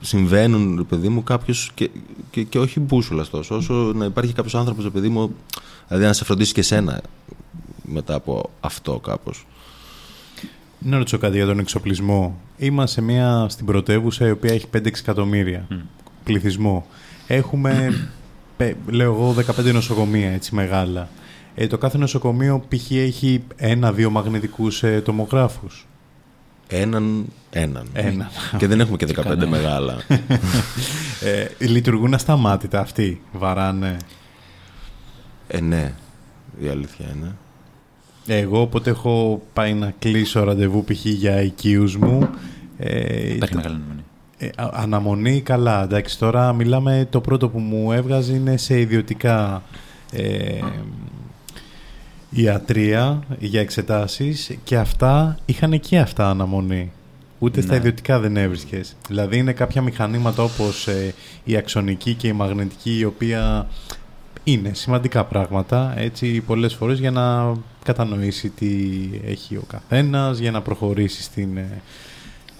συμβαίνουν, παιδί μου, κάποιος και, και, και, όχι μπούσουλας τόσο, όσο να υπάρχει κάποιος άνθρωπος, παιδί μου, δηλαδή να σε φροντίσει και σένα μετά από αυτό κάπως. Να ρωτήσω κάτι για τον εξοπλισμό. Είμαστε μια στην πρωτεύουσα η οποία έχει 5-6 εκατομμύρια mm. πληθυσμό. Έχουμε λέω εγώ 15 νοσοκομεία έτσι μεγάλα. Ε, το κάθε νοσοκομείο π.χ. έχει ένα-δύο μαγνητικούς ε, τομογράφους. Έναν, έναν. έναν. Και δεν έχουμε και 15 μεγάλα. <laughs> ε, λειτουργούν ασταμάτητα αυτοί, βαράνε. Ε, ναι, η αλήθεια είναι. Εγώ όποτε έχω πάει να κλείσω ραντεβού π.χ. για οικείους μου... Ε, Υπάρχει μεγάλη ε, αναμονή καλά, εντάξει. Τώρα μιλάμε, το πρώτο που μου έβγαζε είναι σε ιδιωτικά ε, ιατρία για εξετάσεις και αυτά είχαν και αυτά αναμονή. Ούτε στα ναι. ιδιωτικά δεν έβρισκες. Δηλαδή είναι κάποια μηχανήματα όπως ε, η αξονική και η μαγνητική η οποία είναι σημαντικά πράγματα, έτσι πολλές φορές για να κατανοήσει τι έχει ο καθένας, για να προχωρήσει στην... Ε,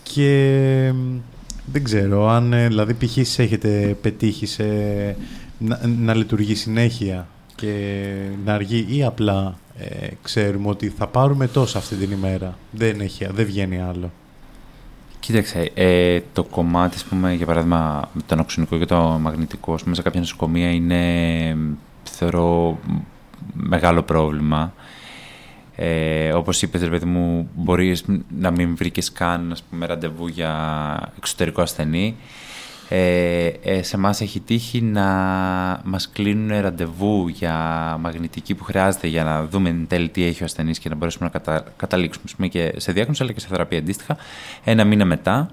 και δεν ξέρω αν, ε, δηλαδή π.χ. έχετε πετύχει σε, να, να λειτουργεί συνέχεια και να αργεί ή απλά ε, ξέρουμε ότι θα πάρουμε τόσο αυτή την ημέρα. Δεν, έχει, δεν βγαίνει άλλο. Κοίταξε, ε, το κομμάτι, πούμε, για παράδειγμα, το νοξονικό και το μαγνητικό, πούμε, σε κάποια νοσοκομεία είναι, θεωρώ, μεγάλο πρόβλημα. Ε, όπως είπες, ρε παιδί μου, μπορείς να μην βρήκες καν, ας πούμε, ραντεβού για εξωτερικό ασθενή ε, ε, σε εμάς έχει τύχει να μας κλείνουν ραντεβού για μαγνητική που χρειάζεται για να δούμε εν τέλει τι έχει ο ασθενής και να μπορέσουμε να κατα... καταλήξουμε και σε διάγνωση αλλά και σε θεραπεία αντίστοιχα ένα μήνα μετά.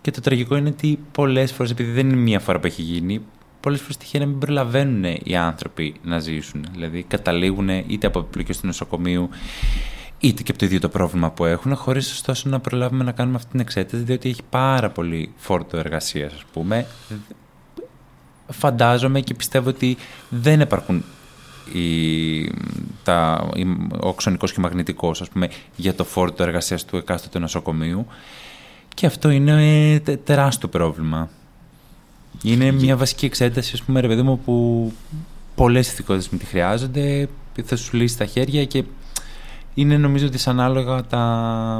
Και το τραγικό είναι ότι πολλές φορές, επειδή δεν είναι μία φορά που έχει γίνει, πολλές φορές τυχαίνει να μην προλαβαίνουν οι άνθρωποι να ζήσουν. Δηλαδή καταλήγουν είτε από επιπλοκές του νοσοκομείου είτε και από το ίδιο το πρόβλημα που έχουν, χωρίς ωστόσο να προλάβουμε να κάνουμε αυτή την εξέταση, διότι έχει πάρα πολύ φόρτο εργασίας, ας πούμε. Φαντάζομαι και πιστεύω ότι δεν υπάρχουν η, τα, η, ο ξωνικός και ο μαγνητικός ας πούμε, για το φόρτο εργασίας του εκάστοτε νοσοκομείου και αυτό είναι τε, τεράστιο πρόβλημα. Είναι μια βασική εξέταση, ας πούμε, ρε παιδί μου, που πολλές ηθικότητες με τη χρειάζονται, θα σου λύσει τα χέρια και είναι νομίζω δυσανάλογα τα,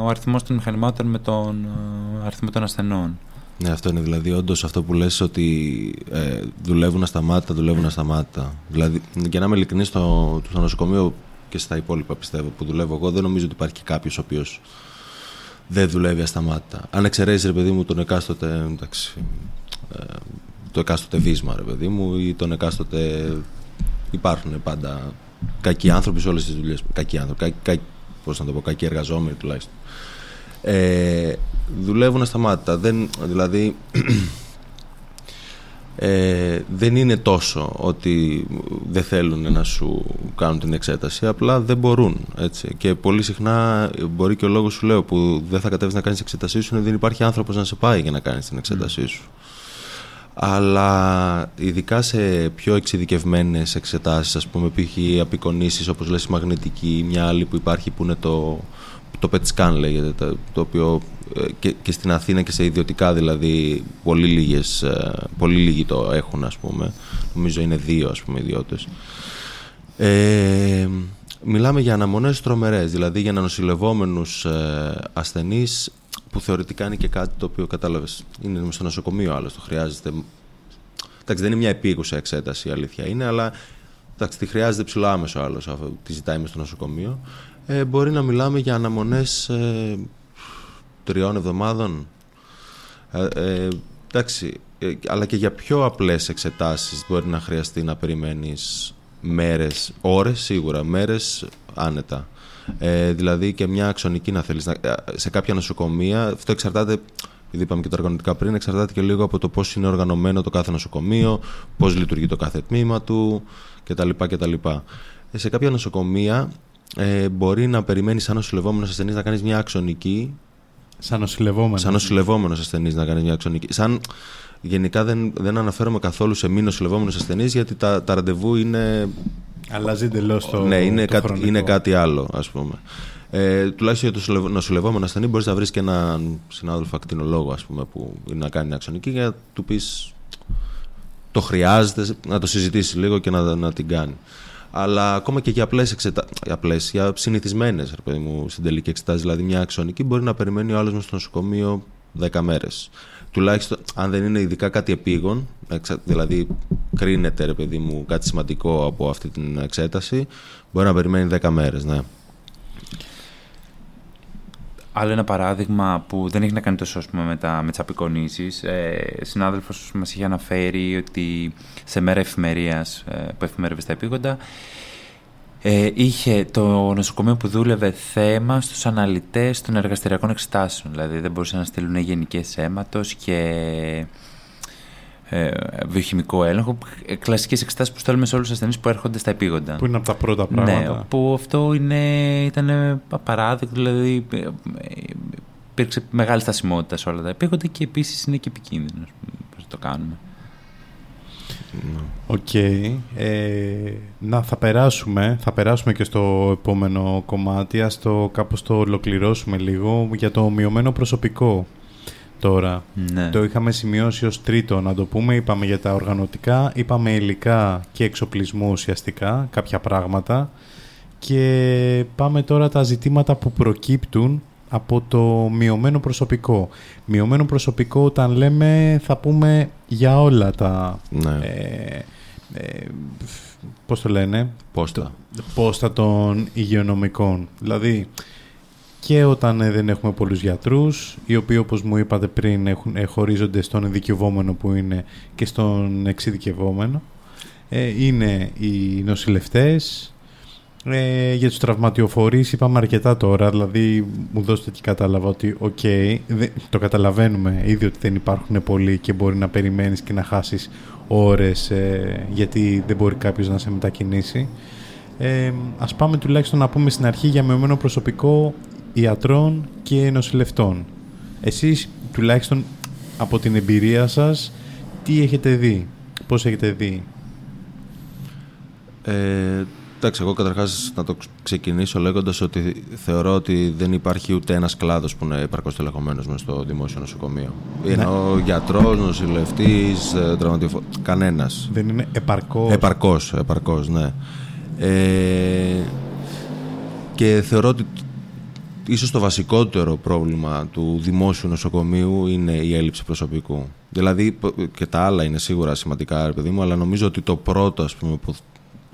ο αριθμός των μηχανημάτων με τον ε, αριθμό των ασθενών. Ναι, αυτό είναι δηλαδή όντως αυτό που λες ότι ε, δουλεύουν ασταμάτητα, δουλεύουν ασταμάτητα. Δηλαδή, για να είμαι ειλικρινής, στο, στο νοσοκομείο και στα υπόλοιπα πιστεύω που δουλεύω εγώ, δεν νομίζω ότι υπάρχει κάποιος ο οποίος δεν δουλεύει ασταμάτητα. Αν εξαιρέσεις, ρε παιδί μου, τον εκάστοτε. Εντάξει, ε, το εκάστοτε βίσμα, ρε παιδί μου, ή τον εκάστοτε. Υπάρχουν πάντα κακοί άνθρωποι σε όλες τις δουλειές. Κακοί άνθρωποι. Κα, κα, πώς να το πω, κακοί εργαζόμενοι τουλάχιστον. Ε, δουλεύουν ασταμάτητα. Δεν, δηλαδή, <clears throat> ε, δεν είναι τόσο ότι δεν θέλουν να σου κάνουν την εξέταση, απλά δεν μπορούν. Έτσι. Και πολύ συχνά μπορεί και ο λόγος σου λέω που δεν θα κατέβεις να κάνεις εξέτασή σου είναι ότι δεν υπάρχει άνθρωπος να σε πάει για να κάνεις την εξέτασή σου αλλά ειδικά σε πιο εξειδικευμένες εξετάσεις, ας πούμε, π.χ. απεικονίσεις όπως λες η μαγνητική, μια άλλη που υπάρχει που είναι το, το PET scan λέγεται, το, οποίο ε, και, και, στην Αθήνα και σε ιδιωτικά δηλαδή πολύ, λίγες, ε, πολύ λίγοι το έχουν ας πούμε, νομίζω είναι δύο ας πούμε ιδιώτες. Ε, μιλάμε για αναμονές τρομερές, δηλαδή για νοσηλευόμενους ε, ασθενείς που θεωρητικά είναι και κάτι το οποίο κατάλαβες. Είναι στο νοσοκομείο άλλο, το χρειάζεται. Εντάξει, δεν είναι μια επίγουσα εξέταση η αλήθεια είναι, αλλά εντάξει, τη χρειάζεται ψηλό άμεσο άλλο, τη ζητάει μες στο νοσοκομείο. Ε, μπορεί να μιλάμε για αναμονές ε, τριών εβδομάδων. Ε, ε εντάξει, ε, αλλά και για πιο απλές εξετάσεις μπορεί να χρειαστεί να περιμένεις μέρες, ώρες σίγουρα, μέρες άνετα. Ε, δηλαδή και μια αξονική να θέλεις. Ε, σε κάποια νοσοκομεία, αυτό εξαρτάται, επειδή είπαμε και τα οργανωτικά πριν, εξαρτάται και λίγο από το πώς είναι οργανωμένο το κάθε νοσοκομείο, πώς λειτουργεί το κάθε τμήμα του κτλ. κτλ. Ε, σε κάποια νοσοκομεία ε, μπορεί να περιμένεις σαν νοσηλευόμενος ασθενής να κάνεις μια αξονική. Σαν νοσηλευόμενος. Σαν νοσηλευόμενος ασθενής να κάνεις μια αξονική. Σαν, γενικά δεν, δεν αναφέρομαι καθόλου σε μη νοσηλευόμενου ασθενείς γιατί τα, τα ραντεβού είναι Αλλάζει εντελώς το. Ναι, είναι, κάτι, είναι κάτι άλλο, ας πούμε. Ε, τουλάχιστον για το νοσηλευόμενο ασθενή μπορείς να βρεις και έναν συνάδελφο ακτινολόγο ας πούμε, που είναι να κάνει αξονική για να του πεις το χρειάζεται, να το συζητήσεις λίγο και να, να την κάνει. Αλλά ακόμα και για απλές εξετα... απλές, για συνηθισμένες στην τελική εξετάση, δηλαδή μια αξονική, μπορεί να περιμένει ο άλλος με στο νοσοκομείο 10 μέρες τουλάχιστον αν δεν είναι ειδικά κάτι επίγον, δηλαδή κρίνεται ρε παιδί μου κάτι σημαντικό από αυτή την εξέταση, μπορεί να περιμένει 10 μέρες, ναι. Άλλο ένα παράδειγμα που δεν έχει να κάνει τόσο πούμε, με, τα, με τις απεικονίσεις. Ε, συνάδελφος μας είχε αναφέρει ότι σε μέρα εφημερίας ε, που εφημερεύει στα επίγοντα ε, είχε το νοσοκομείο που δούλευε θέμα στους αναλυτές των εργαστηριακών εξετάσεων. Δηλαδή δεν μπορούσαν να στείλουν γενικές αίματος και ε, βιοχημικό έλεγχο. Ε, κλασικές εξετάσεις που στέλνουμε σε όλους τους ασθενείς που έρχονται στα επίγοντα. Που είναι από τα πρώτα ναι, πράγματα. Ναι, που αυτό είναι, ήταν απαράδεκτο, δηλαδή ε, υπήρξε μεγάλη στασιμότητα σε όλα τα επείγοντα και επίσης είναι και επικίνδυνος. Πώς το κάνουμε. Οκ. Ε, να, θα περάσουμε, θα περάσουμε και στο επόμενο κομμάτι. Ας το κάπως το ολοκληρώσουμε λίγο για το μειωμένο προσωπικό τώρα. Ναι. Το είχαμε σημειώσει ως τρίτο, να το πούμε. Είπαμε για τα οργανωτικά, είπαμε υλικά και εξοπλισμού ουσιαστικά, κάποια πράγματα. Και πάμε τώρα τα ζητήματα που προκύπτουν από το μειωμένο προσωπικό. Μειωμένο προσωπικό όταν λέμε θα πούμε για όλα τα... Ναι. Ε, ε, πώς το λένε; Πόστα. Πόστα των υγειονομικών. Δηλαδή και όταν ε, δεν έχουμε πολλούς γιατρούς, οι οποίοι όπως μου είπατε πριν έχουν, ε, χωρίζονται στον ειδικευόμενο που είναι και στον εξειδικευόμενο. Ε, είναι οι νοσηλευτές, ε, για τους τραυματιοφορείς είπαμε αρκετά τώρα, δηλαδή μου δώσατε και κατάλαβα ότι οκ, δε- το καταλαβαίνουμε ήδη ότι δεν υπάρχουν πολλοί και μπορεί να περιμένεις και να χάσεις ώρες ε, γιατί δεν μπορεί κάποιος να σε μετακινήσει. Ε, ας πάμε τουλάχιστον να πούμε στην αρχή για μειωμένο προσωπικό ιατρών και νοσηλευτών. Εσείς τουλάχιστον από την εμπειρία σας τι έχετε δει, πώς έχετε δει; Ε, εντάξει, εγώ καταρχάς να το ξεκινήσω λέγοντας ότι θεωρώ ότι δεν υπάρχει ούτε ένας κλάδος που είναι επαρκώς τελεχωμένος μες στο δημόσιο νοσοκομείο. Είναι ο γιατρός, νοσηλευτής, ε, τραυματιοφορ... Κανένας. Δεν είναι επαρκώς. Επαρκώς, επαρκώς, ναι. Ε, και θεωρώ ότι ίσως το βασικότερο πρόβλημα του δημόσιου νοσοκομείου είναι η έλλειψη προσωπικού. Δηλαδή π- και τα άλλα είναι σίγουρα σημαντικά, ρε παιδί μου, αλλά νομίζω ότι το πρώτο ας πούμε, που,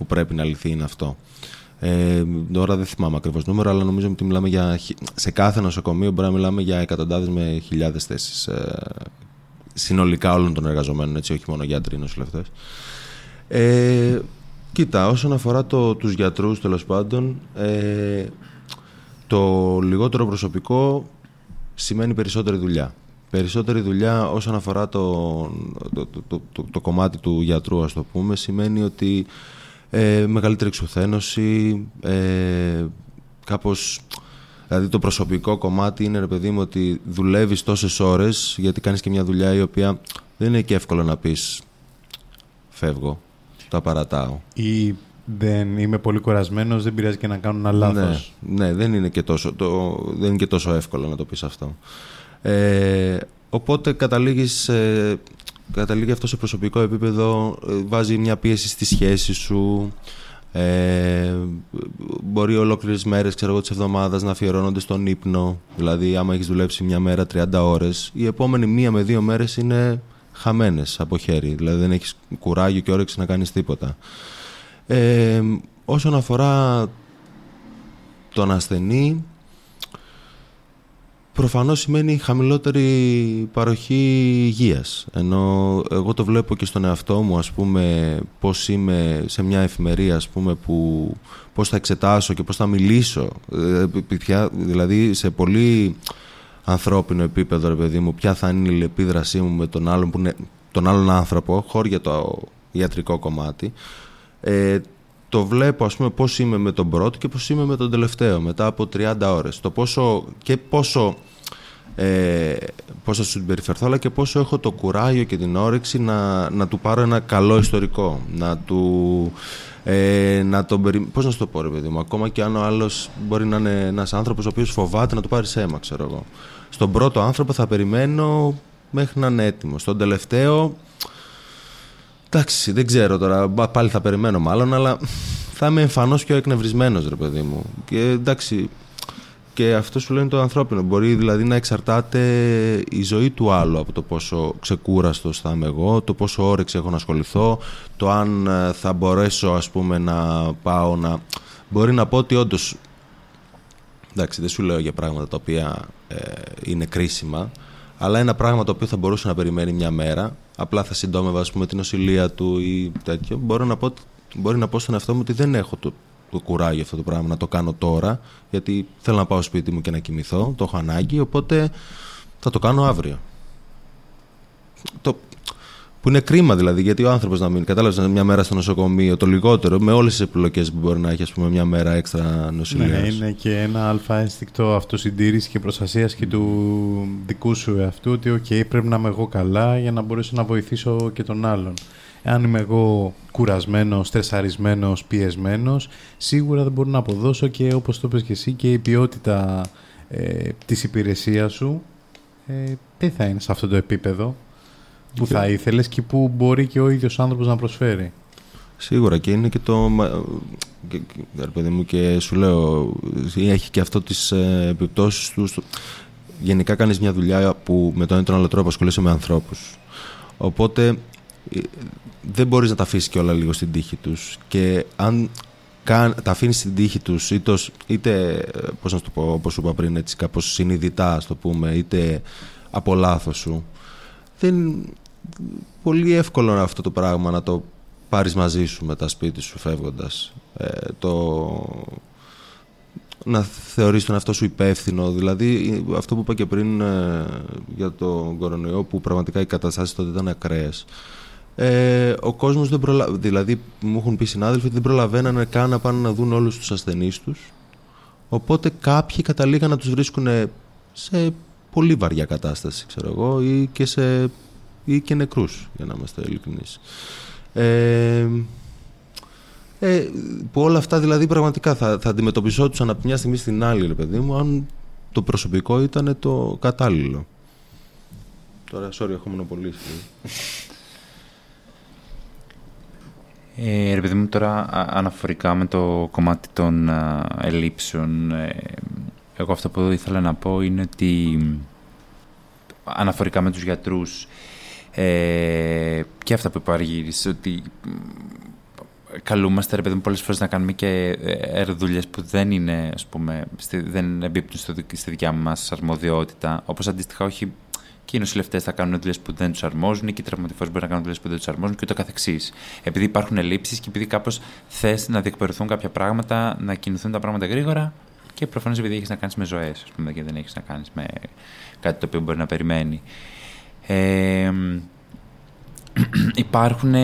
που πρέπει να λυθεί είναι αυτό. Ε, τώρα δεν θυμάμαι ακριβώς νούμερο, αλλά νομίζω ότι μιλάμε για, χι- σε κάθε νοσοκομείο μπορεί να μιλάμε για εκατοντάδες με χιλιάδες θέσεις. Ε, συνολικά όλων των εργαζομένων, έτσι, όχι μόνο γιατροί νοσηλευτές. Ε, κοίτα, όσον αφορά το, τους γιατρούς τέλος πάντων, ε, το λιγότερο προσωπικό σημαίνει περισσότερη δουλειά. Περισσότερη δουλειά όσον αφορά το, το, το, το, το- το κομμάτι του γιατρού, ας το πούμε, σημαίνει ότι ε, μεγαλύτερη εξουθένωση, ε, κάπως... Δηλαδή το προσωπικό κομμάτι είναι, ρε παιδί μου, ότι δουλεύεις τόσες ώρες γιατί κάνεις και μια δουλειά η οποία δεν είναι και εύκολο να πεις φεύγω, τα παρατάω. Ή δεν είμαι πολύ κουρασμένος, δεν πειράζει και να κάνω ένα λάθος. Ναι, ναι δεν, είναι και τόσο, το, δεν είναι και τόσο εύκολο να το πεις αυτό. Ε, οπότε καταλήγεις, ε, καταλήγει αυτό σε προσωπικό επίπεδο, ε, βάζει μια πίεση στη σχέση σου, ε, μπορεί ολόκληρες μέρες ξέρω εγώ, της εβδομάδας να αφιερώνονται στον ύπνο. Δηλαδή, άμα έχεις δουλέψει μια μέρα 30 ώρες, οι επόμενοι μία με δύο μέρες είναι χαμένες από χέρι. Δηλαδή, δεν έχεις κουράγιο και όρεξη να κάνεις τίποτα. Ε, όσον αφορά τον ασθενή προφανώς σημαίνει χαμηλότερη παροχή υγείας. Ενώ εγώ το βλέπω και στον εαυτό μου, ας πούμε, πώς είμαι σε μια εφημερία, ας πούμε, που πώς θα εξετάσω και πώς θα μιλήσω. Ε, ποια- δηλαδή, σε πολύ ανθρώπινο επίπεδο, ρε παιδί μου, ποια θα είναι η επίδρασή μου με τον άλλον, που είναι, τον άλλον άνθρωπο, χώρια το ιατρικό κομμάτι. Ε, το βλέπω ας πούμε πώς είμαι με τον πρώτο και πώς είμαι με τον τελευταίο μετά από 30 ώρες. Το πόσο και πόσο ε, πώς θα σου συμπεριφερθώ αλλά και πόσο έχω το κουράγιο και την όρεξη να, να του πάρω ένα καλό ιστορικό να του ε, να τον περι... πώς να σου το πω ρε παιδί μου ακόμα και αν ο άλλος μπορεί να είναι ένας άνθρωπος ο οποίος φοβάται να του πάρει αίμα ξέρω εγώ στον πρώτο άνθρωπο θα περιμένω μέχρι να είναι έτοιμος στον τελευταίο Εντάξει, δεν ξέρω τώρα. μπα- Πάλι θα περιμένω μάλλον, αλλά θα είμαι εμφανώς πιο εκνευρισμένος, ρε παιδί μου. Και εντάξει, και αυτό σου λένε το ανθρώπινο. Μπορεί δηλαδή να εξαρτάται η ζωή του άλλου από το πόσο ξεκούραστος θα είμαι εγώ, το πόσο όρεξη έχω να ασχοληθώ, το αν ε, θα μπορέσω ας πούμε να πάω να. Μπορεί να πω ότι όντως. Εντάξει, δεν σου λέω για πράγματα τα οποία ε, είναι κρίσιμα, αλλά ένα πράγμα το οποίο θα μπορούσε να περιμένει μια μέρα, απλά θα συντόμευα ας πούμε, την νοσηλεία του ή τέτοιο, μπορώ να πω, μπορεί να πω στον εαυτό μου ότι δεν έχω το, το κουράγιο αυτό το πράγμα να το κάνω τώρα, γιατί θέλω να πάω σπίτι μου και να κοιμηθώ, το έχω ανάγκη, οπότε θα το κάνω αύριο. Το, που είναι κρίμα δηλαδή, γιατί ο άνθρωπος να μείνει. Κατάλαβες μια μέρα στο νοσοκομείο, το λιγότερο, με όλες τις επιλογέ που μπορεί να έχει, ας πούμε, μια μέρα έξτρα νοσηλείας. Ναι, είναι και ένα άλφα ένστικτο αυτοσυντήρησης και προστασίας και του δικού σου εαυτού ότι οκ, πρέπει να είμαι εγώ καλά για να μπορέσω να βοηθήσω και τον άλλον. αν είμαι εγώ κουρασμένος, στρεσαρισμένος, πιεσμένος, σίγουρα δεν μπορώ να αποδώσω και όπως το είπες και εσύ και η ποιότητα ε, της υπηρεσίας σου ε, δεν θα είναι σε αυτό το επίπεδο που θα ήθελες και που μπορεί και ο ίδιος άνθρωπος να προσφέρει. Σίγουρα και είναι και το. Και, παιδί μου, και σου λέω, έχει και αυτό τις ε, επιπτώσεις του. Γενικά κάνεις μια δουλειά που με τον ένα τον άλλο τρόπο ασχολείσαι με ανθρώπους. Οπότε ε, δεν μπορείς να τα αφήσεις και όλα λίγο στην τύχη τους. Και αν τα αφήνεις στην τύχη τους, είτε, είτε πώς να το πω, όπως σου είπα πριν, έτσι κάπως συνειδητά, ας το πούμε, είτε από λάθος σου, δεν πολύ εύκολο αυτό το πράγμα να το πάρεις μαζί σου με τα σπίτι σου φεύγοντας. Ε, το... Να θεωρείς τον εαυτό σου υπεύθυνο. Δηλαδή αυτό που είπα και πριν ε, για τον κορονοϊό που πραγματικά οι καταστάσεις τότε ήταν ακραίες. Ε, ο κόσμος δεν προλαβαίνει, δηλαδή μου έχουν πει συνάδελφοι ότι δεν προλαβαίνανε καν να πάνε να δουν όλους τους ασθενείς τους. Οπότε κάποιοι καταλήγαν να τους βρίσκουν σε πολύ βαριά κατάσταση, ξέρω εγώ, ή και, σε, ή και νεκρούς, για να είμαστε ειλικρινείς. Ε, ε, που όλα αυτά δηλαδή πραγματικά θα, θα αντιμετωπιζόντουσαν από μια στιγμή στην άλλη, ρε παιδί μου, αν το προσωπικό ήταν το κατάλληλο. Τώρα, sorry, έχω μονοπολίσει. Ε, ρε παιδί μου, τώρα αναφορικά με το κομμάτι των α, ελλείψεων, ε, εγώ αυτό που ήθελα να πω είναι ότι αναφορικά με τους γιατρούς, ε, και αυτά που είπε ο Αργύρης, ότι καλούμαστε ρε παιδί μου πολλές φορές να κάνουμε και ε, δουλειές που δεν είναι, ας πούμε, στη, δεν εμπίπτουν στο, στη δικιά μας αρμοδιότητα, όπως αντίστοιχα όχι και οι νοσηλευτές θα κάνουν δουλειέ που δεν τους αρμόζουν και οι τραυματιφόροι μπορεί να κάνουν δουλειέ που δεν τους αρμόζουν και ούτω καθεξής. Επειδή υπάρχουν ελλείψεις και επειδή κάπως θες να διεκπαιρεθούν κάποια πράγματα, να κινηθούν τα πράγματα γρήγορα και προφανώς επειδή έχεις να κάνεις με ζωές, ας πούμε, και δεν έχεις να κάνεις με κάτι το οποίο μπορεί να περιμένει. Ε, υπάρχουν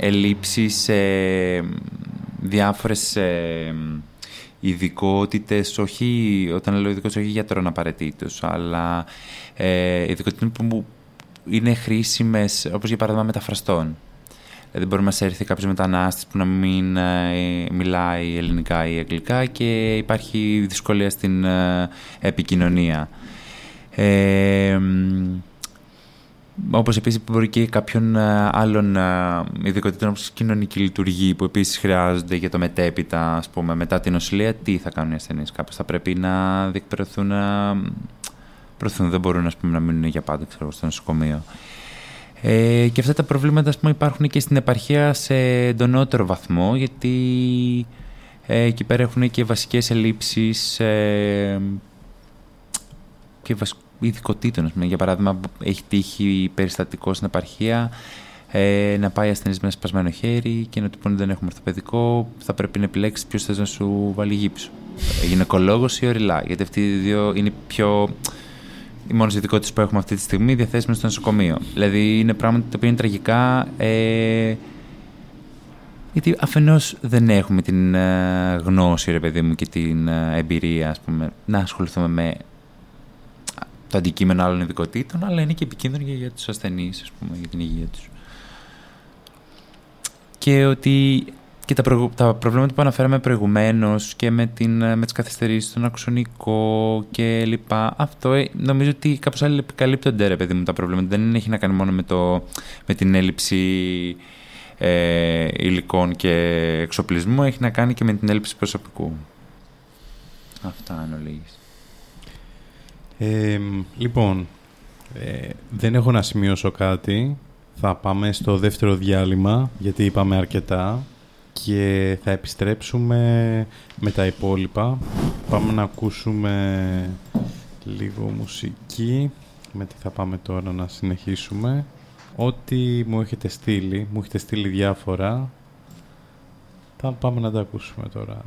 ελλείψεις σε διάφορες ε, ειδικότητες, όχι, όταν λέω ειδικότητες, όχι γιατρών απαραίτητος, αλλά ε, ειδικότητες που είναι χρήσιμες, όπως για παράδειγμα μεταφραστών. Δηλαδή, μπορεί να μα έρθει κάποιος μετανάστης που να μην ε, μιλάει ελληνικά ή αγγλικά και υπάρχει δυσκολία στην ε, επικοινωνία. Ε, όπως επίσης μπορεί και κάποιων ε, άλλων ε, ειδικότητων όπως κοινωνική λειτουργία που επίσης χρειάζονται για το μετέπειτα, ας πούμε, μετά την νοσηλεία, τι θα κάνουν οι ασθενείς; Κάπως θα πρέπει να διεκπαιρεθούν, να προωθούν, δεν μπορούν ας πούμε, να μείνουν για πάντα ξέρω, στο νοσοκομείο. Ε, και αυτά τα προβλήματα ας πούμε, υπάρχουν και στην επαρχία σε εντονότερο βαθμό, γιατί ε, εκεί πέρα έχουν και βασικές ελλείψεις ε, και ειδικοτήτων. Για παράδειγμα, έχει τύχει περιστατικό στην επαρχία ε, να πάει ασθενής με ένα σπασμένο χέρι και να του πούνε δεν έχουμε ορθοπαιδικό, θα πρέπει να επιλέξεις ποιος θες να σου βάλει γύψο. Ε, Γυναικολόγος ή ορειλά. Γιατί αυτοί οι δύο είναι πιο. οι μόνες ειδικότητες που έχουμε αυτή τη στιγμή διαθέσιμες στο νοσοκομείο. Δηλαδή είναι πράγματα τα οποία είναι τραγικά. Ε, γιατί αφενός δεν έχουμε την ε, γνώση, ρε παιδί μου, και την ε, εμπειρία, ας πούμε, να ασχοληθούμε με το αντικείμενο άλλων ειδικοτήτων, αλλά είναι και επικίνδυνο για, για τους ασθενείς, ας πούμε, για την υγεία τους. Και ότι και τα, τα προβλήματα που αναφέραμε προηγουμένως και με, την, με τις καθυστερήσεις στον ακουσονικό και λοιπά, αυτό ε, νομίζω ότι κάπως άλλοι επικαλύπτονται ρε παιδί μου τα προβλήματα. Δεν έχει να κάνει μόνο με, το, με την έλλειψη ε, υλικών και εξοπλισμού, έχει να κάνει και με την έλλειψη προσωπικού. Αυτά αν ολίγης λοιπόν, ε, δεν έχω να σημειώσω κάτι. Θα πάμε στο δεύτερο διάλειμμα, γιατί είπαμε αρκετά. Και θα επιστρέψουμε με τα υπόλοιπα. Πάμε να ακούσουμε λίγο μουσική. Με τι θα πάμε τώρα να συνεχίσουμε. Ό,τι μου έχετε στείλει, μου έχετε στείλει διάφορα. Θα πάμε να τα ακούσουμε τώρα.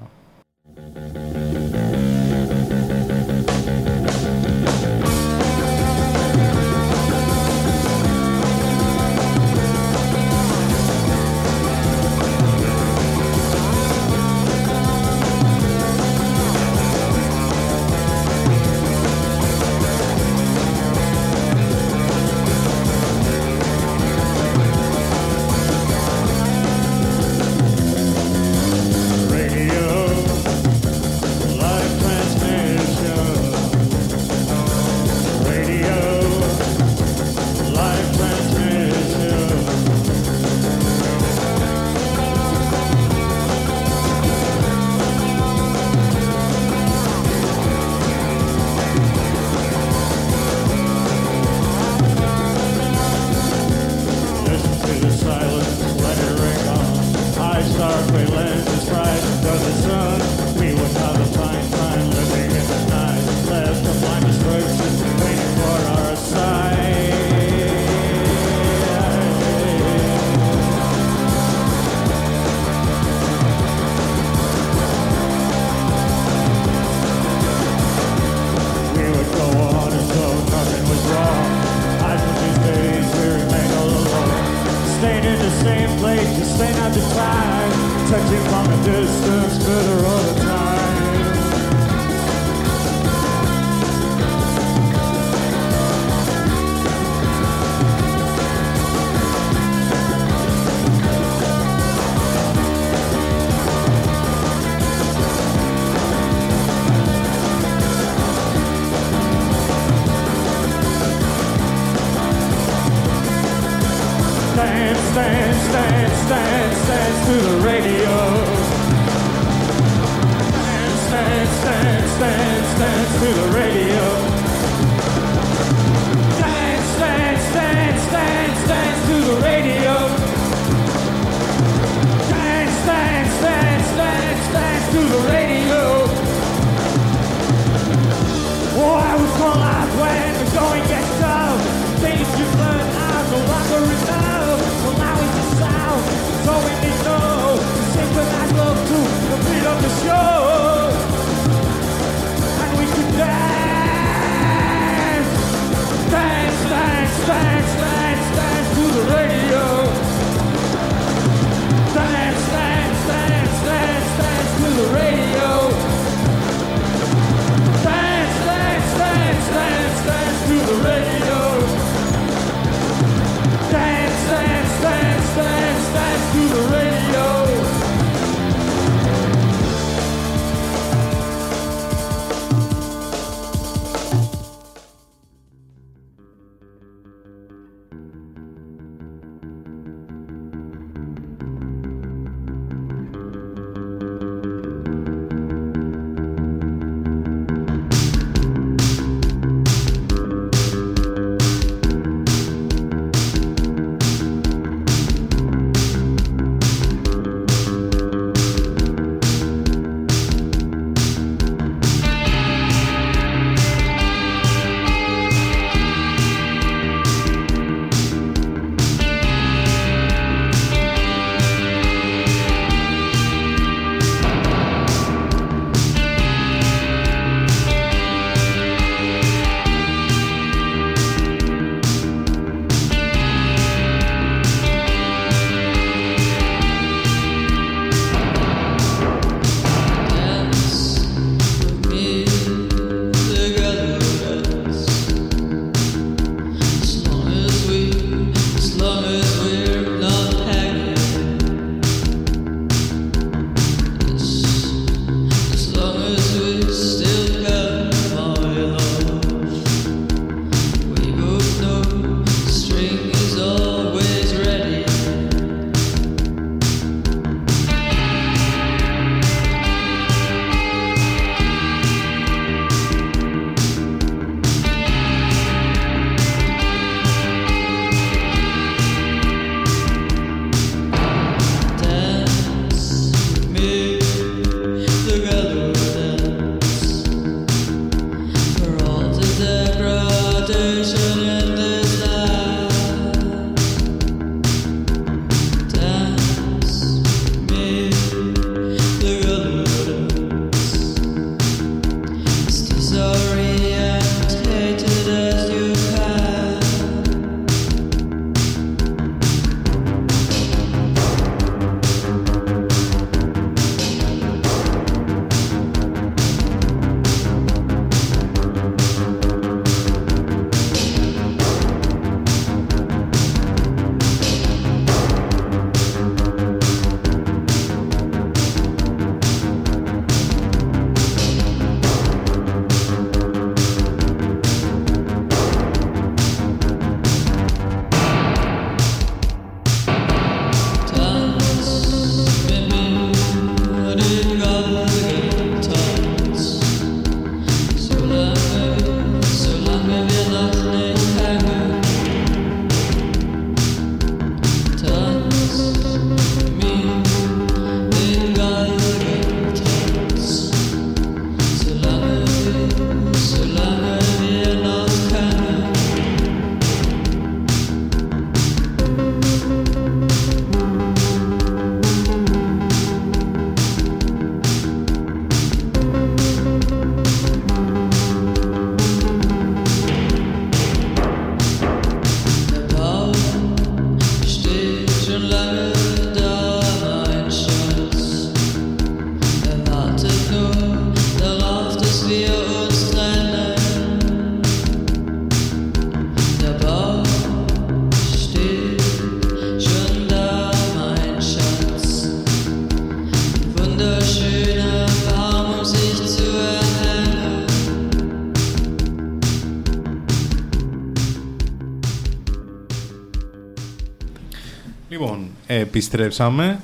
Επιστρέψαμε.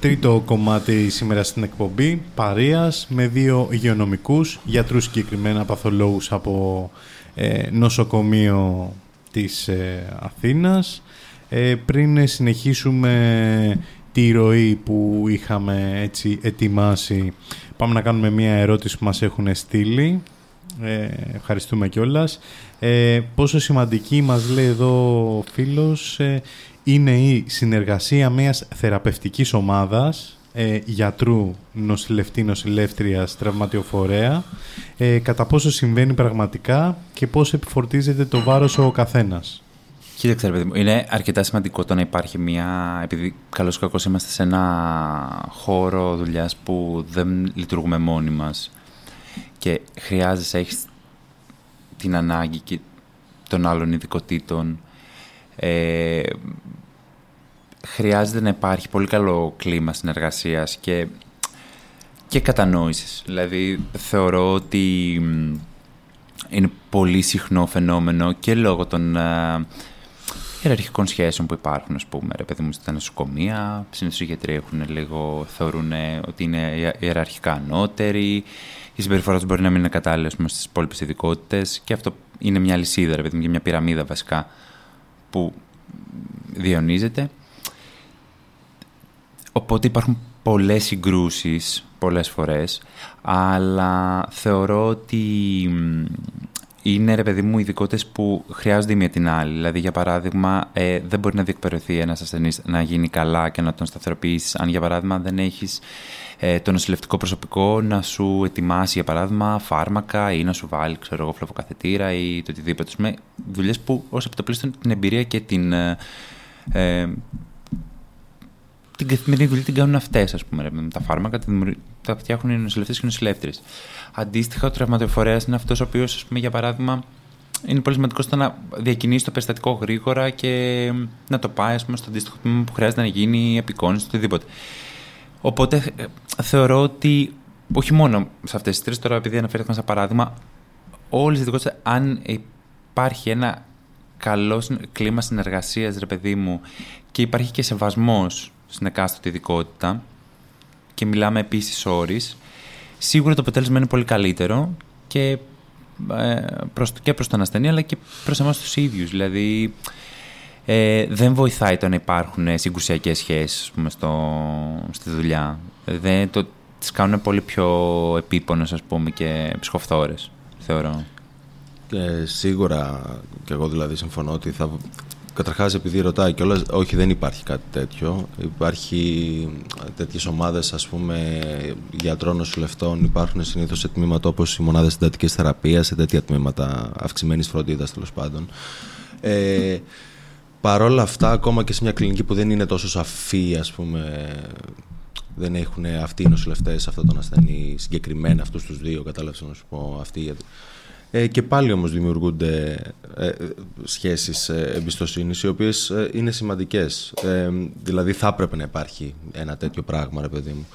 Τρίτο κομμάτι σήμερα στην εκπομπή. Παρίας με δύο υγειονομικούς, γιατρούς συγκεκριμένα παθολόγους από ε, νοσοκομείο της ε, Αθήνας. Ε, πριν συνεχίσουμε τη ροή που είχαμε έτσι ετοιμάσει, πάμε να κάνουμε μια ερώτηση που μας έχουν στείλει. Ε, ευχαριστούμε κιόλας. Ε, πόσο σημαντική μας λέει εδώ ο φίλος ε, είναι η συνεργασία μιας θεραπευτικής ομάδας ε, γιατρού, νοσηλευτή, νοσηλεύτριας, τραυματιοφορέα ε, κατά πόσο συμβαίνει πραγματικά και πώς επιφορτίζεται το βάρος ο καθένας. Κοίταξε, παιδί μου, είναι αρκετά σημαντικό το να υπάρχει μια. Επειδή καλώς ή κακό είμαστε σε ένα χώρο δουλειάς που δεν λειτουργούμε μόνοι μας και χρειάζεσαι, έχεις την ανάγκη και των άλλων ειδικοτήτων. Ε, χρειάζεται να υπάρχει πολύ καλό κλίμα συνεργασίας και, και κατανόησης. Δηλαδή, θεωρώ ότι είναι πολύ συχνό φαινόμενο και λόγω των ε, ιεραρχικών σχέσεων που υπάρχουν, ας πούμε, ρε παιδί μου, στα νοσοκομεία, συνήθως οι γιατροί έχουν λίγο, θεωρούν ότι είναι ιεραρχικά ανώτεροι, η συμπεριφορά τους μπορεί να μην είναι κατάλληλη στις υπόλοιπες ειδικότητες. Και αυτό είναι μια λυσίδα, ρε παιδί μου, μια πυραμίδα βασικά που διαιωνίζεται. Οπότε υπάρχουν πολλές συγκρούσεις πολλές φορές, αλλά θεωρώ ότι είναι ρε παιδί μου ειδικότητες που χρειάζονται η μία την άλλη. Δηλαδή, για παράδειγμα, ε, δεν μπορεί να διεκπαιρεωθεί ένας ασθενής να γίνει καλά και να τον σταθεροποιήσεις, αν για παράδειγμα δεν έχεις ε, το νοσηλευτικό προσωπικό να σου ετοιμάσει, για παράδειγμα, φάρμακα ή να σου βάλει, ξέρω εγώ, φλοβοκαθετήρα ή το οτιδήποτε. Με δουλειές που ως επιτοπλίστων την εμπειρία και την. Ε, ε την καθημερινή δουλειά την κάνουν αυτές, ας πούμε. Με τα φάρμακα τα φτιάχνουν οι νοσηλευτές και οι νοσηλεύτριες. Αντίστοιχα, ο τραυματοφορέας είναι αυτός ο οποίος, για παράδειγμα, είναι πολύ σημαντικό στο να διακινήσει το περιστατικό γρήγορα και να το πάει πούμε, στο αντίστοιχο τμήμα που χρειάζεται να γίνει επικόνηση, οτιδήποτε. Οπότε ε, θεωρώ ότι όχι μόνο σε αυτές τις τρεις, τώρα επειδή αναφέρθηκαν σαν παράδειγμα, όλες οι ειδικότητε, αν υπάρχει ένα καλό κλίμα συνεργασίας, ρε παιδί μου, και υπάρχει και σεβασμός στην εκάστοτε ειδικότητα και μιλάμε επίσης όρει, σίγουρα το αποτέλεσμα είναι πολύ καλύτερο και ε, προς, και προς τον ασθενή αλλά και προς εμάς τους ίδιους. Δηλαδή ε, δεν βοηθάει το να υπάρχουν συγκρουσιακές σχέσεις πούμε, στο, στη δουλειά. Δεν, το, τις κάνουν πολύ πιο επίπονες ας πούμε και ψυχοφθόρες θεωρώ. Ε, σίγουρα και εγώ δηλαδή συμφωνώ ότι θα, Καταρχάς, επειδή ρωτάει κιόλας, όχι, δεν υπάρχει κάτι τέτοιο. Υπάρχει τέτοιες ομάδες, ας πούμε, γιατρών νοσηλευτών. Υπάρχουν συνήθως σε τμήματα όπως οι μονάδες συντατικής θεραπείας, σε τέτοια τμήματα αυξημένης φροντίδας τέλος πάντων. Ε, Παρ' όλα αυτά, ακόμα και σε μια κλινική που δεν είναι τόσο σαφή, ας πούμε, δεν έχουν αυτοί οι νοσηλευτές αυτόν τον ασθενή συγκεκριμένα, αυτούς τους δύο, κατάλαβες να σου πω, αυτοί ε, και πάλι όμως δημιουργούνται ε, σχέσεις ε, εμπιστοσύνης οι οποίες ε, είναι σημαντικές. Ε, δηλαδή θα έπρεπε να υπάρχει ένα τέτοιο πράγμα, ρε παιδί μου.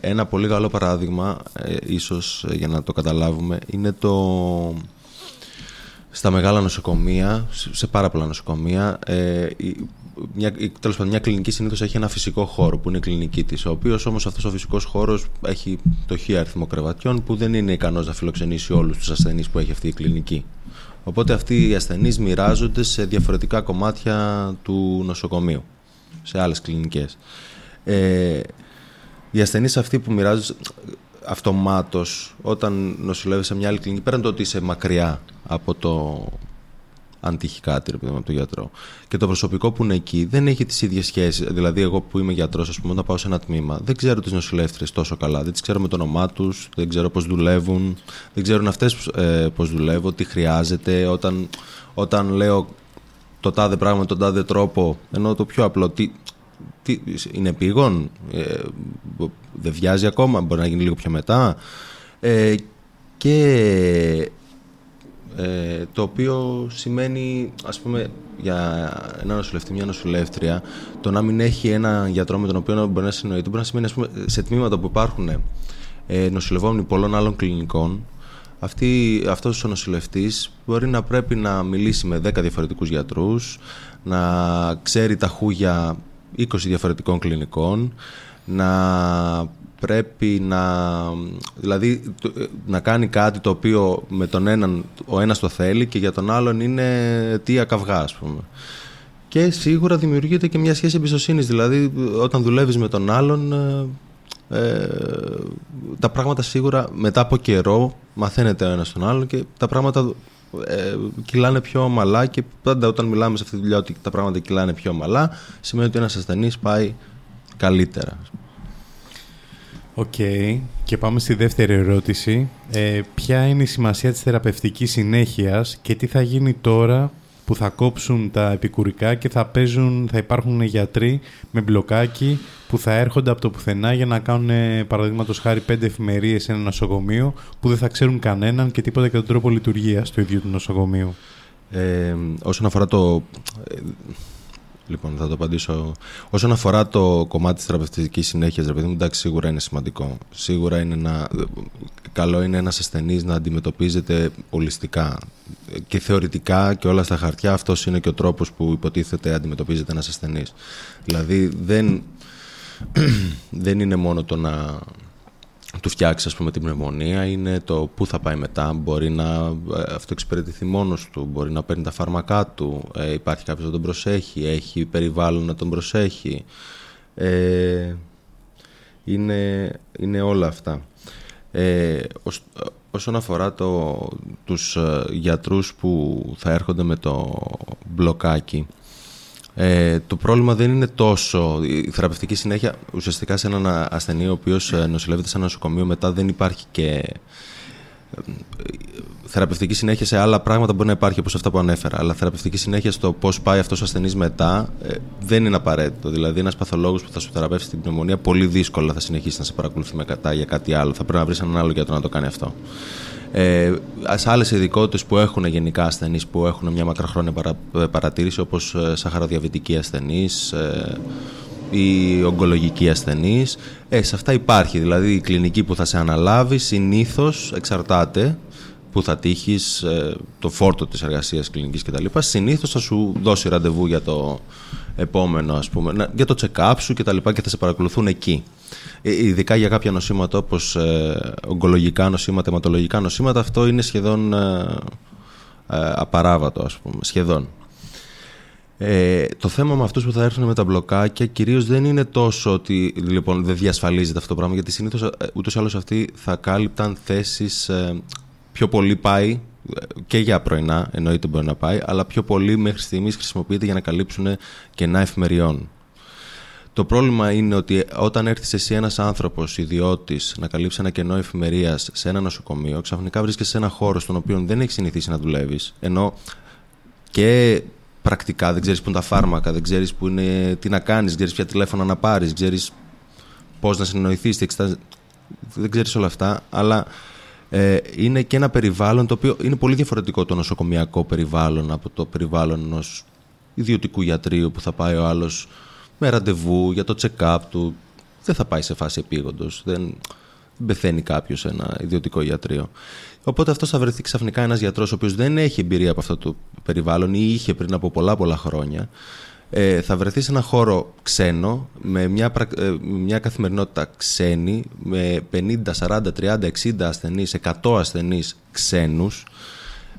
ένα πολύ καλό παράδειγμα, ίσως για να το καταλάβουμε, είναι το στα μεγάλα νοσοκομεία, σε πάρα πολλά νοσοκομεία, ε, μια, τέλος πάντων, μια κλινική συνήθως έχει ένα φυσικό χώρο που είναι η κλινική της. Ο οποίος όμως αυτός ο φυσικός χώρος έχει το χι αριθμό κρεβατιών που δεν είναι ικανός να φιλοξενήσει όλους τους ασθενείς που έχει αυτή η κλινική. Οπότε αυτοί οι ασθενείς μοιράζονται σε διαφορετικά κομμάτια του νοσοκομείου, σε άλλες κλινικές. Ε, οι ασθενείς αυτοί που μοιράζονται αυτομάτως όταν νοσηλεύει σε μια άλλη κλινική, πέραν το ότι είσαι μακριά από το αν τύχει κάτι, ρε παιδί από τον γιατρό. Και το προσωπικό που είναι εκεί δεν έχει τις ίδιες σχέσεις. Δηλαδή, εγώ που είμαι γιατρός, ας πούμε, όταν πάω σε ένα τμήμα, δεν ξέρω τις νοσηλεύτριες τόσο καλά. Δεν τις ξέρω με το όνομά τους, δεν ξέρω πώς δουλεύουν, δεν ξέρουν αυτές ε, πώς δουλεύω, τι χρειάζεται. Όταν, όταν λέω το τάδε πράγμα με τον τάδε τρόπο, ενώ το πιο απλό, τι, τι, είναι επίγον, ε, δεν βιάζει ακόμα, μπορεί να γίνει λίγο πιο μετά. Ε, και ε, το οποίο σημαίνει, ας πούμε, για ένα νοσηλευτή, μια νοσηλεύτρια, το να μην έχει ένα γιατρό με τον οποίο μπορεί να συνοηθεί, μπορεί να σημαίνει, ας πούμε, σε τμήματα που υπάρχουν ε, νοσηλευόμενοι πολλών άλλων κλινικών, αυτή, αυτός ο νοσηλευτής μπορεί να πρέπει να μιλήσει με 10 διαφορετικούς γιατρούς, να ξέρει τα χούγια 20 διαφορετικών κλινικών, να πρέπει να, δηλαδή, να κάνει κάτι το οποίο με τον έναν ο ένας το θέλει και για τον άλλον είναι τι ακαυγά ας πούμε. Και σίγουρα δημιουργείται και μια σχέση εμπιστοσύνης, δηλαδή όταν δουλεύεις με τον άλλον ε, ε, τα πράγματα σίγουρα μετά από καιρό μαθαίνεται ο ένας τον άλλον και τα πράγματα ε, κυλάνε πιο ομαλά και πάντα όταν μιλάμε σε αυτή τη δουλειά ότι τα πράγματα κυλάνε πιο ομαλά σημαίνει ότι ένας ασθενής πάει καλύτερα. Οκ. Και πάμε στη δεύτερη ερώτηση. Ε, ποια είναι η σημασία της θεραπευτικής συνέχειας και τι θα γίνει τώρα που θα κόψουν τα επικουρικά και θα, παίζουν, θα υπάρχουν γιατροί με μπλοκάκι που θα έρχονται από το πουθενά για να κάνουν παραδείγματος χάρη πέντε εφημερίες σε ένα νοσοκομείο που δεν θα ξέρουν κανέναν και τίποτα για τον τρόπο λειτουργίας του ίδιου του νοσοκομείου; Ε, όσον αφορά το Λοιπόν, θα το απαντήσω. Όσον αφορά το κομμάτι της θεραπευτική συνέχειας, ρε παιδί μου, εντάξει, σίγουρα είναι σημαντικό. Σίγουρα είναι ένα, καλό είναι ένας ασθενής να αντιμετωπίζεται ολιστικά. Και θεωρητικά και όλα στα χαρτιά, αυτός είναι και ο τρόπος που υποτίθεται αντιμετωπίζεται ένας ασθενής. Δηλαδή, δεν, <clears throat> δεν είναι μόνο το να του φτιάξει ας πούμε την πνευμονία είναι το πού θα πάει μετά. Μπορεί να ε, αυτοεξυπηρετηθεί μόνος του μπορεί να παίρνει τα φάρμακά του. Ε, υπάρχει κάποιος να τον προσέχει έχει περιβάλλον να τον προσέχει. Ε, είναι, είναι όλα αυτά. Ε, όσον αφορά το, τους ε, γιατρούς που θα έρχονται με το μπλοκάκι ε, το πρόβλημα δεν είναι τόσο η θεραπευτική συνέχεια. Ουσιαστικά σε έναν ασθενή ο οποίος ε, νοσηλεύεται σε ένα νοσοκομείο, μετά δεν υπάρχει και. Ε, θεραπευτική συνέχεια σε άλλα πράγματα μπορεί να υπάρχει όπως αυτά που ανέφερα. Αλλά θεραπευτική συνέχεια στο πώς πάει αυτός ο ασθενής μετά ε, δεν είναι απαραίτητο. Δηλαδή, ένας παθολόγος που θα σου θεραπεύσει την πνευμονία πολύ δύσκολα θα συνεχίσει να σε παρακολουθεί με κατά για κάτι άλλο. Θα πρέπει να βρεις έναν άλλο γιατρό να το κάνει αυτό. Ε, σε άλλες ειδικότητες που έχουν γενικά ασθενείς που έχουν μια μακροχρόνια παρα, ε, παρατήρηση, όπως ε, σαχαροδιαβητικοί ασθενεί ε, ή ογκολογικοί ασθενεί. Ε, σε αυτά υπάρχει. Δηλαδή η κλινική που θα σε αναλάβει συνήθως εξαρτάται που θα τύχεις το φόρτο της εργασίας κλινικής κτλ. Συνήθως θα σου δώσει ραντεβού για το επόμενο, ας πούμε, για το check-up σου κτλ. Και, και θα σε παρακολουθούν εκεί. Ε, ειδικά για κάποια νοσήματα όπως ε, ογκολογικά νοσήματα, αιματολογικά νοσήματα, αυτό είναι σχεδόν ε, ε, απαράβατο, ας πούμε, σχεδόν. Ε, το θέμα με αυτούς που θα έρθουν με τα μπλοκάκια κυρίως δεν είναι τόσο ότι λοιπόν, δεν διασφαλίζεται αυτό το πράγμα, γιατί συνήθως ούτως ή άλλως αυτοί θα κάλυπταν θέσεις πιο πολύ πάει και για πρωινά, εννοείται μπορεί να πάει, αλλά πιο πολύ μέχρι στιγμής χρησιμοποιείται για να καλύψουν κενά εφημεριών. Το πρόβλημα είναι ότι όταν έρθεις εσύ ένας άνθρωπος ιδιώτης να καλύψει ένα κενό εφημερίας σε ένα νοσοκομείο, ξαφνικά βρίσκεσαι σε ένα χώρο στον οποίο δεν έχεις συνηθίσει να δουλεύεις, ενώ και πρακτικά δεν ξέρεις που είναι τα φάρμακα, δεν ξέρεις τι να κάνεις, δεν ξέρεις ποια τηλέφωνα να πάρεις, ξέρεις πώς να συνεννοηθείς, δεν ξέρεις όλα αυτά, αλλά ε, είναι και ένα περιβάλλον το οποίο είναι πολύ διαφορετικό το νοσοκομιακό περιβάλλον από το περιβάλλον ενός ιδιωτικού γιατρίου που θα πάει ο άλλος με ραντεβού για το check-up του. Δεν θα πάει σε φάση επίγοντος. Δεν, πεθαίνει κάποιος σε ένα ιδιωτικό ιατρείο. Οπότε αυτό θα βρεθεί ξαφνικά ένας γιατρός ο οποίος δεν έχει εμπειρία από αυτό το περιβάλλον ή είχε πριν από πολλά πολλά χρόνια. Ε, θα βρεθείς σε ένα χώρο ξένο, με μια, ε, μια καθημερινότητα ξένη, με 50, 40, 30, 60 ασθενείς, 100 ασθενείς ξένους,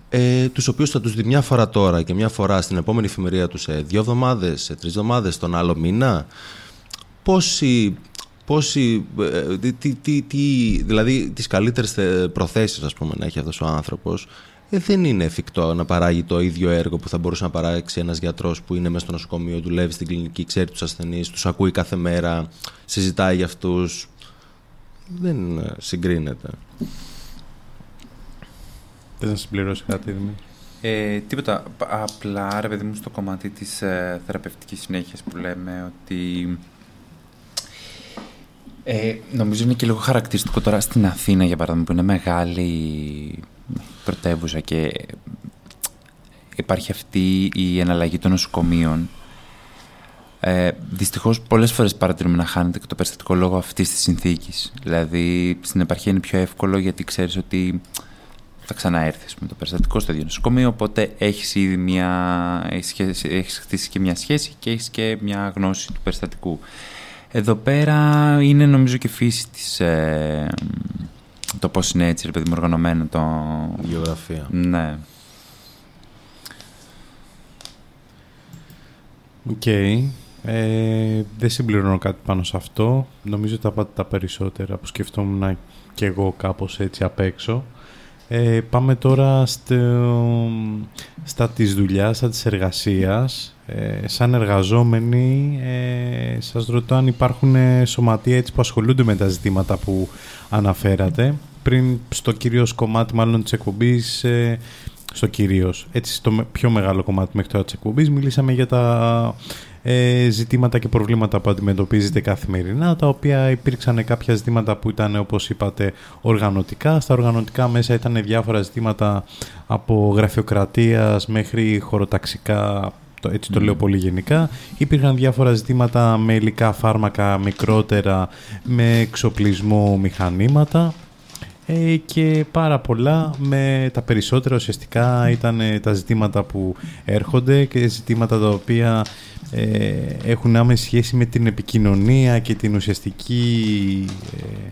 ε, τους οποίους θα τους δει μια φορά τώρα και μια φορά στην επόμενη εφημερία τους σε δύο εβδομάδες, σε τρεις εβδομάδες, τον άλλο μήνα. Πόσοι, πόσοι ε, τι, τι, τι, δηλαδή τις καλύτερες προθέσεις ας πούμε να έχει αυτός ο άνθρωπος ε, δεν είναι εφικτό να παράγει το ίδιο έργο που θα μπορούσε να παράξει ένας γιατρός που είναι μέσα στο νοσοκομείο, δουλεύει στην κλινική, ξέρει τους ασθενείς, τους ακούει κάθε μέρα, συζητάει για αυτούς. Δεν ε, συγκρίνεται. Θες να συμπληρώσεις κάτι, Δημήτρη; Ε, τίποτα. Απλά, ρε παιδί μου, στο κομμάτι της ε, θεραπευτικής συνέχειας που λέμε ότι... Ε, νομίζω είναι και λίγο χαρακτηριστικό τώρα στην Αθήνα, για παράδειγμα, που είναι μεγάλη πρωτεύουσα και υπάρχει αυτή η εναλλαγή των νοσοκομείων. Ε, Δυστυχώς, πολλές φορές παρατηρούμε να χάνεται και το περιστατικό λόγω αυτής της συνθήκης. Δηλαδή, στην επαρχία είναι πιο εύκολο γιατί ξέρεις ότι θα ξαναέρθεις με το περιστατικό στο ίδιο νοσοκομείο, οπότε έχεις ήδη μια, έχεις, έχεις χτίσει και μια σχέση και έχεις και μια γνώση του περιστατικού. Εδώ πέρα είναι νομίζω και φύση της, ε, το πώς είναι έτσι, ρε παιδί μου, οργανωμένο το... Γεωγραφία. Ναι. Οκ. Ε, δεν συμπληρώνω κάτι πάνω σε αυτό. Νομίζω τα πάτε τα περισσότερα που σκεφτόμουν και εγώ κάπως έτσι απ' έξω. Ε, πάμε τώρα στο, στα της δουλειάς, στα της εργασίας. Ε, σαν εργαζόμενοι, ε, σας ρωτώ αν υπάρχουν σωματεία έτσι που ασχολούνται με τα ζητήματα που αναφέρατε. Πριν στο κυρίως κομμάτι μάλλον της εκπομπής, ε, στο κυρίως, έτσι στο πιο μεγάλο κομμάτι μέχρι τώρα της εκπομπής, μιλήσαμε για τα ε, ζητήματα και προβλήματα που αντιμετωπίζετε καθημερινά, τα οποία υπήρξαν κάποια ζητήματα που ήταν, όπως είπατε, οργανωτικά. Στα οργανωτικά μέσα ήταν διάφορα ζητήματα από γραφειοκρατίας μέχρι χωροταξικά, έτσι το λέω πολύ γενικά. Υπήρχαν διάφορα ζητήματα με υλικά φάρμακα μικρότερα, με εξοπλισμό μηχανήματα ε, και πάρα πολλά με τα περισσότερα ουσιαστικά ήταν τα ζητήματα που έρχονται και ζητήματα τα οποία ε, έχουν άμεση σχέση με την επικοινωνία και την ουσιαστική ε,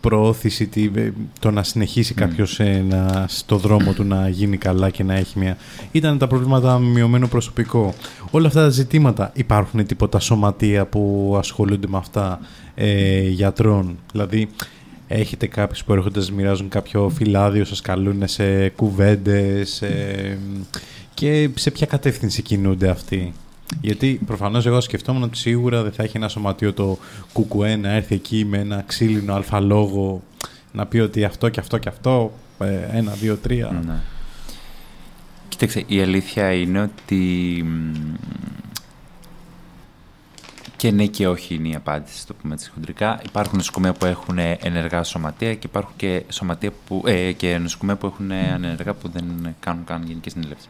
προώθηση, τη, ε, το να συνεχίσει mm. κάποιος να, στο δρόμο του να γίνει καλά και να έχει μια... Ήταν τα προβλήματα με μειωμένο προσωπικό. Όλα αυτά τα ζητήματα υπάρχουν τίποτα σωματεία που ασχολούνται με αυτά ε, γιατρών; Δηλαδή έχετε κάποιους που έρχονται να μοιράζουν κάποιο φυλάδιο, σας καλούν σε κουβέντες και σε ποια κατεύθυνση κινούνται αυτοί; Γιατί προφανώς εγώ σκεφτόμουν ότι σίγουρα δεν θα έχει ένα σωματείο το κουκουέ να έρθει εκεί με ένα ξύλινο αλφαλόγο να πει ότι αυτό και αυτό και αυτό, ε, ένα, δύο, τρία. Ναι. Κοίταξε, η αλήθεια είναι ότι και ναι και όχι είναι η απάντηση, το πούμε έτσι χοντρικά. Υπάρχουν νοσοκομεία που έχουν ενεργά σωματεία και υπάρχουν και, σωματεία που, ε, και νοσοκομεία που έχουν ανενεργά που δεν κάνουν καν γενική συνέλευση.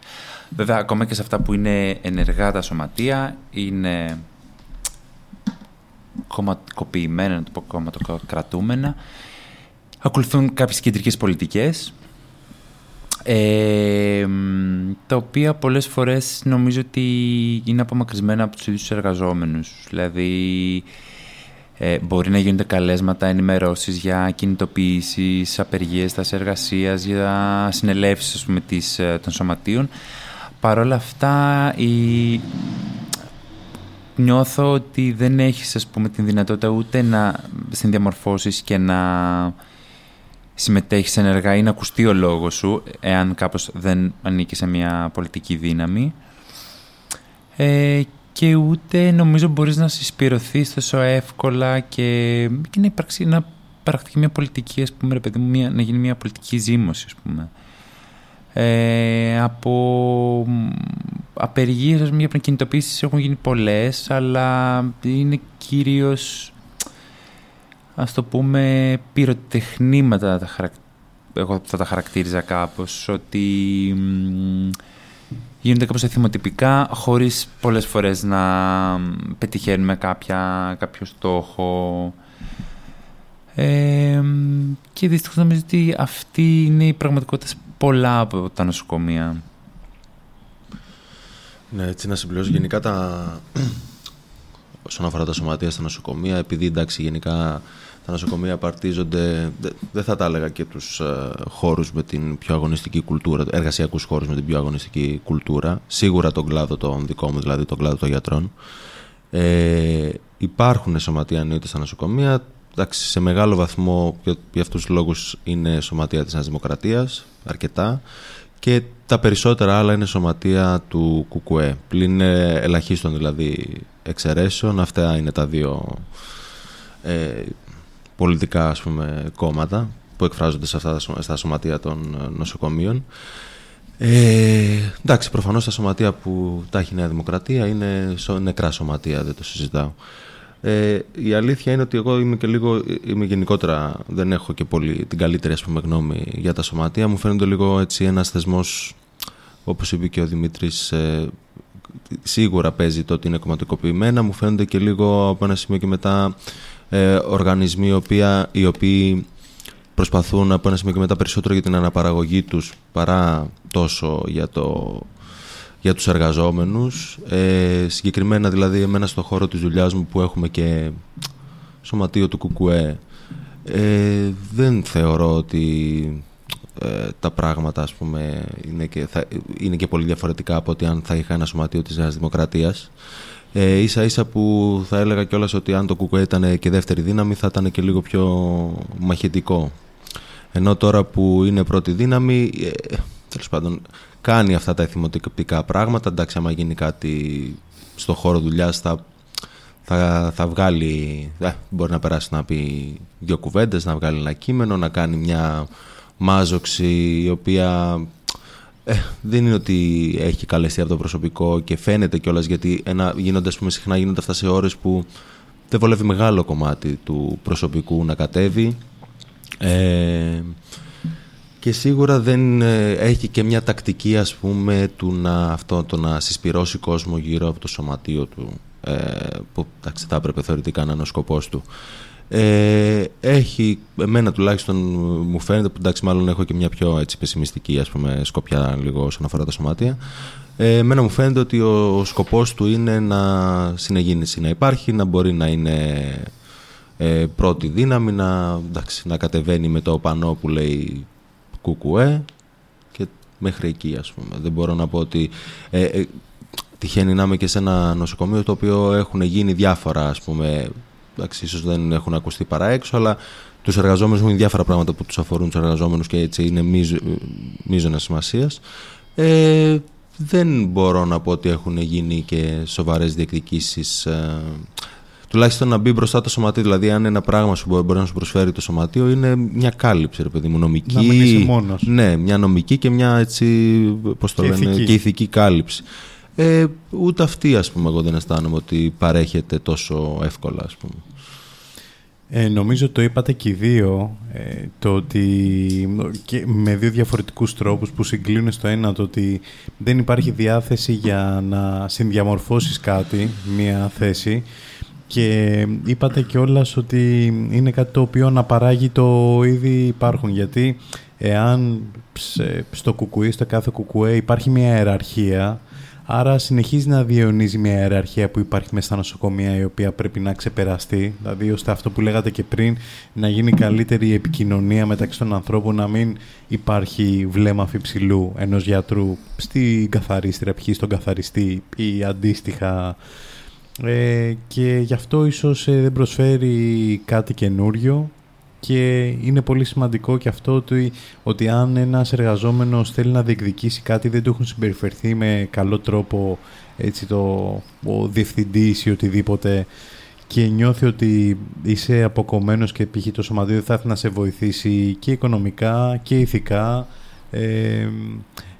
Βέβαια, ακόμα και σε αυτά που είναι ενεργά τα σωματεία, είναι κομματικοποιημένα, να το πω κομματοκρατούμενα. Ακολουθούν κάποιες κεντρικές πολιτικές, ε, τα οποία πολλές φορές νομίζω ότι είναι απομακρυσμένα από τους ίδιους τους εργαζόμενους. Δηλαδή, ε, μπορεί να γίνονται καλέσματα, ενημερώσεις για κινητοποίησεις, απεργίες, τάση εργασίας, για συνελεύσεις ας πούμε, της, ε, των σωματείων. Παρ' όλα αυτά, η... νιώθω ότι δεν έχεις ας πούμε, την δυνατότητα ούτε να συνδιαμορφώσεις και να συμμετέχεις ενεργά ή να ακουστεί ο λόγος σου, εάν κάπως δεν ανήκει σε μια πολιτική δύναμη. Ε, και ούτε νομίζω μπορείς να συσπηρωθείς τόσο εύκολα και, και να υπάρξει να παραχθεί μια πολιτική, ας πούμε, ρε παιδί μου, μια, να γίνει μια πολιτική ζήμωση, ας πούμε. Ε, από απεργίες, ας πούμε, για κινητοποίησεις έχουν γίνει πολλές, αλλά είναι κυρίως ας το πούμε, πυροτεχνήματα, τα εγώ θα τα χαρακτήριζα κάπως, ότι γίνονται κάπως εθιμοτυπικά, χωρίς πολλές φορές να πετυχαίνουμε κάποια, κάποιο στόχο. Ε, και δυστυχώς νομίζω ότι αυτή είναι η πραγματικότητα πολλά από τα νοσοκομεία. Ναι, έτσι να συμπληρώσω γενικά τα... <clears throat> όσον αφορά τα σωματεία στα νοσοκομεία, επειδή εντάξει γενικά τα νοσοκομεία απαρτίζονται, δεν θα τα έλεγα και τους ε, χώρους με την πιο αγωνιστική κουλτούρα, εργασιακούς χώρους με την πιο αγωνιστική κουλτούρα. Σίγουρα τον κλάδο τον δικό μου, δηλαδή τον κλάδο των γιατρών. Ε, υπάρχουν σωματεία εννοείται στα νοσοκομεία. Εντάξει, σε μεγάλο βαθμό για αυτούς τους λόγους είναι σωματεία της Νέας Δημοκρατίας, αρκετά. Και τα περισσότερα άλλα είναι σωματεία του ΚΚΕ. Πλην ελαχίστων δηλαδή εξαιρέσεων. Αυτά είναι τα δύο ε, πολιτικά ας πούμε, κόμματα που εκφράζονται σε αυτά στα σωματεία των ε, νοσοκομείων. Ε, εντάξει, προφανώς τα σωματεία που τα έχει η Νέα Δημοκρατία είναι νεκρά σωματεία, δεν το συζητάω. Ε, η αλήθεια είναι ότι εγώ είμαι και λίγο, είμαι γενικότερα, δεν έχω και πολύ την καλύτερη ας πούμε, γνώμη για τα σωματεία. Μου φαίνεται λίγο έτσι ένας θεσμός, όπως είπε και ο Δημήτρης, ε, σίγουρα παίζει το ότι είναι κομματικοποιημένα. Μου φαίνονται και λίγο από ένα σημείο και μετά ε, οργανισμοί οποία, οι οποίοι προσπαθούν από ένα σημείο και μετά περισσότερο για την αναπαραγωγή τους παρά τόσο για, το, για τους εργαζόμενους. Ε, συγκεκριμένα δηλαδή εμένα στο χώρο της δουλειάς μου που έχουμε και σωματείο του ΚΚΕ ε, δεν θεωρώ ότι ε, τα πράγματα ας πούμε είναι και, θα, είναι και πολύ διαφορετικά από ότι αν θα είχα ένα σωματείο της Νέας Δημοκρατίας. Ε, ίσα ίσα που θα έλεγα κιόλας ότι αν το ΚΚΕ ήταν και δεύτερη δύναμη θα ήταν και λίγο πιο μαχητικό. Ενώ τώρα που είναι πρώτη δύναμη, ε, τέλος πάντων, κάνει αυτά τα εθιμοτυπικά πράγματα. Εντάξει, άμα γίνει κάτι στο χώρο δουλειάς θα, θα, θα βγάλει, ε, μπορεί να περάσει να πει δύο κουβέντες, να βγάλει ένα κείμενο, να κάνει μια μάζοξη η οποία ε, δεν είναι ότι έχει καλεστεί από το προσωπικό και φαίνεται κιόλας γιατί ένα, γίνονται, πούμε, συχνά γίνονται αυτά σε ώρες που δεν βολεύει μεγάλο κομμάτι του προσωπικού να κατέβει ε, και σίγουρα δεν ε, έχει και μια τακτική ας πούμε του να, αυτό, το να συσπυρώσει κόσμο γύρω από το σωματείο του ε, που εντάξει, θα έπρεπε θεωρητικά να είναι ο σκοπός του. Ε, έχει, εμένα τουλάχιστον μου φαίνεται που εντάξει μάλλον έχω και μια πιο έτσι, πεσημιστική ας πούμε, σκοπιά λίγο όσον αφορά τα σωμάτια ε, εμένα μου φαίνεται ότι ο, ο σκοπός του είναι να συνεγίνηση να υπάρχει, να μπορεί να είναι ε, πρώτη δύναμη να, εντάξει, να κατεβαίνει με το πανό που λέει κουκουέ και μέχρι εκεί ας πούμε. Δεν μπορώ να πω ότι ε, ε, τυχαίνει να είμαι και σε ένα νοσοκομείο το οποίο έχουν γίνει διάφορα ας πούμε εντάξει, ίσως δεν έχουν ακουστεί παρά έξω αλλά τους εργαζόμενους έχουν διάφορα πράγματα που τους αφορούν τους εργαζόμενους και έτσι είναι μείζωνας σημασίας ε, δεν μπορώ να πω ότι έχουν γίνει και σοβαρές διεκδικήσεις ε, τουλάχιστον να μπει μπροστά το σωματείο. Δηλαδή, αν ένα πράγμα σου μπορεί, να σου προσφέρει το σωματείο, είναι μια κάλυψη, ρε παιδί μου, νομική. Να μην είσαι μόνος. Ναι, μια νομική και μια έτσι, πώς το Και λένε, ηθική. και ηθική κάλυψη. Ε, ούτε αυτή, ας πούμε, εγώ δεν αισθάνομαι ότι παρέχεται τόσο εύκολα, ας πούμε. Ε, νομίζω το είπατε και οι δύο, ε, το ότι και με δύο διαφορετικούς τρόπους που συγκλίνουν στο ένα το ότι δεν υπάρχει διάθεση για να συνδιαμορφώσεις κάτι, μία θέση και είπατε κιόλας ότι είναι κάτι το οποίο να παράγει το ήδη υπάρχουν γιατί εάν σε- στο κουκουί, στο κάθε κουκουέ υπάρχει μια ιεραρχία Άρα συνεχίζει να διαιωνίζει μια ιεραρχία που υπάρχει μέσα στα νοσοκομεία η οποία πρέπει να ξεπεραστεί. Δηλαδή ώστε αυτό που λέγατε και πριν να γίνει καλύτερη επικοινωνία μεταξύ των ανθρώπων, να μην υπάρχει βλέμμα αφιψηλού ενός γιατρού στην καθαρίστρια, π.χ. στον καθαριστή ή αντίστοιχα. Ε, και γι' αυτό ίσως ε, δεν προσφέρει κάτι καινούριο και είναι πολύ σημαντικό και αυτό ότι, ότι αν ένας εργαζόμενος θέλει να διεκδικήσει κάτι δεν του έχουν συμπεριφερθεί με καλό τρόπο έτσι το, ο διευθυντής ή οτιδήποτε και νιώθει ότι είσαι αποκομμένος και π.χ. το σωματείο δεν θα έρθει να σε βοηθήσει και οικονομικά και ηθικά ε,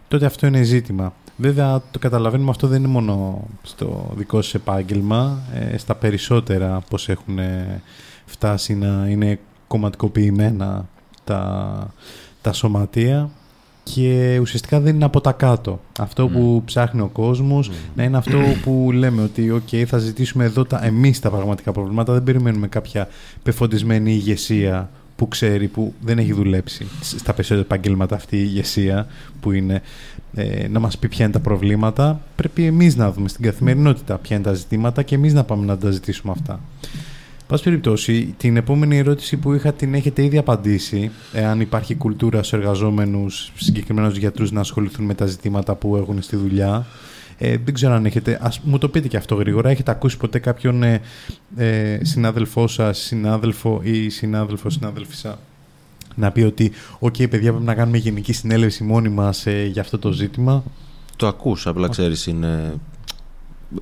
τότε αυτό είναι ζήτημα. Βέβαια το καταλαβαίνουμε αυτό δεν είναι μόνο στο δικό σας επάγγελμα, ε, στα περισσότερα πως έχουν ε, φτάσει να είναι κομματικοποιημένα τα, τα σωματεία και ουσιαστικά δεν είναι από τα κάτω. Αυτό που ψάχνει ο κόσμος να είναι αυτό <clears throat> που λέμε ότι ok, θα ζητήσουμε εδώ τα, εμείς τα πραγματικά προβλήματα, δεν περιμένουμε κάποια πεφωτισμένη ηγεσία που ξέρει, που δεν έχει δουλέψει στα περισσότερα επαγγέλματα αυτή η ηγεσία που είναι ε, να μας πει ποια είναι τα προβλήματα. Πρέπει εμείς να δούμε στην καθημερινότητα ποια είναι τα ζητήματα και εμείς να πάμε να τα ζητήσουμε αυτά. Πάση περιπτώσει, την επόμενη ερώτηση που είχα την έχετε ήδη απαντήσει. Εάν υπάρχει κουλτούρα στους εργαζόμενους, συγκεκριμένα στους γιατρούς, να ασχοληθούν με τα ζητήματα που έχουν στη δουλειά. Ε, δεν ξέρω αν έχετε, ας μου το πείτε και αυτό γρήγορα, έχετε ακούσει ποτέ κάποιον ε, ε, συνάδελφό σας, συνάδελφο ή συνάδελφο, συνάδελφισσα να πει ότι «ΟΚ, παιδιά, πρέπει να κάνουμε γενική συνέλευση μόνοι μας ε, για αυτό το ζήτημα». Το ακούς, απλά ξέρεις, είναι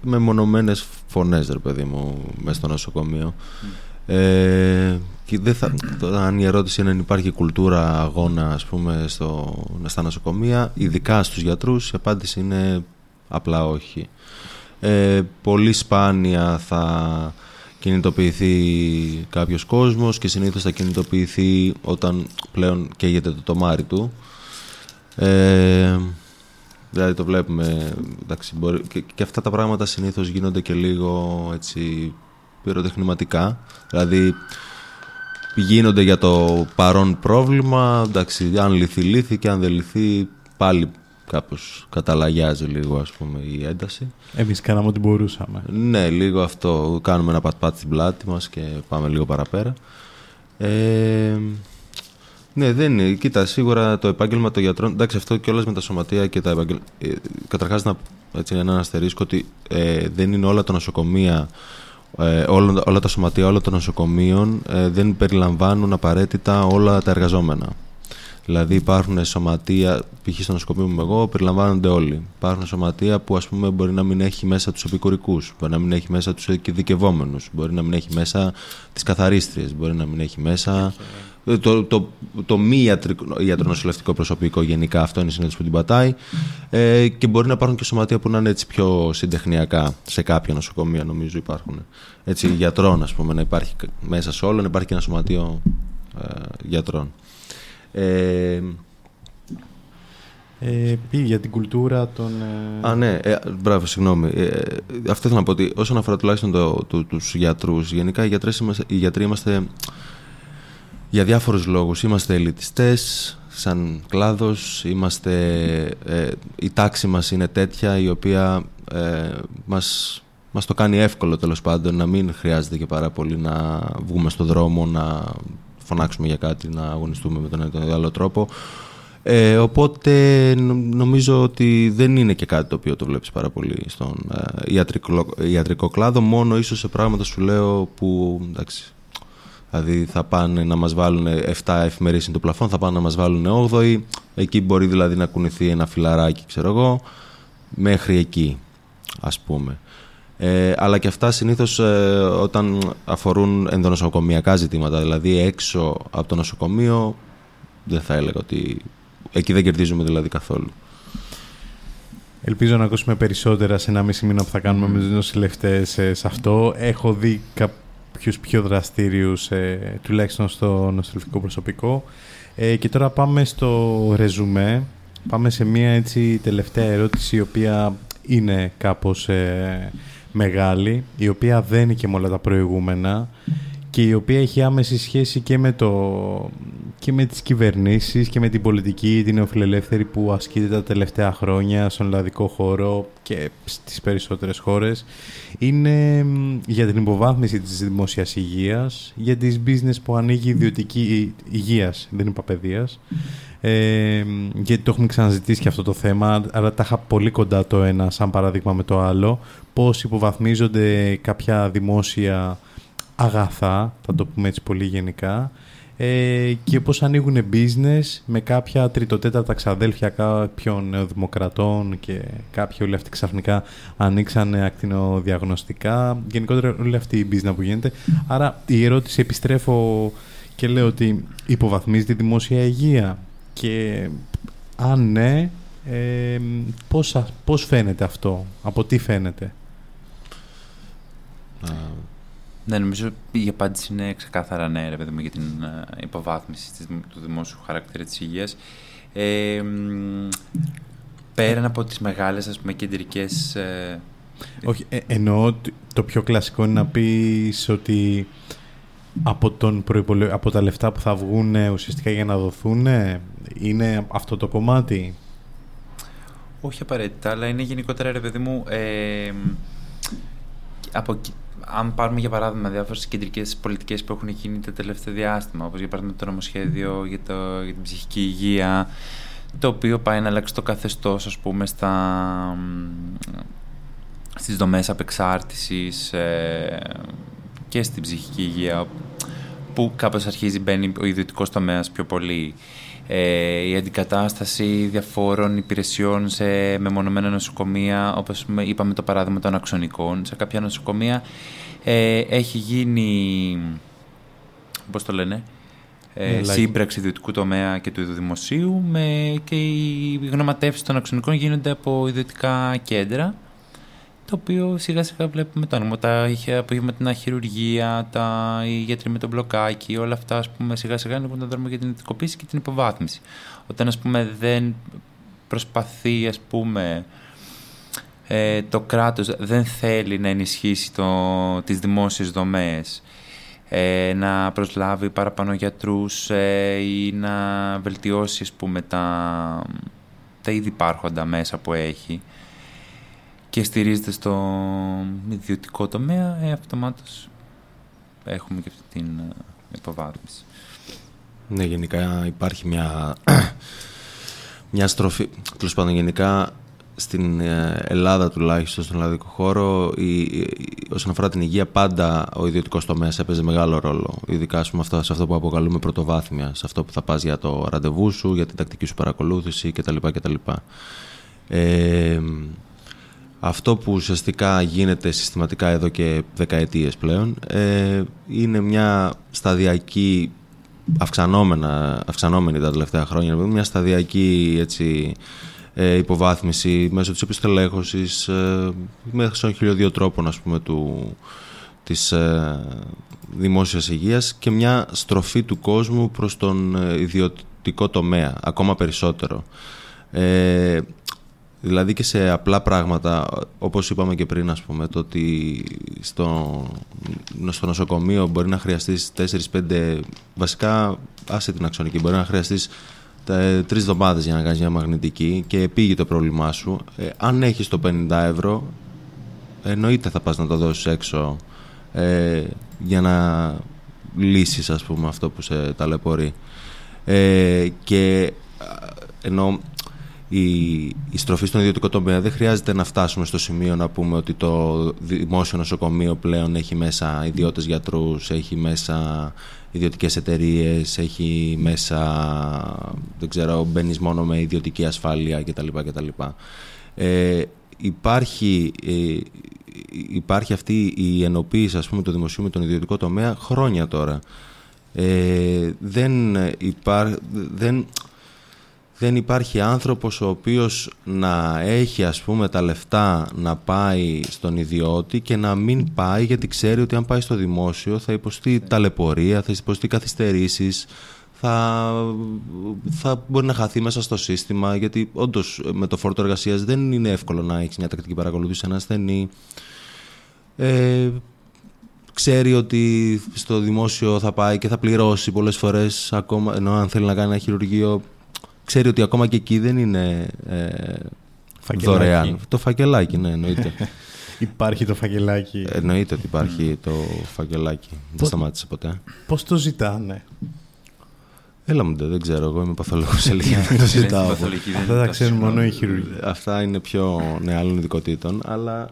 με μονομένες φωνές, ρε παιδί μου, μέσα στο νοσοκομείο. Ε, και δεν θα, τώρα, αν η ερώτηση είναι αν υπάρχει κουλτούρα αγώνα, ας πούμε, στο, στα νοσοκομεία, ειδικά στους γιατρούς, η απάντηση είναι απλά όχι. Ε, πολύ σπάνια θα κινητοποιηθεί κάποιος κόσμος και συνήθως θα κινητοποιηθεί όταν πλέον καίγεται το τομάρι του. Ε, δηλαδή το βλέπουμε, εντάξει, μπορεί, και, και αυτά τα πράγματα συνήθως γίνονται και λίγο έτσι πυροτεχνηματικά. Δηλαδή γίνονται για το παρόν πρόβλημα. Εντάξει, αν λυθεί, λύθηκε. Αν δεν λυθεί, πάλι κάπως καταλαγιάζει λίγο ας πούμε η ένταση. Εμείς κάναμε ό,τι μπορούσαμε. Ναι, λίγο αυτό. Κάνουμε ένα πατ-πατ στην πλάτη μας και πάμε λίγο παραπέρα. Ε, ναι, δεν είναι. Κοίτα, σίγουρα το επάγγελμα των γιατρών. Εντάξει, αυτό και όλα με τα σωματεία και τα επαγγελματικά. Ε, Καταρχάς, να έτσι, ένα αστερίσκο ότι ε, δεν είναι όλα τα νοσοκομεία, ε, όλα, όλα τα σωματεία όλα των νοσοκομείων ε, δεν περιλαμβάνουν απαραίτητα όλα τα εργαζόμενα. Δηλαδή υπάρχουν σωματεία, π.χ. στο νοσοκομείο μου εγώ, περιλαμβάνονται όλοι. Υπάρχουν σωματεία που ας πούμε μπορεί να μην έχει μέσα τους επικουρικούς, μπορεί να μην έχει μέσα τους εκδικευόμενους, μπορεί να μην έχει μέσα τις καθαρίστριες, μπορεί να μην έχει μέσα το, το, το, το μη ιατρικό, ιατρονοσηλευτικό προσωπικό γενικά, αυτό είναι η συνέντευξη που την πατάει. Ε, και μπορεί να υπάρχουν και σωματεία που να είναι έτσι πιο συντεχνιακά σε κάποια νοσοκομεία, νομίζω υπάρχουν. Έτσι, γιατρών, ας πούμε, να υπάρχει μέσα σε όλο, να υπάρχει και ένα σωματείο ε, γιατρών. Ε, Ε, πει για την κουλτούρα των... ε, Α, ναι, ε, μπράβο, συγγνώμη. Ε, αυτό ήθελα να πω ότι όσον αφορά τουλάχιστον το, το, τους γιατρούς, γενικά οι, γιατρές είμαστε, οι γιατροί είμαστε για διάφορους λόγους. Είμαστε ελιτιστές, σαν κλάδος, είμαστε, ε, η τάξη μας είναι τέτοια η οποία ε, μας, μας το κάνει εύκολο τέλος πάντων να μην χρειάζεται και πάρα πολύ να βγούμε στο δρόμο, να φωνάξουμε για κάτι, να αγωνιστούμε με τον ένα ή τον άλλο τρόπο. Ε, οπότε νο- νομίζω ότι δεν είναι και κάτι το οποίο το βλέπεις πάρα πολύ στον ε, ιατρικό, ιατρικό κλάδο, μόνο ίσως σε πράγματα σου λέω που εντάξει, Δηλαδή θα πάνε να μας βάλουν 7 εφημερίες είναι το πλαφόν, θα πάνε να μας βάλουν 8η. Εκεί μπορεί δηλαδή να κουνηθεί ένα φιλαράκι, ξέρω εγώ, μέχρι εκεί, ας πούμε. Ε, αλλά και αυτά συνήθως ε, όταν αφορούν ενδονοσοκομιακά ζητήματα, δηλαδή έξω από το νοσοκομείο, δεν θα έλεγα ότι εκεί δεν κερδίζουμε δηλαδή καθόλου. Ελπίζω να ακούσουμε περισσότερα σε ένα μισή μήνα που θα κάνουμε με τους νοσηλευτές ε, σε αυτό. Έχω δει κάποιους πιο δραστήριους, ε, τουλάχιστον στο νοσηλευτικό προσωπικό. Ε, και τώρα πάμε στο ρεζουμέ. Πάμε σε μια έτσι τελευταία ερώτηση η οποία είναι κάπως ε, μεγάλη, η οποία δένει και με όλα τα προηγούμενα και η οποία έχει άμεση σχέση και με, το, και με τις κυβερνήσεις και με την πολιτική, την νεοφιλελεύθερη που ασκείται τα τελευταία χρόνια στον ελλαδικό χώρο και στις περισσότερες χώρες. Είναι μ, για την υποβάθμιση της δημόσιας υγείας, για τις business που ανοίγει ιδιωτική υγείας, δεν είπα παιδείας, ε, γιατί το έχουμε ξαναζητήσει και αυτό το θέμα, αλλά τα είχα πολύ κοντά το ένα σαν παράδειγμα με το άλλο, πώς υποβαθμίζονται κάποια δημόσια αγαθά, θα το πούμε έτσι πολύ γενικά, ε, και πώς ανοίγουν business με κάποια τριτοτέταρτα ξαδέλφια κάποιων νεοδημοκρατών και κάποιοι όλοι αυτοί ξαφνικά ανοίξαν ακτινοδιαγνωστικά. Γενικότερα όλη αυτή η business που γίνεται. Άρα η ερώτηση επιστρέφω και λέω ότι υποβαθμίζεται η δημόσια υγεία και αν ναι, ε, πώς, σα- πώς φαίνεται αυτό, από τι φαίνεται; Α, Ναι, νομίζω η απάντηση είναι ξεκάθαρα ναι, ρε παιδί μου, για την ε, υποβάθμιση της, του δημόσιου χαρακτήρα της υγείας. Ε, μ, πέραν από τις μεγάλες, ας πούμε, κεντρικές... ε, Όχι, ε, εννοώ ότι το πιο κλασικό είναι να πεις ότι από, τον προϋπολε... από τα λεφτά που θα βγουν ουσιαστικά για να δοθούν είναι αυτό το κομμάτι; Όχι απαραίτητα, αλλά είναι γενικότερα, ρε παιδί μου, ε, από, εκεί- αν πάρουμε για παράδειγμα διάφορες κεντρικές πολιτικές που έχουν γίνει το τελευταίο διάστημα, όπως για παράδειγμα το νομοσχέδιο για, το, για την ψυχική υγεία, το οποίο πάει να αλλάξει το καθεστώς, ας πούμε, στα, μ, στις δομές απεξάρτησης ε, και στην ψυχική υγεία, που κάπως αρχίζει μπαίνει ο ιδιωτικός τομέας πιο πολύ. Ε, η αντικατάσταση διαφόρων υπηρεσιών σε μεμονωμένα νοσοκομεία, όπως πούμε, είπαμε το παράδειγμα των αξονικών, σε κάποια νοσοκομεία ε, έχει γίνει, πώς το λένε, ε, Ναι, like- σύμπραξη ιδιωτικού τομέα και του δημοσίου με, και οι γνωματεύσεις των αξονικών γίνονται από ιδιωτικά κέντρα το οποίο σιγά σιγά βλέπουμε το άνοιγμα. Τα είχε απογευματινά χειρουργία, τα οι γιατροί με το μπλοκάκι, όλα αυτά ας πούμε, σιγά σιγά είναι τον δρόμο για την ιδιωτικοποίηση και την υποβάθμιση. Όταν ας πούμε δεν προσπαθεί ας πούμε ε, το κράτος δεν θέλει να ενισχύσει το, τις δημόσιες δομές ε, να προσλάβει παραπάνω γιατρούς ε, ή να βελτιώσει ας πούμε, τα, τα ήδη υπάρχοντα μέσα που έχει και στηρίζεται στο ιδιωτικό τομέα, ε, αυτομάτως έχουμε και αυτή την ε, υποβάθμιση. Ναι, γενικά υπάρχει μια, <clears throat> μια στροφή. Τέλος πάντων, γενικά στην ε, Ελλάδα τουλάχιστον, στον ελλαδικό χώρο, η, η, όσον αφορά την υγεία, πάντα ο ιδιωτικός τομέας έπαιζε μεγάλο ρόλο. Ειδικά πούμε, αυτό, σε αυτό που αποκαλούμε πρωτοβάθμια, σε αυτό που θα πας για το ραντεβού σου, για την τακτική σου παρακολούθηση κτλ. κτλ. Ε, αυτό που ουσιαστικά γίνεται συστηματικά εδώ και δεκαετίες πλέον ε, είναι μια σταδιακή αυξανόμενα, αυξανόμενη τα τελευταία χρόνια μια σταδιακή έτσι, ε, υποβάθμιση μέσω της επιστελέχωσης ε, μέχρι στον χιλιοδίο τρόπων ας πούμε, του, της ε, δημόσιας υγείας και μια στροφή του κόσμου προς τον ε, ιδιωτικό τομέα ακόμα περισσότερο. Ε, Δηλαδή και σε απλά πράγματα, όπως είπαμε και πριν, ας πούμε, το ότι στο, στο νοσοκομείο μπορεί να χρειαστείς 4-5, βασικά άσε την αξονική, μπορεί να χρειαστείς τρεις εβδομάδες για να κάνεις μια μαγνητική και πήγε το πρόβλημά σου. Ε, αν έχεις το 50 ευρώ, εννοείται θα πας να το δώσεις έξω ε, για να λύσεις ας πούμε αυτό που σε ταλαιπωρεί. Ε, και ενώ η, η στροφή στον ιδιωτικό τομέα δεν χρειάζεται να φτάσουμε στο σημείο να πούμε ότι το δημόσιο νοσοκομείο πλέον έχει μέσα ιδιώτες γιατρούς, έχει μέσα ιδιωτικές εταιρείες, έχει μέσα, δεν ξέρω, μπαίνεις μόνο με ιδιωτική ασφάλεια κτλ. κτλ. Ε, υπάρχει, ε, υπάρχει αυτή η ενοποίηση ας πούμε του δημοσίου με τον ιδιωτικό τομέα χρόνια τώρα. Ε, δεν, υπά, δεν, δεν υπάρχει άνθρωπος ο οποίος να έχει ας πούμε τα λεφτά να πάει στον ιδιώτη και να μην πάει γιατί ξέρει ότι αν πάει στο δημόσιο θα υποστεί ταλαιπωρία, θα υποστεί καθυστερήσεις, θα, θα μπορεί να χαθεί μέσα στο σύστημα γιατί όντως με το φόρτο εργασίας δεν είναι εύκολο να έχεις μια τακτική παρακολούθηση σε ένα ασθενή. Ε, ξέρει ότι στο δημόσιο θα πάει και θα πληρώσει πολλές φορές ακόμα, ενώ αν θέλει να κάνει ένα χειρουργείο ξέρει ότι ακόμα και εκεί δεν είναι ε, δωρεάν. Το φακελάκι, ναι, εννοείται. <laughs> υπάρχει το φακελάκι. Εννοείται ότι υπάρχει το φακελάκι. Δεν σταμάτησε ποτέ. Πώς το ζητάνε. Έλα μου, δεν ξέρω. Εγώ είμαι παθολόγος σε <laughs> Δεν το ζητάω. Αυτά τα ξέρουν μόνο οι χειρουργοί. Αυτά είναι πιο νεάλων ειδικοτήτων, αλλά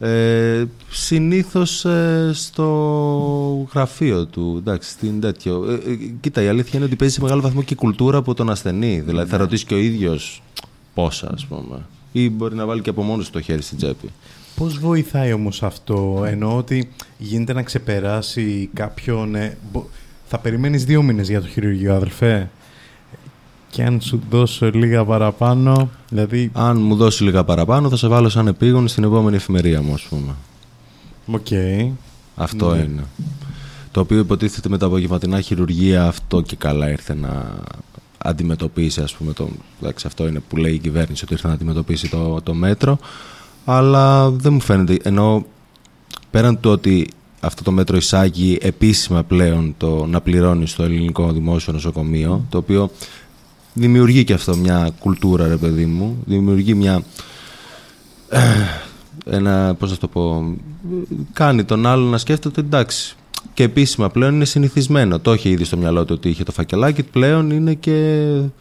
ε, συνήθως ε, στο γραφείο του, εντάξει, στην τέτοιο. Ε, ε, κοίτα, η αλήθεια είναι ότι παίζει σε μεγάλο βαθμό και η κουλτούρα από τον ασθενή. Δηλαδή θα ναι. ρωτήσει και ο ίδιος πόσα, ας πούμε. Ή μπορεί να βάλει και από μόνος το χέρι στην τσέπη. Πώς βοηθάει όμως αυτό, ενώ ότι γίνεται να ξεπεράσει κάποιον... θα περιμένεις δύο μήνες για το χειρουργείο, αδελφέ; Και αν σου δώσω λίγα παραπάνω, δηλαδή... Αν μου δώσει λίγα παραπάνω, θα σε βάλω σαν επείγον στην επόμενη εφημερία μου, ας πούμε. OK. Okay. Αυτό ναι. είναι. Το οποίο υποτίθεται με τα απογευματινά χειρουργία αυτό και καλά ήρθε να αντιμετωπίσει, ας πούμε, το, εντάξει, αυτό είναι που λέει η κυβέρνηση ότι ήρθε να αντιμετωπίσει το, το μέτρο, αλλά δεν μου φαίνεται, ενώ πέραν του ότι αυτό το μέτρο εισάγει επίσημα πλέον το να πληρώνεις στο ελληνικό δημόσιο νοσοκομείο, το οποίο δημιουργεί και αυτό μια κουλτούρα, ρε παιδί μου. Δημιουργεί μια... Ένα, πώς θα το πω... Κάνει τον άλλο να σκέφτεται εντάξει. Και επίσημα πλέον είναι συνηθισμένο. Το είχε ήδη στο μυαλό του ότι είχε το φακελάκι. Πλέον είναι και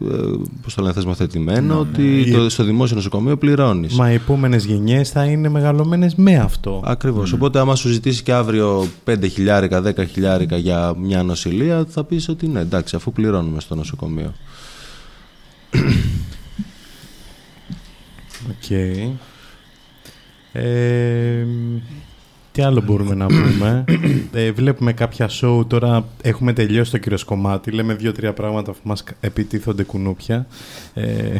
ε, πώς το λένε, θεσμοθετημένο ναι, ότι ναι. Το, στο δημόσιο νοσοκομείο πληρώνεις. Μα οι επόμενες γενιές θα είναι μεγαλωμένες με αυτό. Ακριβώς. Mm. Οπότε, άμα σου ζητήσει και αύριο 5 χιλιάρικα, 10 χιλιάρικα για μια νοσηλεία, θα πεις ότι ναι, εντάξει, αφού πληρώνουμε στο νοσοκομείο. Οκ. Ε, τι άλλο μπορούμε να πούμε; Ε, βλέπουμε κάποια show τώρα. Έχουμε τελειώσει το κύριο κομμάτι. Λέμε δύο-τρία πράγματα που μας επιτίθονται κουνούπια. Ε,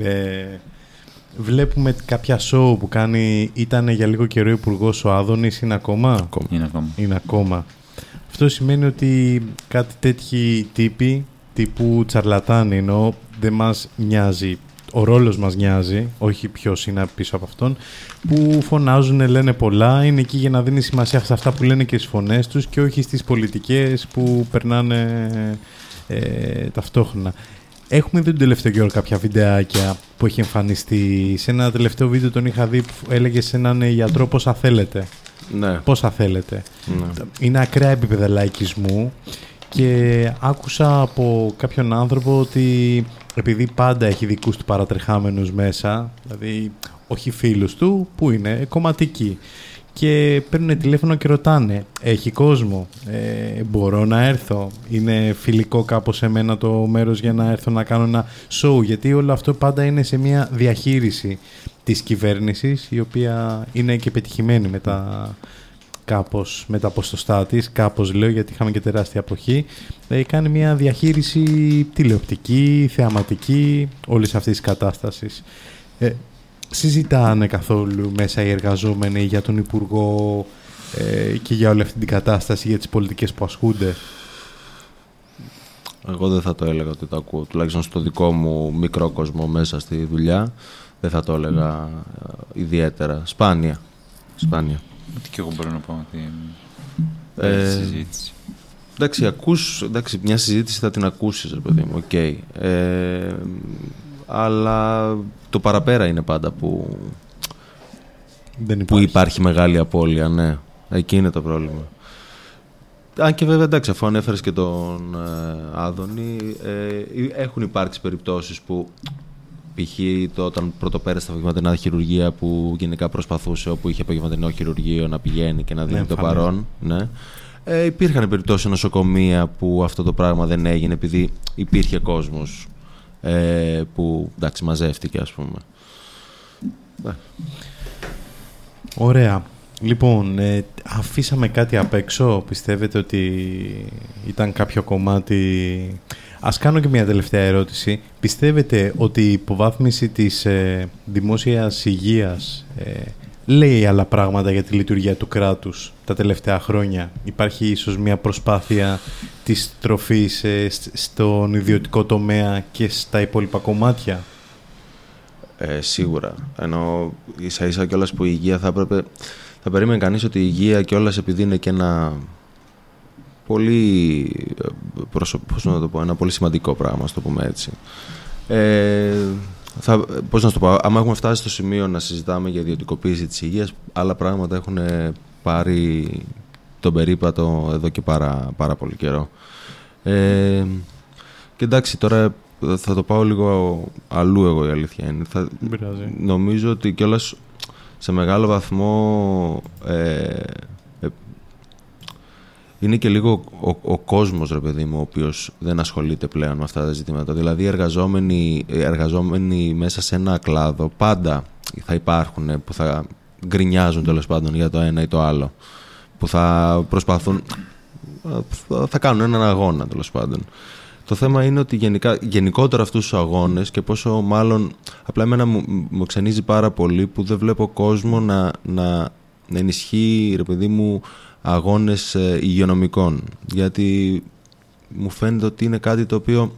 ε, βλέπουμε κάποια show που κάνει. Ήταν για λίγο καιρό υπουργός ο Άδωνης. Είναι ακόμα; ακόμα. Είναι ακόμα. Είναι ακόμα. Αυτό σημαίνει ότι κάτι τέτοιοι τύποι τύπου τσαρλατάνι, ενώ δεν μας νοιάζει ο ρόλος μας νοιάζει, όχι ποιος είναι πίσω από αυτόν, που φωνάζουν, λένε πολλά, είναι εκεί για να δίνει σημασία σε αυτά που λένε και στις φωνές τους και όχι στις πολιτικές που περνάνε ε, ταυτόχρονα. Έχουμε δει τον τελευταίο καιρό κάποια βιντεάκια που έχει εμφανιστεί. Σε ένα τελευταίο βίντεο τον είχα δει που έλεγε σε έναν γιατρό πόσα θέλετε. Ναι. Πόσα θέλετε. ναι. Είναι ακραία επίπεδα λαϊκισμού και άκουσα από κάποιον άνθρωπο ότι επειδή πάντα έχει δικούς του παρατρεχάμενους μέσα, δηλαδή όχι φίλους του, που είναι κομματικοί, και παίρνουν τηλέφωνο και ρωτάνε «Έχει κόσμο, ε, μπορώ να έρθω, είναι φιλικό κάπως σε μένα το μέρος για να έρθω να κάνω ένα show» γιατί όλο αυτό πάντα είναι σε μια διαχείριση της κυβέρνησης η οποία είναι και πετυχημένη με τα, κάπως με τα ποσοστά της, κάπως λέω γιατί είχαμε και τεράστια αποχή, ε, κάνει μια διαχείριση τηλεοπτική, θεαματική, όλης αυτής της κατάστασης. Ε, συζητάνε καθόλου μέσα οι εργαζόμενοι για τον Υπουργό ε, και για όλη αυτή την κατάσταση, για τις πολιτικές που ασκούνται; Εγώ δεν θα το έλεγα ότι το ακούω, τουλάχιστον στο δικό μου μικρό κόσμο μέσα στη δουλειά. Δεν θα το έλεγα ε, ιδιαίτερα. Σπάνια. Σπάνια. Ό,τι και εγώ μπορώ να πω ότι Ε, ε, συζήτηση. Εντάξει, ακούς, εντάξει, μια συζήτηση θα την ακούσεις, ρε παιδί μου, οκ. Ε, αλλά το παραπέρα είναι πάντα που, Δεν που υπάρχει. υπάρχει μεγάλη απώλεια, ναι. Εκεί είναι το πρόβλημα. Αν και βέβαια, εντάξει, αφού ανέφερες και τον ε, Άδωνη, ε, έχουν υπάρξει περιπτώσεις που π.χ. το όταν πρωτοπέρασε τα απογευματινά χειρουργία που γενικά προσπαθούσε όπου είχε απογευματινό χειρουργείο να πηγαίνει και να δίνει το εμφανές. παρόν. Ναι. Ε, υπήρχαν περιπτώσεις νοσοκομεία που αυτό το πράγμα δεν έγινε επειδή υπήρχε κόσμος ε, που εντάξει, μαζεύτηκε ας πούμε. Ωραία. Λοιπόν, ε, αφήσαμε κάτι απ' έξω. Πιστεύετε ότι ήταν κάποιο κομμάτι... Ας κάνω και μια τελευταία ερώτηση. Πιστεύετε ότι η υποβάθμιση της ε, δημόσιας υγείας ε, λέει άλλα πράγματα για τη λειτουργία του κράτους τα τελευταία χρόνια; Υπάρχει ίσως μια προσπάθεια της τροφής ε, σ- στον ιδιωτικό τομέα και στα υπόλοιπα κομμάτια; Ε, σίγουρα. Ενώ ίσα ίσα κιόλας που η υγεία θα έπρεπε. Θα περίμενε κανείς ότι η υγεία κιόλας επειδή είναι και ένα πολύ. ε, προσω- πώς να το πω, ένα πολύ σημαντικό πράγμα, ας το πούμε έτσι. Ε, θα, πώς να σου το πω, άμα έχουμε φτάσει στο σημείο να συζητάμε για ιδιωτικοποίηση της υγείας, άλλα πράγματα έχουν πάρει τον περίπατο εδώ και πάρα, πάρα πολύ καιρό. Ε, και εντάξει, τώρα θα το πάω λίγο αλλού εγώ η αλήθεια είναι. Θα, Δεν πειράζει. νομίζω ότι κιόλας σε μεγάλο βαθμό ε, ε, είναι και λίγο ο, ο κόσμος ρε παιδί μου ο οποίος δεν ασχολείται πλέον με αυτά τα ζητήματα. Δηλαδή οι εργαζόμενοι, οι εργαζόμενοι μέσα σε ένα κλάδο πάντα θα υπάρχουν ε, που θα γκρινιάζουν τέλος πάντων για το ένα ή το άλλο που θα προσπαθούν θα- θα κάνουν έναν αγώνα τέλος πάντων. Το θέμα είναι ότι γενικά, γενικότερα αυτούς τους αγώνες και πόσο μάλλον απλά εμένα μου, μου ξενίζει πάρα πολύ που δεν βλέπω κόσμο να, να, να ενισχύει ρε παιδί μου αγώνες ε, υγειονομικών γιατί μου φαίνεται ότι είναι κάτι το οποίο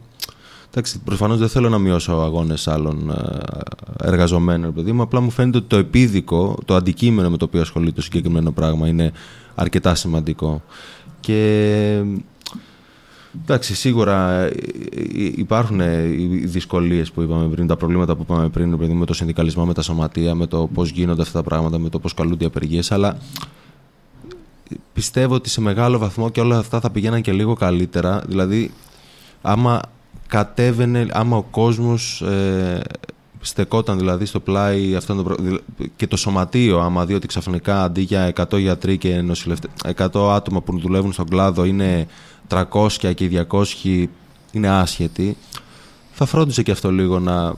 εντάξει προφανώς δεν θέλω να μειώσω αγώνες άλλων ε, εργαζομένων ρε παιδί μου απλά μου φαίνεται ότι το επίδικο, το αντικείμενο με το οποίο ασχολείται το συγκεκριμένο πράγμα είναι αρκετά σημαντικό και Εντάξει, σίγουρα ε, ε, υπάρχουν ε, οι δυσκολίες που είπαμε πριν, τα προβλήματα που είπαμε πριν, παιδί, με το συνδικαλισμό, με τα σωματεία, με το πώς γίνονται αυτά τα πράγματα, με το πώς καλούνται οι απεργίες. Αλλά πιστεύω ότι σε μεγάλο βαθμό και όλα αυτά θα πηγαίναν και λίγο καλύτερα. Δηλαδή, άμα κατέβαινε, άμα ο κόσμος ε, στεκόταν δηλαδή στο πλάι αυτόν τον προ- δηλα- και το σωματείο, άμα δει ότι ξαφνικά αντί για 100 γιατροί και νοσηλευτές, 100 άτομα που δουλεύουν στον κλάδο είναι 300 και οι 200 είναι άσχετοι, θα φρόντισε και αυτό λίγο να.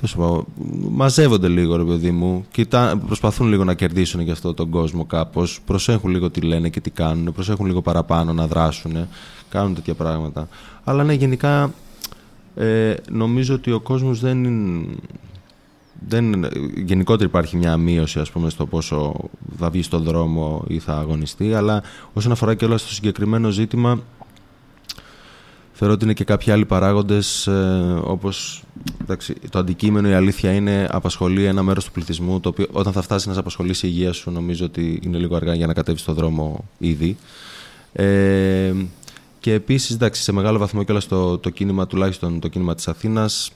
Πώς σου πω, μαζεύονται λίγο, ρε παιδί μου. Κοιτά, προσπαθούν λίγο να κερδίσουν και αυτό τον κόσμο κάπως. Προσέχουν λίγο τι λένε και τι κάνουν. Προσέχουν λίγο παραπάνω να δράσουν. Κάνουν τέτοια πράγματα. Αλλά ναι, γενικά ε, νομίζω ότι ο κόσμος δεν είναι... Δεν, είναι- γενικότερα υπάρχει μια μείωση ας πούμε, στο πόσο θα βγει στον δρόμο ή θα αγωνιστεί, αλλά όσον αφορά και όλα στο συγκεκριμένο ζήτημα, Θεωρώ ότι είναι και κάποιοι άλλοι παράγοντες ε, όπως εντάξει, το αντικείμενο, η αλήθεια είναι απασχολεί ένα μέρος του πληθυσμού το οποίο όταν θα φτάσει να σε απασχολήσει η υγεία σου νομίζω ότι είναι λίγο αργά για να κατέβεις στον δρόμο ήδη. Ε, και επίσης εντάξει, σε μεγάλο βαθμό και το, το κίνημα τουλάχιστον το κίνημα της Αθήνας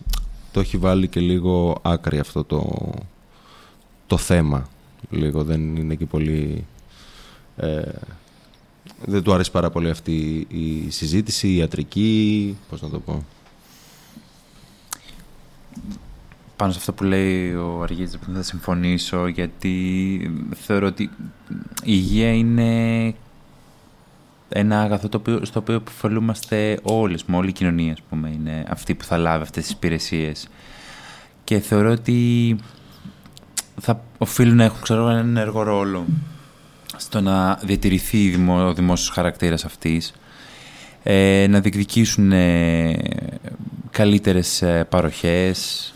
το έχει βάλει και λίγο άκρη αυτό το, το θέμα. Λίγο δεν είναι και πολύ... Ε, δεν του αρέσει πάρα πολύ αυτή η συζήτηση, η ιατρική, πώς να το πω. Πάνω σε αυτό που λέει ο Αργίτης που θα συμφωνήσω γιατί θεωρώ ότι η υγεία είναι ένα αγαθό το οποίο, στο οποίο υποφελούμαστε όλες, με όλη η κοινωνία ας πούμε, είναι αυτή που θα λάβει αυτές τις υπηρεσίες και θεωρώ ότι θα οφείλουν να έχουν ξέρω, έναν ενεργό ρόλο στο να διατηρηθεί ο δημόσιος χαρακτήρας αυτής, ε, να διεκδικήσουν ε, καλύτερες ε, παροχές.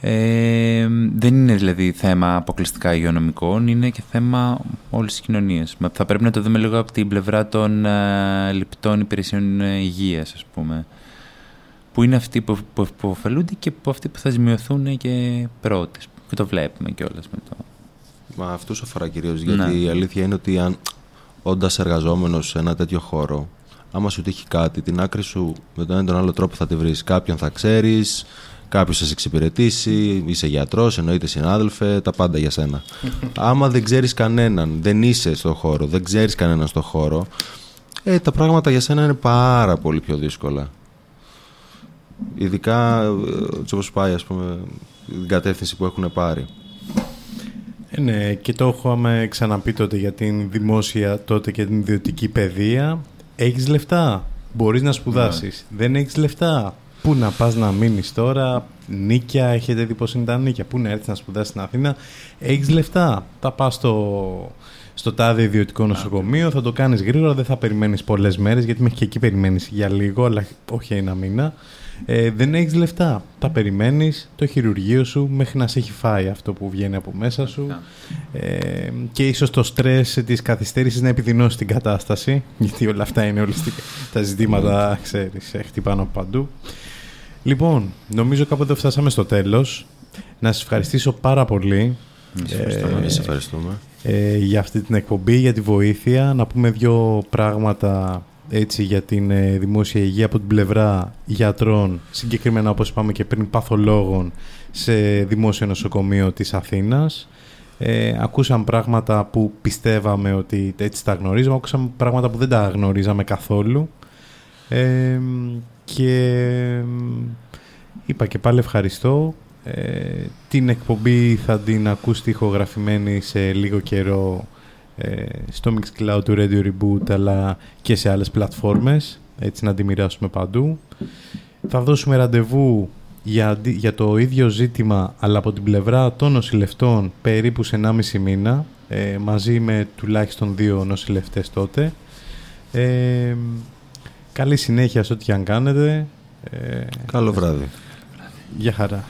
Ε, δεν είναι δηλαδή θέμα αποκλειστικά υγειονομικών, είναι και θέμα όλης της κοινωνίας. Θα πρέπει να το δούμε λίγο από την πλευρά των ε, λιπτών υπηρεσιών υγείας, ας πούμε. Που είναι αυτοί που, που, που ωφελούνται και που αυτοί που θα ζημιωθούν και πρώτες. Και το βλέπουμε κιόλας με το... Μα αυτού αφορά κυρίως. Γιατί ναι. η αλήθεια είναι ότι αν όντας εργαζόμενος σε ένα τέτοιο χώρο, άμα σου τύχει κάτι, την άκρη σου με τον ένα τον άλλο τρόπο θα τη βρεις. Κάποιον θα ξέρεις, κάποιο θα σε εξυπηρετήσει, είσαι γιατρός, εννοείται συνάδελφε, τα πάντα για σένα. <laughs> άμα δεν ξέρεις κανέναν, δεν είσαι στο χώρο, δεν ξέρεις κανέναν στο χώρο, ε, τα πράγματα για σένα είναι πάρα πολύ πιο δύσκολα. Ειδικά ε, έτσι όπως πάει ας πούμε την κατεύθυνση που έχουν πάρει. Ε, ναι, και το έχουμε ξαναπεί τότε για την δημόσια τότε και την ιδιωτική παιδεία. Έχεις λεφτά, μπορείς να σπουδάσεις. Ναι. Δεν έχεις λεφτά, πού να πας να μείνεις τώρα, νίκια, έχετε δει πώς είναι τα νίκια, πού να έρθεις να σπουδάσεις στην Αθήνα; Έχεις λεφτά, θα πας στο, στο τάδε ιδιωτικό νοσοκομείο, θα το κάνεις γρήγορα, δεν θα περιμένεις πολλές μέρες, γιατί μέχρι και εκεί περιμένεις για λίγο, αλλά όχι ένα μήνα. Ε, δεν έχεις λεφτά. Τα περιμένεις το χειρουργείο σου μέχρι να σε έχει φάει αυτό που βγαίνει από μέσα σου. Ε, και ίσως το στρες της καθυστέρησης να επιδεινώσει την κατάσταση. Γιατί όλα αυτά είναι ολιστικά. Τα ζητήματα, ξέρεις, χτυπάνε από παντού. Λοιπόν, νομίζω κάποτε φτάσαμε στο τέλος. Να σας ευχαριστήσω πάρα πολύ. Ε, ευχαριστούμε. Ε, για αυτή την εκπομπή, για τη βοήθεια. Να πούμε δύο πράγματα έτσι, για την ε, δημόσια υγεία από την πλευρά γιατρών, συγκεκριμένα όπως είπαμε και πριν παθολόγων σε δημόσιο νοσοκομείο της Αθήνας. Ε, ακούσαμε πράγματα που πιστεύαμε ότι έτσι τα γνωρίζαμε, ακούσαμε πράγματα που δεν τα γνωρίζαμε καθόλου. Ε, και είπα και πάλι ευχαριστώ. Ε, την εκπομπή θα την ακούσει ηχογραφημένη σε λίγο καιρό ε, στο Mixcloud του Radio Reboot αλλά και σε άλλες πλατφόρμες έτσι να τη μοιράσουμε παντού. Θα δώσουμε ραντεβού για, για το ίδιο ζήτημα αλλά από την πλευρά των νοσηλευτών περίπου σε 1,5 μήνα ε, μαζί με τουλάχιστον δύο νοσηλευτές τότε. Ε, καλή συνέχεια σε ό,τι αν κάνετε. Ε, Καλό βράδυ. Γεια χαρά.